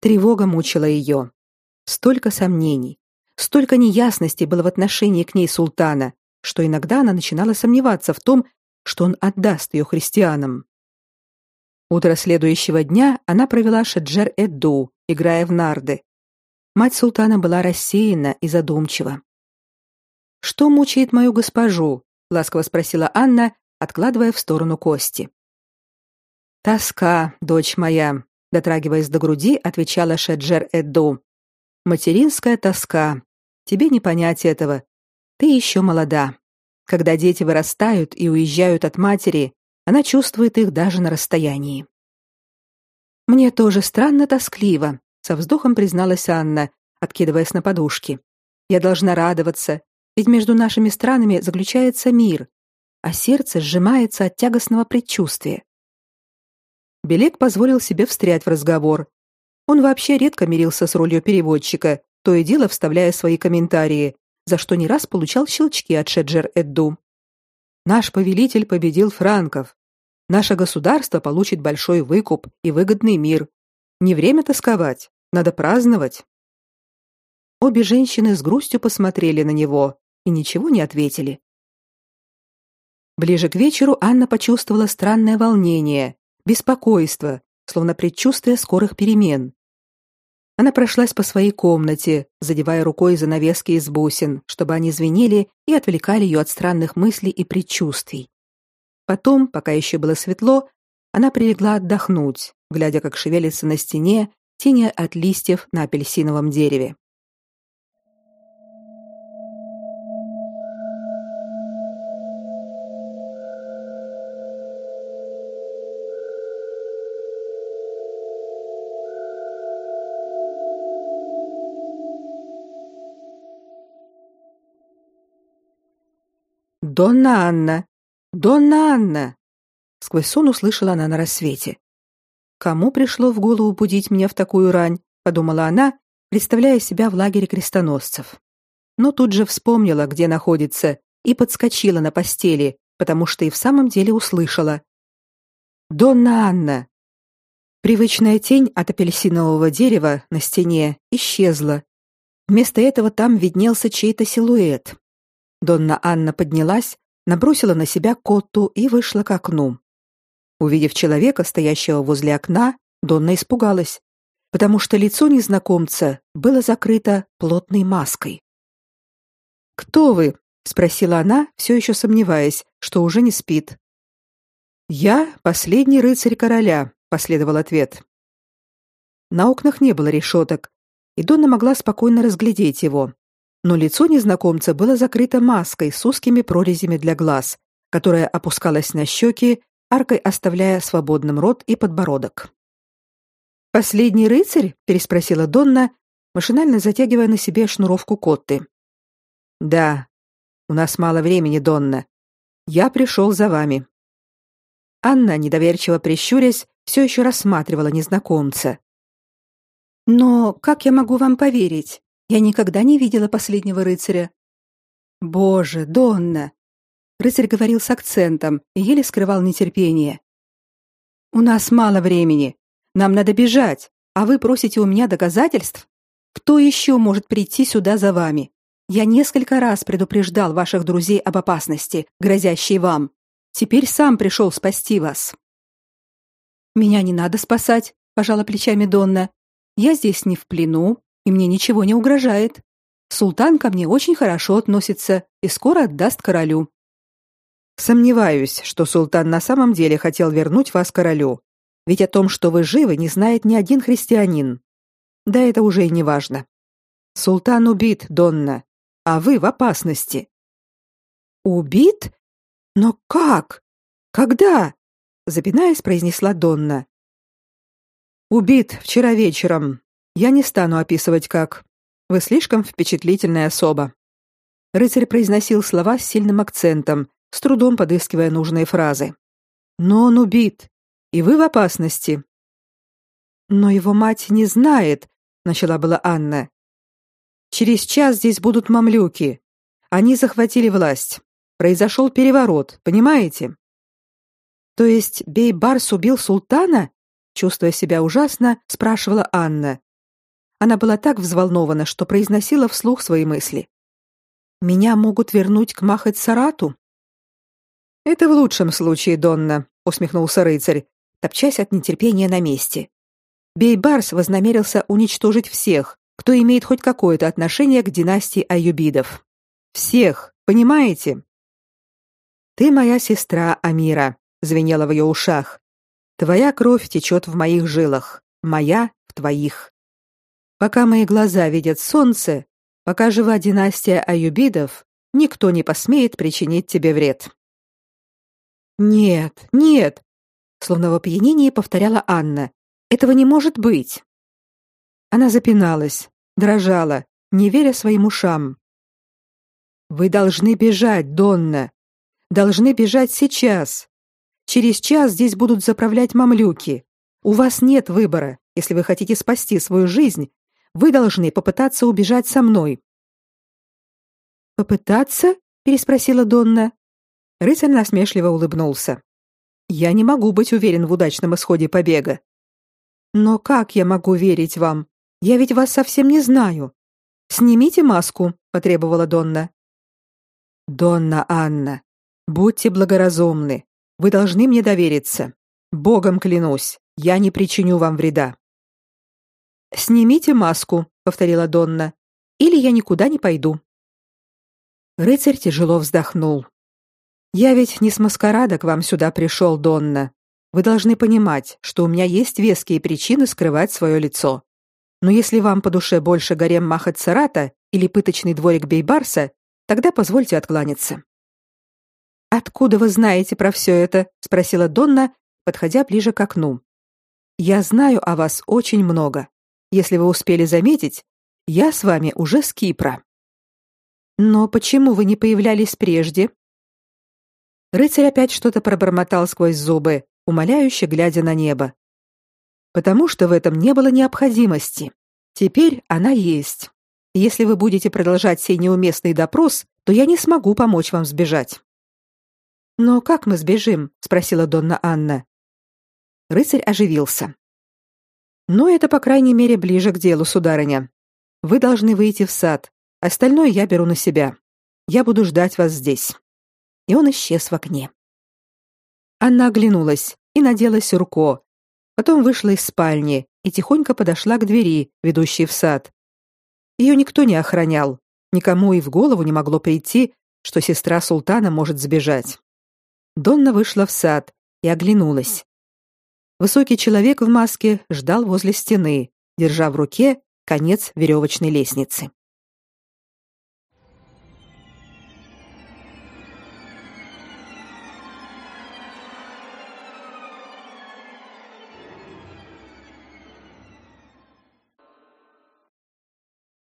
Тревога мучила ее. Столько сомнений, столько неясностей было в отношении к ней султана, что иногда она начинала сомневаться в том, что он отдаст ее христианам. Утро следующего дня она провела Шеджер-Эдду, играя в нарды. Мать султана была рассеяна и задумчива. Что мучает мою госпожу? ласково спросила Анна, откладывая в сторону кости. Тоска, дочь моя, дотрагиваясь до груди, отвечала Шеджер Эдду. Материнская тоска. Тебе не понять этого. Ты еще молода. Когда дети вырастают и уезжают от матери, она чувствует их даже на расстоянии. Мне тоже странно тоскливо, со вздохом призналась Анна, откидываясь на подушки. Я должна радоваться, ведь между нашими странами заключается мир, а сердце сжимается от тягостного предчувствия. Белек позволил себе встрять в разговор. Он вообще редко мирился с ролью переводчика, то и дело вставляя свои комментарии, за что не раз получал щелчки от Шеджер-Эдду. Наш повелитель победил франков. Наше государство получит большой выкуп и выгодный мир. Не время тосковать, надо праздновать. Обе женщины с грустью посмотрели на него и ничего не ответили. Ближе к вечеру Анна почувствовала странное волнение, беспокойство, словно предчувствие скорых перемен. Она прошлась по своей комнате, задевая рукой занавески из бусин, чтобы они звенели и отвлекали ее от странных мыслей и предчувствий. Потом, пока еще было светло, она прилегла отдохнуть, глядя, как шевелится на стене тени от листьев на апельсиновом дереве. Донна Анна! Донна Анна!» Сквозь сон услышала она на рассвете. «Кому пришло в голову будить меня в такую рань?» — подумала она, представляя себя в лагере крестоносцев. Но тут же вспомнила, где находится, и подскочила на постели, потому что и в самом деле услышала. «Донна Анна!» Привычная тень от апельсинового дерева на стене исчезла. Вместо этого там виднелся чей-то силуэт. Донна Анна поднялась, набросила на себя котту и вышла к окну. Увидев человека, стоящего возле окна, Донна испугалась, потому что лицо незнакомца было закрыто плотной маской. «Кто вы?» — спросила она, все еще сомневаясь, что уже не спит. «Я последний рыцарь короля», — последовал ответ. На окнах не было решеток, и Донна могла спокойно разглядеть его но лицо незнакомца было закрыто маской с узкими прорезями для глаз, которая опускалась на щеки, аркой оставляя свободным рот и подбородок. «Последний рыцарь?» — переспросила Донна, машинально затягивая на себе шнуровку котты. «Да, у нас мало времени, Донна. Я пришел за вами». Анна, недоверчиво прищурясь, все еще рассматривала незнакомца. «Но как я могу вам поверить? Я никогда не видела последнего рыцаря. Боже, Донна. Рыцарь говорил с акцентом и еле скрывал нетерпение. У нас мало времени. Нам надо бежать, а вы просите у меня доказательств? Кто еще может прийти сюда за вами? Я несколько раз предупреждал ваших друзей об опасности, грозящей вам. Теперь сам пришел спасти вас. Меня не надо спасать, пожала плечами Донна. Я здесь не в плену, и мне ничего не угрожает. Султан ко мне очень хорошо относится и скоро отдаст королю. Сомневаюсь, что султан на самом деле хотел вернуть вас королю, ведь о том, что вы живы, не знает ни один христианин. Да это уже и не важно. Султан убит, Донна, а вы в опасности. Убит? Но как? Когда? запинаясь, произнесла Донна. Убит вчера вечером, я не стану описывать как. Вы слишком впечатлительная особа. Рыцарь произносил слова с сильным акцентом, с трудом подыскивая нужные фразы. Но он убит, и вы в опасности. Но его мать не знает, начала была Анна. Через час здесь будут мамлюки. Они захватили власть. Произошел переворот, понимаете? То есть Бей-Барс убил султана? Чувствуя себя ужасно, спрашивала Анна, она была так взволнована, что произносила вслух свои мысли. Меня могут вернуть к Махать-Сарату? Это в лучшем случае, Донна, усмехнулся рыцарь, топчась от нетерпения на месте. Бейбарс вознамерился уничтожить всех, кто имеет хоть какое-то отношение к династии Аюбидов. Всех, понимаете? Ты моя сестра Амира, звенело в ее ушах. Твоя кровь течет в моих жилах, моя в твоих. Пока мои глаза видят солнце, пока жива династия Аюбидов, никто не посмеет причинить тебе вред. Нет, нет, словно в опьянении повторяла Анна. Этого не может быть. Она запиналась, дрожала, не веря своим ушам. Вы должны бежать, Донна. Должны бежать сейчас. Через час здесь будут заправлять мамлюки. У вас нет выбора, если вы хотите спасти свою жизнь вы должны попытаться убежать со мной. Попытаться? переспросила Донна. Рыцарь насмешливо улыбнулся. Я не могу быть уверен в удачном исходе побега. Но как я могу верить вам? Я ведь вас совсем не знаю. Снимите маску, потребовала Донна. Донна Анна, будьте благоразумны. Вы должны мне довериться. Богом клянусь, я не причиню вам вреда. Снимите маску, повторила Донна, или я никуда не пойду. Рыцарь тяжело вздохнул. Я ведь не с маскарада к вам сюда пришел, Донна. Вы должны понимать, что у меня есть веские причины скрывать свое лицо. Но если вам по душе больше гарем Махат-Сарата или пыточный дворик Бейбарса, тогда позвольте откланяться. Откуда вы знаете про все это? спросила Донна, подходя ближе к окну. Я знаю о вас очень много. Если вы успели заметить, я с вами уже с Кипра. Но почему вы не появлялись прежде? Рыцарь опять что-то пробормотал сквозь зубы, умоляюще глядя на небо. Потому что в этом не было необходимости. Теперь она есть. Если вы будете продолжать сей неуместный допрос, то я не смогу помочь вам сбежать. Но как мы сбежим? спросила Донна Анна. Рыцарь оживился. Но это, по крайней мере, ближе к делу, сударыня. Вы должны выйти в сад. Остальное я беру на себя. Я буду ждать вас здесь. И он исчез в окне. Анна оглянулась и надела сюрко. Потом вышла из спальни и тихонько подошла к двери, ведущей в сад. Ее никто не охранял. Никому и в голову не могло прийти, что сестра султана может сбежать. Донна вышла в сад и оглянулась. Высокий человек в маске ждал возле стены, держа в руке конец веревочной лестницы.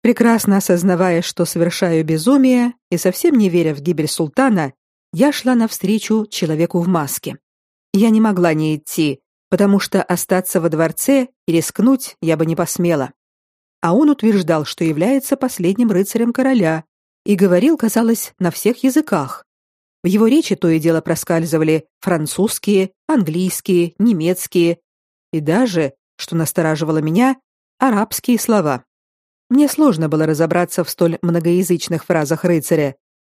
Прекрасно осознавая, что совершаю безумие, и совсем не веря в гибель султана, я шла навстречу человеку в маске. Я не могла не идти, потому что остаться во дворце и рискнуть я бы не посмела. А он утверждал, что является последним рыцарем короля, и говорил, казалось, на всех языках. В его речи то и дело проскальзывали французские, английские, немецкие и даже, что настораживало меня, арабские слова. Мне сложно было разобраться в столь многоязычных фразах рыцаря,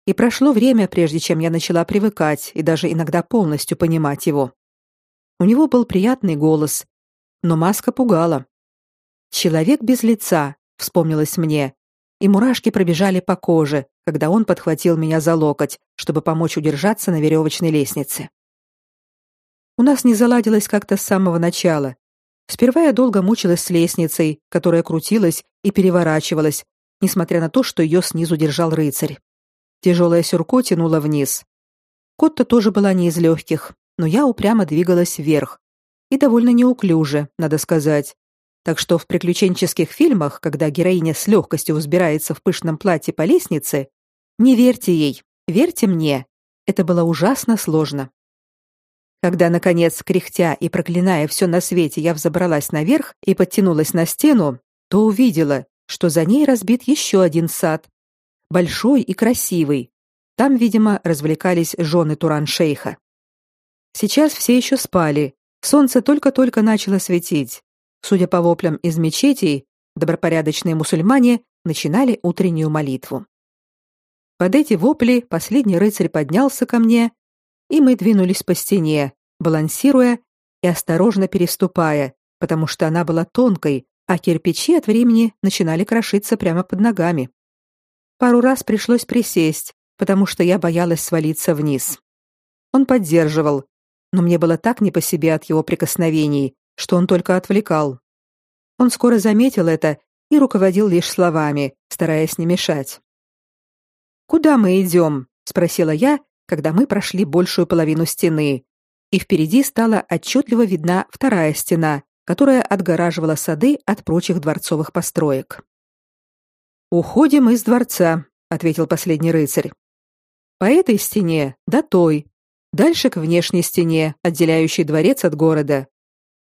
и прошло время, прежде чем я начала привыкать и даже иногда полностью понимать его. У него был приятный голос, но маска пугала. Человек без лица, вспомнилось мне, и мурашки пробежали по коже, когда он подхватил меня за локоть, чтобы помочь удержаться на веревочной лестнице. У нас не заладилось как-то с самого начала. Сперва я долго мучилась с лестницей, которая крутилась и переворачивалась, несмотря на то, что ее снизу держал рыцарь. Тяжелая сюрко тянула вниз. Котта тоже была не из легких, но я упрямо двигалась вверх. И довольно неуклюже, надо сказать. Так что в приключенческих фильмах, когда героиня с легкостью взбирается в пышном платье по лестнице, не верьте ей, верьте мне. Это было ужасно сложно. Когда наконец, кряхтя и проклиная все на свете, я взобралась наверх и подтянулась на стену, то увидела, что за ней разбит еще один сад, большой и красивый. Там, видимо, развлекались жены Туран-шейха. Сейчас все еще спали. Солнце только-только начало светить. Судя по воплям из мечетей, добропорядочные мусульмане начинали утреннюю молитву. Под эти вопли последний рыцарь поднялся ко мне, и мы двинулись по стене, балансируя и осторожно переступая, потому что она была тонкой, а кирпичи от времени начинали крошиться прямо под ногами. Пару раз пришлось присесть, потому что я боялась свалиться вниз. Он поддерживал, но мне было так не по себе от его прикосновений, что он только отвлекал. Он скоро заметил это и руководил лишь словами, стараясь не мешать. «Куда мы идем?» — спросила я, когда мы прошли большую половину стены, и впереди стала отчетливо видна вторая стена, которая отгораживала сады от прочих дворцовых построек. «Уходим из дворца», — ответил последний рыцарь. «По этой стене до той, Дальше к внешней стене, отделяющей дворец от города.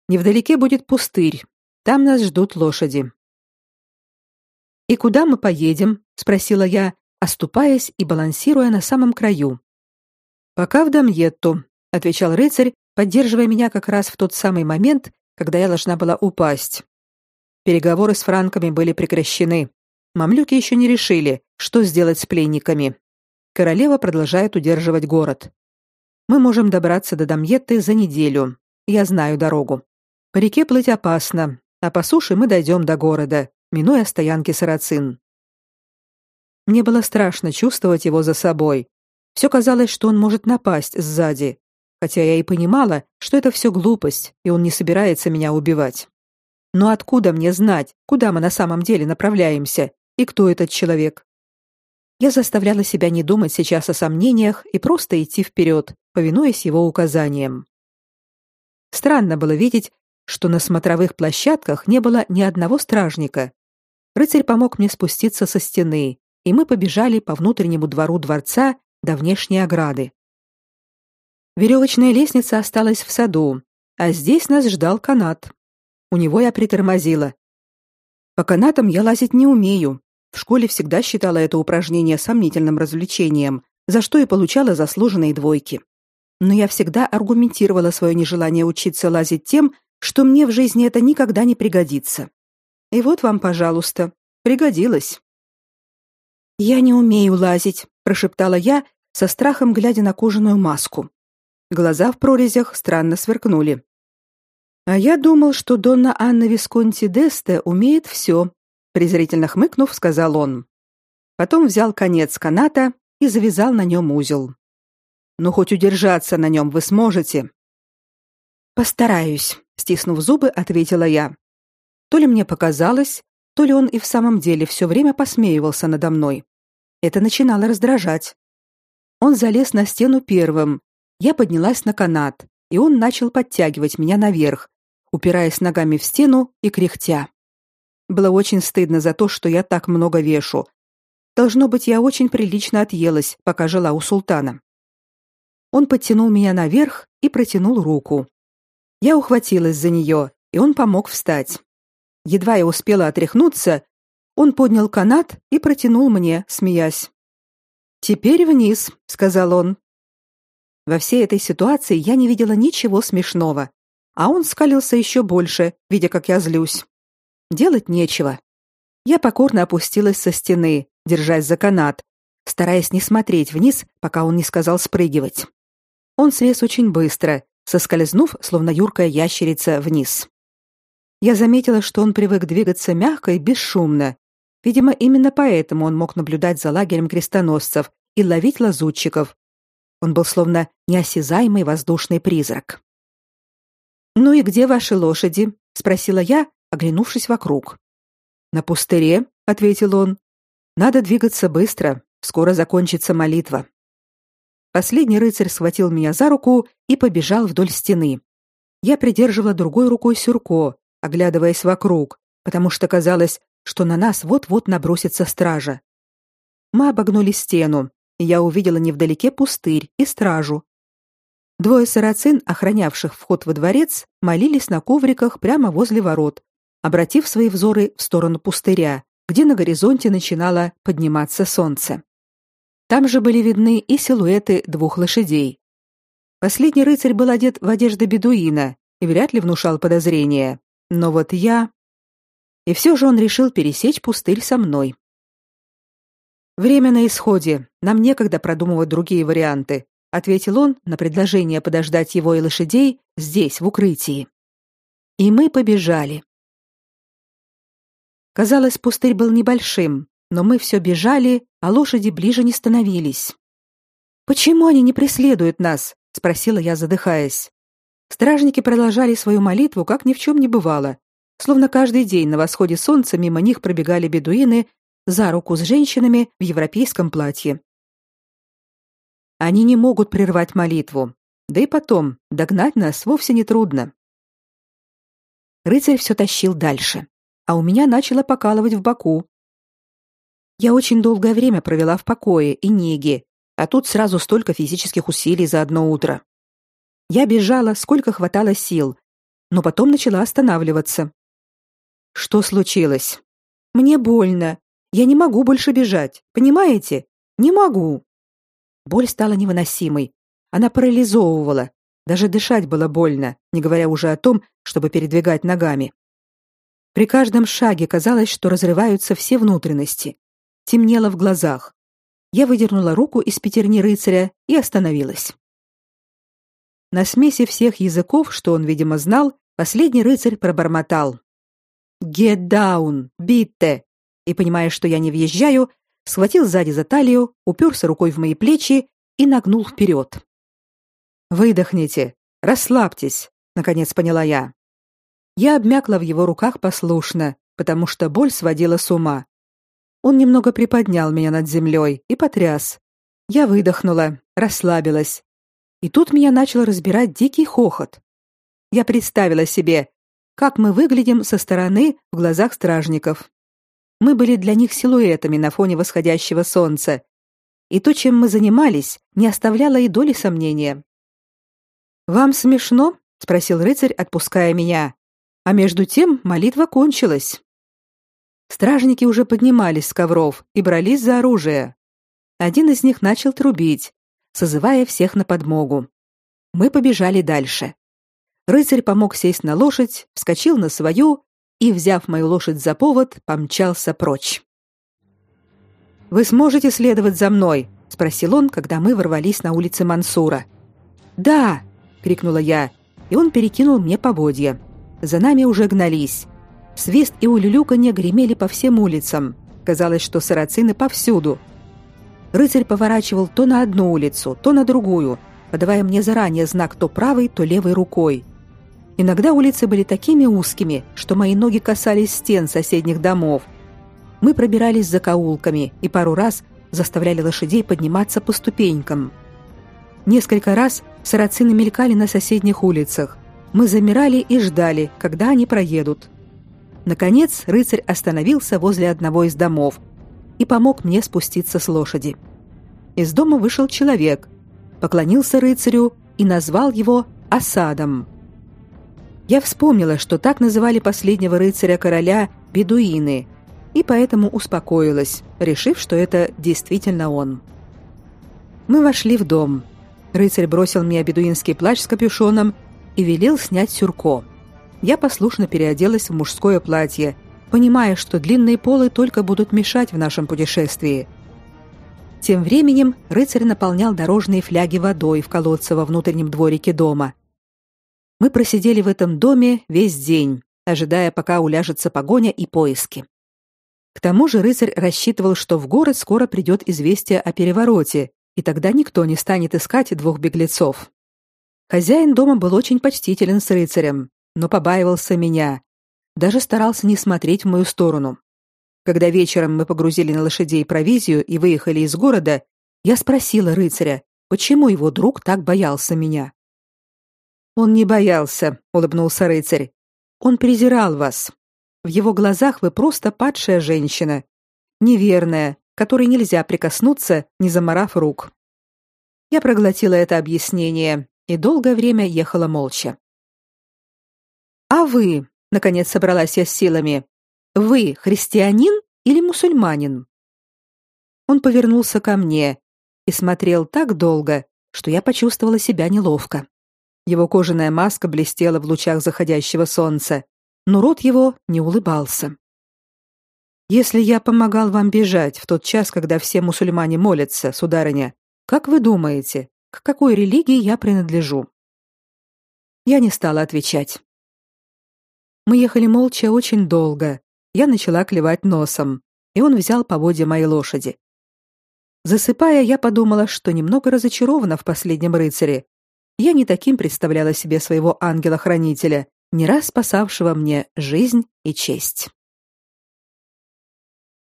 Невдалеке будет пустырь. Там нас ждут лошади. И куда мы поедем? спросила я, оступаясь и балансируя на самом краю. Пока в Дамьетту, отвечал рыцарь, поддерживая меня как раз в тот самый момент, когда я должна была упасть. Переговоры с франками были прекращены. Мамлюки еще не решили, что сделать с пленниками. Королева продолжает удерживать город. Мы можем добраться до Дамьетты за неделю. Я знаю дорогу. По реке плыть опасно, а по суше мы дойдем до города, минуя стоянки сарацин. Мне было страшно чувствовать его за собой. Все казалось, что он может напасть сзади, хотя я и понимала, что это все глупость, и он не собирается меня убивать. Но откуда мне знать, куда мы на самом деле направляемся и кто этот человек? Я заставляла себя не думать сейчас о сомнениях и просто идти вперед, повинуясь его указаниям. Странно было видеть, что на смотровых площадках не было ни одного стражника. Рыцарь помог мне спуститься со стены, и мы побежали по внутреннему двору дворца до внешней ограды. Веревочная лестница осталась в саду, а здесь нас ждал канат. У него я притормозила. По канатам я лазить не умею. В школе всегда считала это упражнение сомнительным развлечением, за что и получала заслуженные двойки. Но я всегда аргументировала свое нежелание учиться лазить тем, что мне в жизни это никогда не пригодится. И вот вам, пожалуйста, пригодилось. Я не умею лазить, прошептала я, со страхом глядя на кожаную маску. Глаза в прорезях странно сверкнули. А я думал, что Донна Анна Висконти Десте умеет все», — презрительно хмыкнув, сказал он. Потом взял конец каната и завязал на нем узел. «Ну, хоть удержаться на нем вы сможете». «Постараюсь», — стиснув зубы, ответила я. То ли мне показалось, то ли он и в самом деле все время посмеивался надо мной. Это начинало раздражать. Он залез на стену первым. Я поднялась на канат, и он начал подтягивать меня наверх, упираясь ногами в стену и кряхтя. Было очень стыдно за то, что я так много вешу. Должно быть, я очень прилично отъелась, пока жила у султана. Он подтянул меня наверх и протянул руку. Я ухватилась за нее, и он помог встать. Едва я успела отряхнуться, он поднял канат и протянул мне, смеясь. «Теперь вниз», — сказал он. Во всей этой ситуации я не видела ничего смешного, а он скалился еще больше, видя, как я злюсь. Делать нечего. Я покорно опустилась со стены, держась за канат, стараясь не смотреть вниз, пока он не сказал спрыгивать. Он слез очень быстро, соскользнув, словно юркая ящерица, вниз. Я заметила, что он привык двигаться мягко и бесшумно. Видимо, именно поэтому он мог наблюдать за лагерем крестоносцев и ловить лазутчиков. Он был словно неосязаемый воздушный призрак. «Ну и где ваши лошади?» — спросила я, оглянувшись вокруг. «На пустыре», — ответил он. «Надо двигаться быстро, скоро закончится молитва». Последний рыцарь схватил меня за руку и побежал вдоль стены. Я придерживала другой рукой сюрко, оглядываясь вокруг, потому что казалось, что на нас вот-вот набросится стража. Мы обогнули стену, и я увидела невдалеке пустырь и стражу, Двое сарацин, охранявших вход во дворец, молились на ковриках прямо возле ворот, обратив свои взоры в сторону пустыря, где на горизонте начинало подниматься солнце. Там же были видны и силуэты двух лошадей. Последний рыцарь был одет в одежды бедуина и вряд ли внушал подозрения. Но вот я... И все же он решил пересечь пустырь со мной. Время на исходе, нам некогда продумывать другие варианты, ответил он на предложение подождать его и лошадей здесь, в укрытии. И мы побежали. Казалось, пустырь был небольшим, но мы все бежали, а лошади ближе не становились. Почему они не преследуют нас? спросила я, задыхаясь. Стражники продолжали свою молитву, как ни в чем не бывало, словно каждый день на восходе солнца мимо них пробегали бедуины за руку с женщинами в европейском платье. Они не могут прервать молитву. Да и потом, догнать нас вовсе не трудно. Рыцарь все тащил дальше, а у меня начало покалывать в боку. Я очень долгое время провела в покое и неге, а тут сразу столько физических усилий за одно утро. Я бежала, сколько хватало сил, но потом начала останавливаться. Что случилось? Мне больно. Я не могу больше бежать, понимаете? Не могу. Боль стала невыносимой. Она парализовывала. Даже дышать было больно, не говоря уже о том, чтобы передвигать ногами. При каждом шаге казалось, что разрываются все внутренности. Темнело в глазах. Я выдернула руку из пятерни рыцаря и остановилась. На смеси всех языков, что он, видимо, знал, последний рыцарь пробормотал: "Get down, битте!" И понимая, что я не въезжаю, схватил сзади за талию, уперся рукой в мои плечи и нагнул вперед. Выдохните, расслабьтесь, наконец поняла я. Я обмякла в его руках послушно, потому что боль сводила с ума. Он немного приподнял меня над землей и потряс. Я выдохнула, расслабилась. И тут меня начал разбирать дикий хохот. Я представила себе, как мы выглядим со стороны в глазах стражников. Мы были для них силуэтами на фоне восходящего солнца. И то, чем мы занимались, не оставляло и доли сомнения. «Вам смешно?» — спросил рыцарь, отпуская меня. А между тем молитва кончилась. Стражники уже поднимались с ковров и брались за оружие. Один из них начал трубить, созывая всех на подмогу. Мы побежали дальше. Рыцарь помог сесть на лошадь, вскочил на свою и, взяв мою лошадь за повод, помчался прочь. Вы сможете следовать за мной, спросил он, когда мы ворвались на улицы Мансура. Да, крикнула я, и он перекинул мне поводья. За нами уже гнались. Свист и улюлюканье гремели по всем улицам. Казалось, что сарацины повсюду. Рыцарь поворачивал то на одну улицу, то на другую, подавая мне заранее знак то правой, то левой рукой. Иногда улицы были такими узкими, что мои ноги касались стен соседних домов. Мы пробирались за каулками и пару раз заставляли лошадей подниматься по ступенькам. Несколько раз сарацины мелькали на соседних улицах, мы замирали и ждали, когда они проедут. Наконец, рыцарь остановился возле одного из домов и помог мне спуститься с лошади. Из дома вышел человек, поклонился рыцарю и назвал его Асадом. Я вспомнила, что так называли последнего рыцаря короля бедуины, и поэтому успокоилась, решив, что это действительно он. Мы вошли в дом. Рыцарь бросил мне бедуинский плащ с капюшоном и велел снять сюрко. Я послушно переоделась в мужское платье, понимая, что длинные полы только будут мешать в нашем путешествии. Тем временем рыцарь наполнял дорожные фляги водой в колодце во внутреннем дворике дома. Мы просидели в этом доме весь день, ожидая, пока уляжется погоня и поиски. К тому же рыцарь рассчитывал, что в город скоро придет известие о перевороте, и тогда никто не станет искать двух беглецов. Хозяин дома был очень почтителен с рыцарем, но побаивался меня. Даже старался не смотреть в мою сторону. Когда вечером мы погрузили на лошадей провизию и выехали из города, я спросила рыцаря, почему его друг так боялся меня. Он не боялся, улыбнулся рыцарь. Он презирал вас. В его глазах вы просто падшая женщина, неверная, которой нельзя прикоснуться, не заморав рук. Я проглотила это объяснение и долгое время ехала молча. А вы, наконец собралась я с силами. Вы христианин или мусульманин? Он повернулся ко мне и смотрел так долго, что я почувствовала себя неловко. Его кожаная маска блестела в лучах заходящего солнца, но рот его не улыбался. Если я помогал вам бежать в тот час, когда все мусульмане молятся, сударыня, как вы думаете, к какой религии я принадлежу. Я не стала отвечать. Мы ехали молча очень долго. Я начала клевать носом, и он взял поводья моей лошади. Засыпая, я подумала, что немного разочарована в последнем рыцаре. Я не таким представляла себе своего ангела-хранителя, не раз спасавшего мне жизнь и честь.